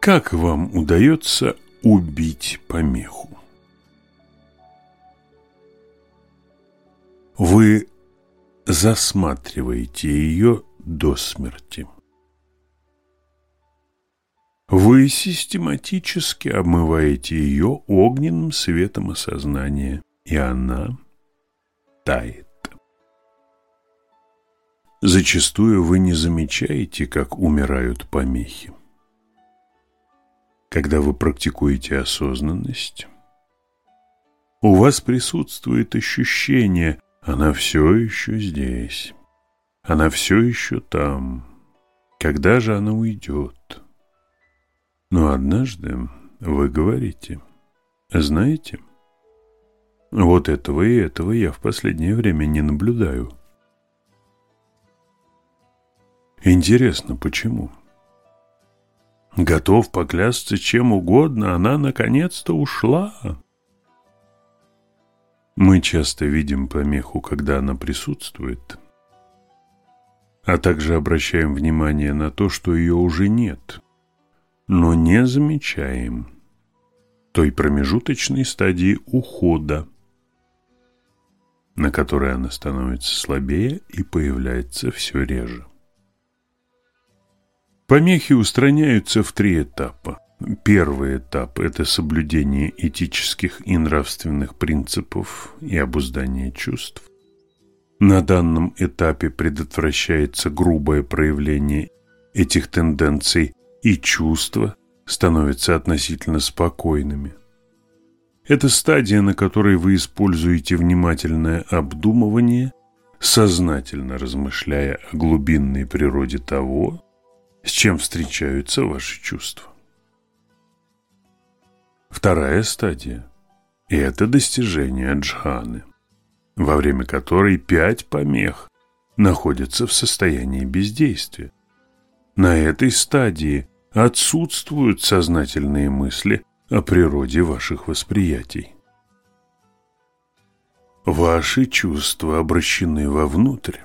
A: Как вам удается убить помеху? Вы засматриваете ее до смерти. Вы систематически обмываете ее огненным светом осознания, и она тает. Зачастую вы не замечаете, как умирают помехи. Когда вы практикуете осознанность, у вас присутствует ощущение, она все еще здесь, она все еще там. Когда же она уйдет? Но однажды вы говорите, знаете, вот этого и этого я в последнее время не наблюдаю. Интересно, почему? Готов поклясться чем угодно, она наконец-то ушла. Мы часто видим помеху, когда она присутствует, а также обращаем внимание на то, что ее уже нет – но не замечаем той промежуточной стадии ухода, на которой она становится слабее и появляется все реже. Помехи устраняются в три этапа. Первый этап – это соблюдение этических и нравственных принципов и обуздание чувств. На данном этапе предотвращается грубое проявление этих тенденций и чувства становятся относительно спокойными. Это стадия, на которой вы используете внимательное обдумывание, сознательно размышляя о глубинной природе того, с чем встречаются ваши чувства. Вторая стадия – это достижение джханы, во время которой пять помех находятся в состоянии бездействия. На этой стадии отсутствуют сознательные мысли о природе ваших восприятий. Ваши чувства обращены вовнутрь,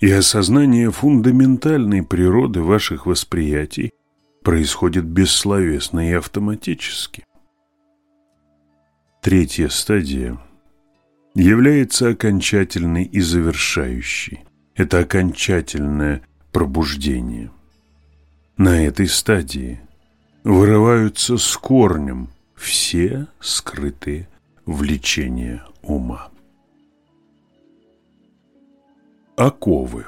A: и осознание фундаментальной природы ваших восприятий происходит бессловесно и автоматически. Третья стадия является окончательной и завершающей. Это окончательное пробуждение. На этой стадии вырываются с корнем все скрытые влечения ума. Оковы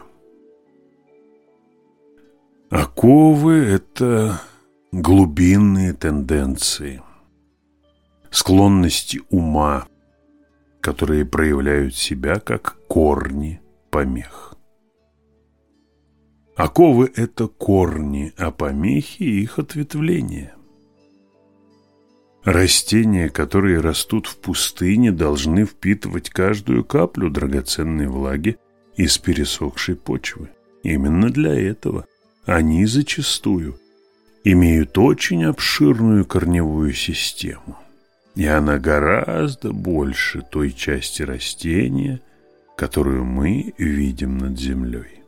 A: Оковы – это глубинные тенденции, склонности ума, которые проявляют себя как корни помех. Оковы – это корни, а помехи – их ответвления. Растения, которые растут в пустыне, должны впитывать каждую каплю драгоценной влаги из пересохшей почвы. Именно для этого они зачастую имеют очень обширную корневую систему, и она гораздо больше той части растения, которую мы видим над землей.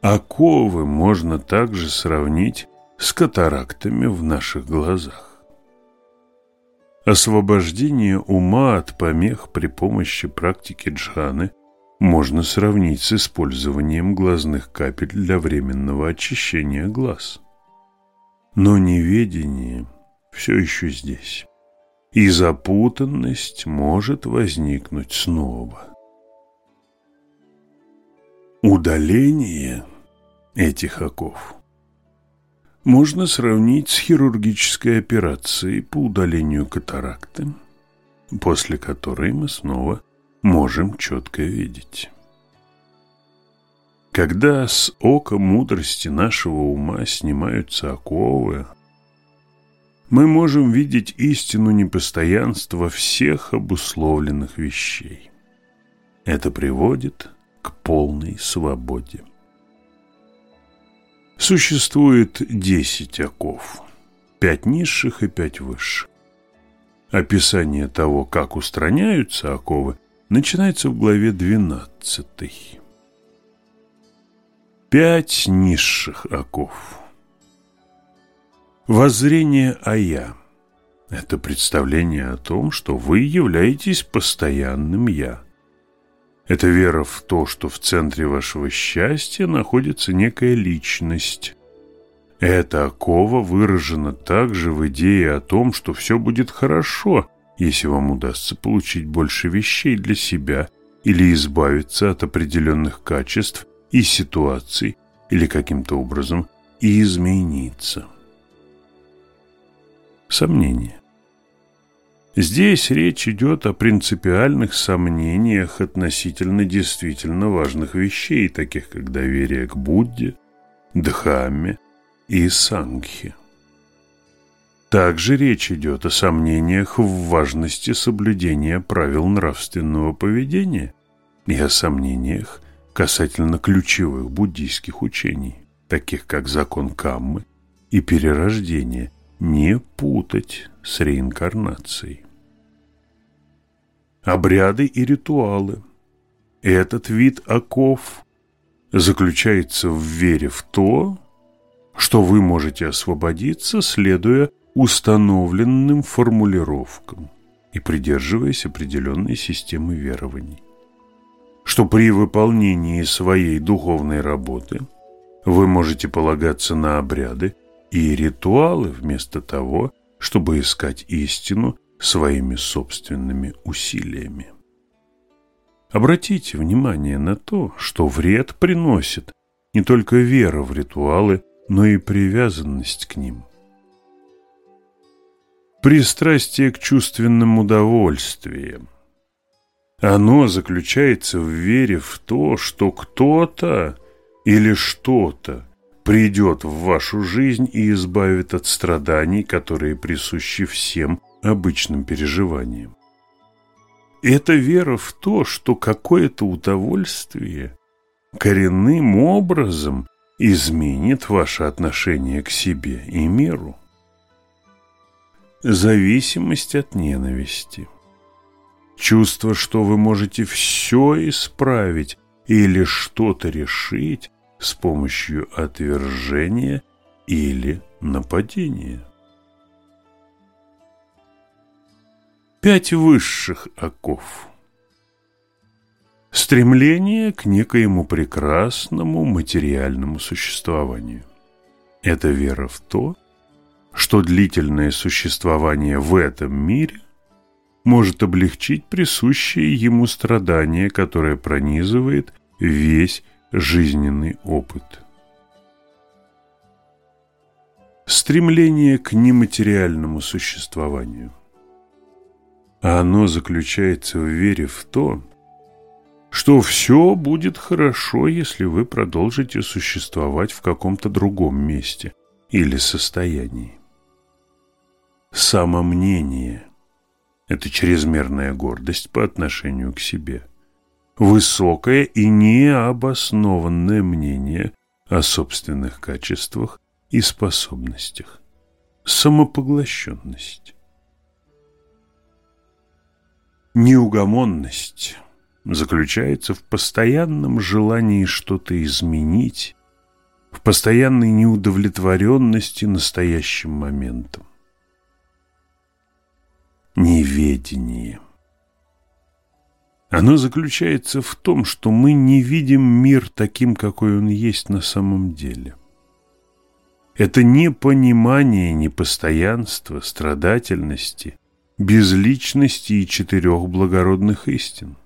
A: Оковы можно также сравнить с катарактами в наших глазах. Освобождение ума от помех при помощи практики джханы можно сравнить с использованием глазных капель для временного очищения глаз. Но неведение все еще здесь, и запутанность может возникнуть снова. Удаление этих оков можно сравнить с хирургической операцией по удалению катаракты, после которой мы снова можем четко видеть. Когда с ока мудрости нашего ума снимаются оковы, мы можем видеть истину непостоянства всех обусловленных вещей. Это приводит к полной свободе. Существует десять оков, пять низших и пять высших. Описание того, как устраняются оковы, начинается в главе 12. Пять низших оков. Воззрение «А-я» – это представление о том, что вы являетесь постоянным «я». Это вера в то, что в центре вашего счастья находится некая личность. Эта окова выражена также в идее о том, что все будет хорошо, если вам удастся получить больше вещей для себя или избавиться от определенных качеств и ситуаций или каким-то образом измениться. Сомнения. Здесь речь идет о принципиальных сомнениях относительно действительно важных вещей, таких как доверие к Будде, Дхамме и Сангхе. Также речь идет о сомнениях в важности соблюдения правил нравственного поведения и о сомнениях касательно ключевых буддийских учений, таких как закон Каммы и перерождение, не путать с реинкарнацией. Обряды и ритуалы. Этот вид оков заключается в вере в то, что вы можете освободиться, следуя установленным формулировкам и придерживаясь определенной системы верований что при выполнении своей духовной работы вы можете полагаться на обряды и ритуалы вместо того, чтобы искать истину своими собственными усилиями. Обратите внимание на то, что вред приносит не только вера в ритуалы, но и привязанность к ним. Пристрастие к чувственным удовольствиям – оно заключается в вере в то, что кто-то или что-то придет в вашу жизнь и избавит от страданий, которые присущи всем обычным переживаниям. Это вера в то, что какое-то удовольствие коренным образом изменит ваше отношение к себе и миру. Зависимость от ненависти – Чувство, что вы можете все исправить или что-то решить с помощью отвержения или нападения. Пять высших оков. Стремление к некоему прекрасному материальному существованию. Это вера в то, что длительное существование в этом мире может облегчить присущее ему страдание, которое пронизывает весь жизненный опыт. Стремление к нематериальному существованию. А оно заключается в вере в то, что все будет хорошо, если вы продолжите существовать в каком-то другом месте или состоянии. Самомнение – это чрезмерная гордость по отношению к себе. Высокое и необоснованное мнение о собственных качествах и способностях. Самопоглощенность. Неугомонность заключается в постоянном желании что-то изменить, в постоянной неудовлетворенности настоящим моментом неведение. Оно заключается в том, что мы не видим мир таким, какой он есть на самом деле. Это непонимание непостоянства, страдательности, безличности и четырех благородных истин.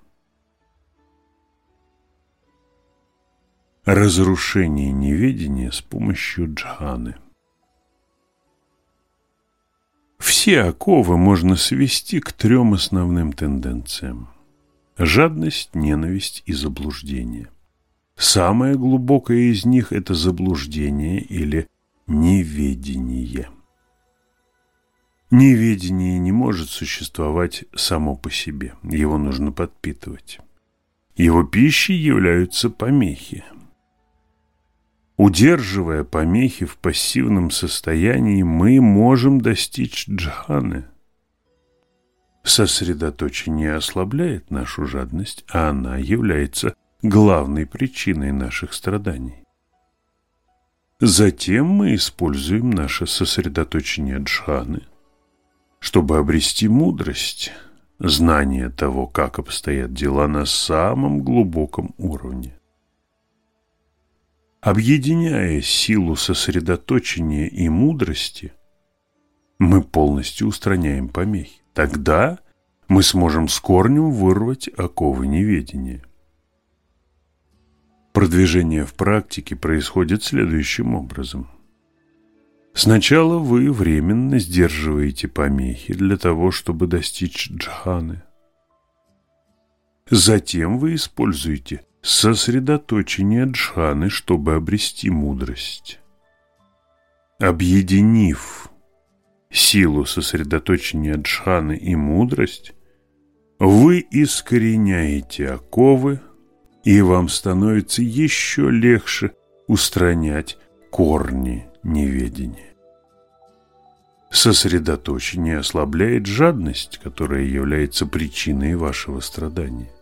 A: Разрушение неведения с помощью джханы – Все оковы можно свести к трем основным тенденциям. Жадность, ненависть и заблуждение. Самое глубокое из них – это заблуждение или неведение. Неведение не может существовать само по себе, его нужно подпитывать. Его пищей являются помехи, Удерживая помехи в пассивном состоянии, мы можем достичь джханы. Сосредоточение ослабляет нашу жадность, а она является главной причиной наших страданий. Затем мы используем наше сосредоточение джханы, чтобы обрести мудрость, знание того, как обстоят дела на самом глубоком уровне. Объединяя силу сосредоточения и мудрости, мы полностью устраняем помехи. Тогда мы сможем с корнем вырвать оковы неведения. Продвижение в практике происходит следующим образом. Сначала вы временно сдерживаете помехи для того, чтобы достичь джханы. Затем вы используете сосредоточение джханы, чтобы обрести мудрость. Объединив силу сосредоточения джханы и мудрость, вы искореняете оковы, и вам становится еще легче устранять корни неведения. Сосредоточение ослабляет жадность, которая является причиной вашего страдания.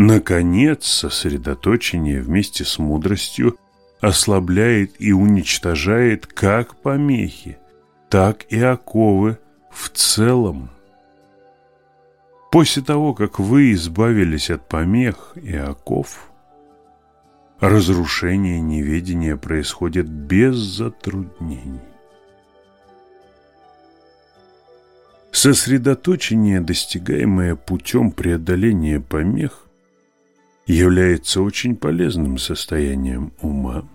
A: Наконец, сосредоточение вместе с мудростью ослабляет и уничтожает как помехи, так и оковы в целом. После того, как вы избавились от помех и оков, разрушение неведения происходит без затруднений. Сосредоточение, достигаемое путем преодоления помех, является очень полезным состоянием ума,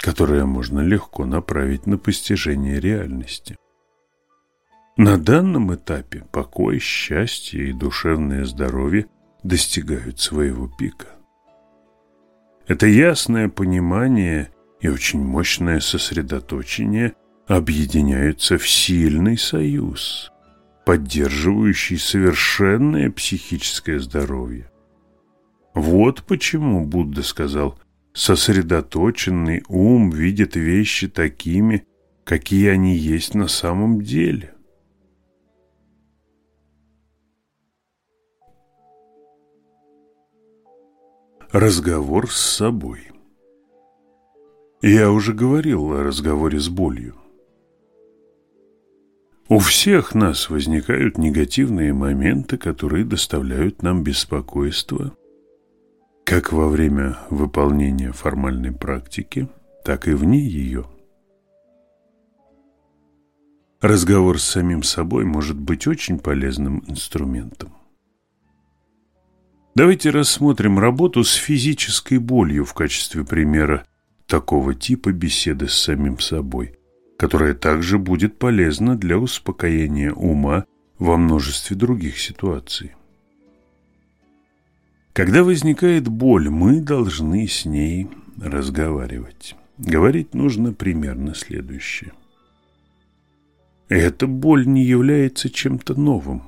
A: которое можно легко направить на постижение реальности. На данном этапе покой, счастье и душевное здоровье достигают своего пика. Это ясное понимание и очень мощное сосредоточение объединяются в сильный союз, поддерживающий совершенное психическое здоровье. Вот почему Будда сказал, сосредоточенный ум видит вещи такими, какие они есть на самом деле. Разговор с собой. Я уже говорил о разговоре с болью. У всех нас возникают негативные моменты, которые доставляют нам беспокойство, как во время выполнения формальной практики, так и вне ее. Разговор с самим собой может быть очень полезным инструментом. Давайте рассмотрим работу с физической болью в качестве примера такого типа беседы с самим собой, которая также будет полезна для успокоения ума во множестве других ситуаций. Когда возникает боль, мы должны с ней разговаривать. Говорить нужно примерно следующее. Эта боль не является чем-то новым.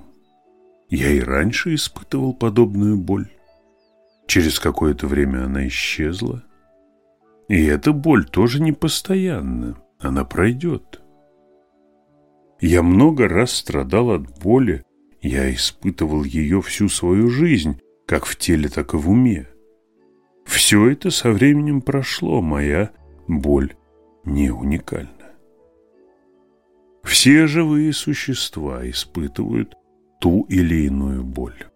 A: Я и раньше испытывал подобную боль. Через какое-то время она исчезла. И эта боль тоже не постоянна, она пройдет. Я много раз страдал от боли, я испытывал ее всю свою жизнь, как в теле, так и в уме. Все это со временем прошло, моя боль не уникальна. Все живые существа испытывают ту или иную боль.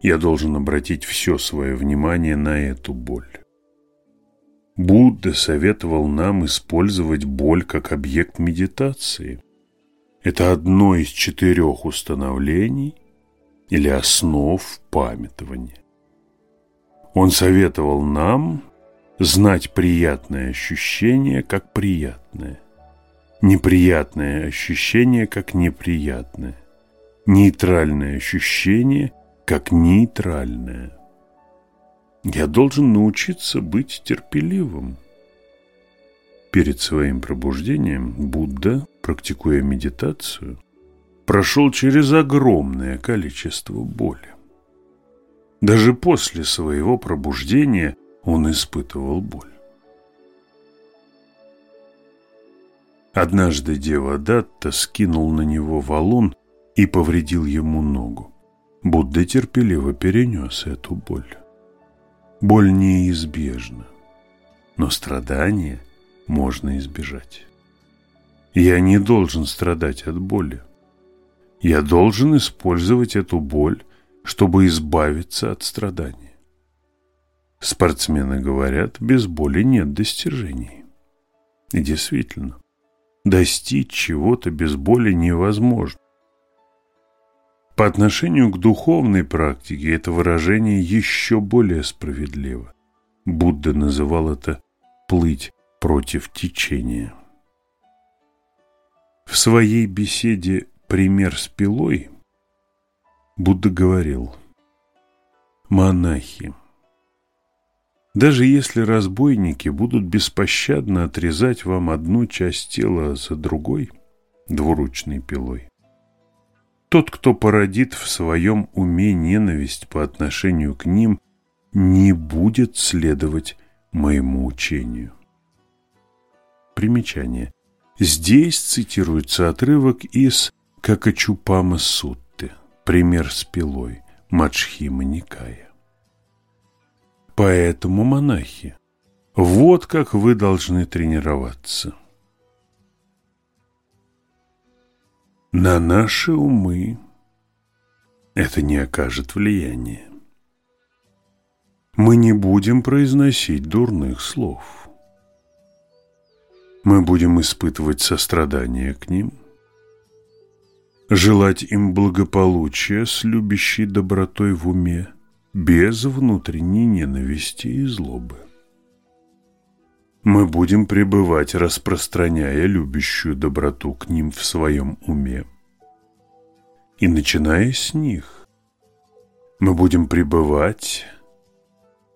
A: Я должен обратить все свое внимание на эту боль. Будда советовал нам использовать боль как объект медитации. Это одно из четырех установлений или основ памятования. Он советовал нам знать приятное ощущение как приятное, неприятное ощущение как неприятное, нейтральное ощущение как нейтральное. Я должен научиться быть терпеливым. Перед своим пробуждением Будда, практикуя медитацию, прошел через огромное количество боли. Даже после своего пробуждения он испытывал боль. Однажды Дева Датта скинул на него валун и повредил ему ногу. Будда терпеливо перенес эту боль. Боль неизбежна, но страдания можно избежать. Я не должен страдать от боли. Я должен использовать эту боль, чтобы избавиться от страдания. Спортсмены говорят, без боли нет достижений. И действительно, достичь чего-то без боли невозможно. По отношению к духовной практике это выражение еще более справедливо. Будда называл это «плыть против течения». В своей беседе «Пример с пилой» Будда говорил «Монахи, даже если разбойники будут беспощадно отрезать вам одну часть тела за другой двуручной пилой, тот, кто породит в своем уме ненависть по отношению к ним, не будет следовать моему учению. Примечание. Здесь цитируется отрывок из Какачупама Сутты, пример с пилой, Мачхима Никая. Поэтому, монахи, вот как вы должны тренироваться – на наши умы это не окажет влияния. Мы не будем произносить дурных слов. Мы будем испытывать сострадание к ним, желать им благополучия с любящей добротой в уме, без внутренней ненависти и злобы мы будем пребывать, распространяя любящую доброту к ним в своем уме. И начиная с них, мы будем пребывать,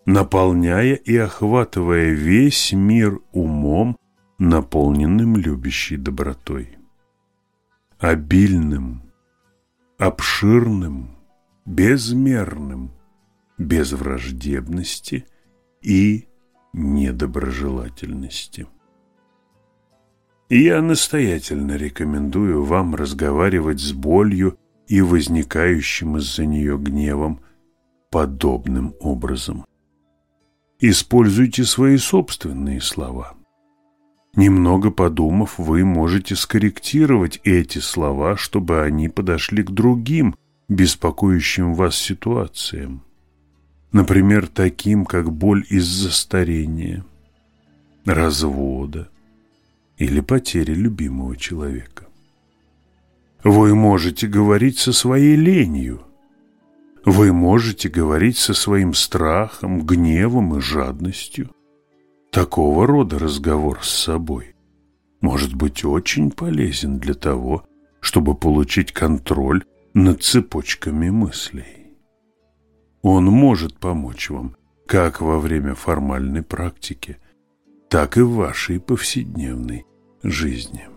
A: наполняя и охватывая весь мир умом, наполненным любящей добротой. Обильным, обширным, безмерным, без враждебности и недоброжелательности. я настоятельно рекомендую вам разговаривать с болью и возникающим из-за нее гневом подобным образом. Используйте свои собственные слова. Немного подумав, вы можете скорректировать эти слова, чтобы они подошли к другим, беспокоящим вас ситуациям например, таким, как боль из-за старения, развода или потери любимого человека. Вы можете говорить со своей ленью, вы можете говорить со своим страхом, гневом и жадностью. Такого рода разговор с собой может быть очень полезен для того, чтобы получить контроль над цепочками мыслей. Он может помочь вам как во время формальной практики, так и в вашей повседневной жизни.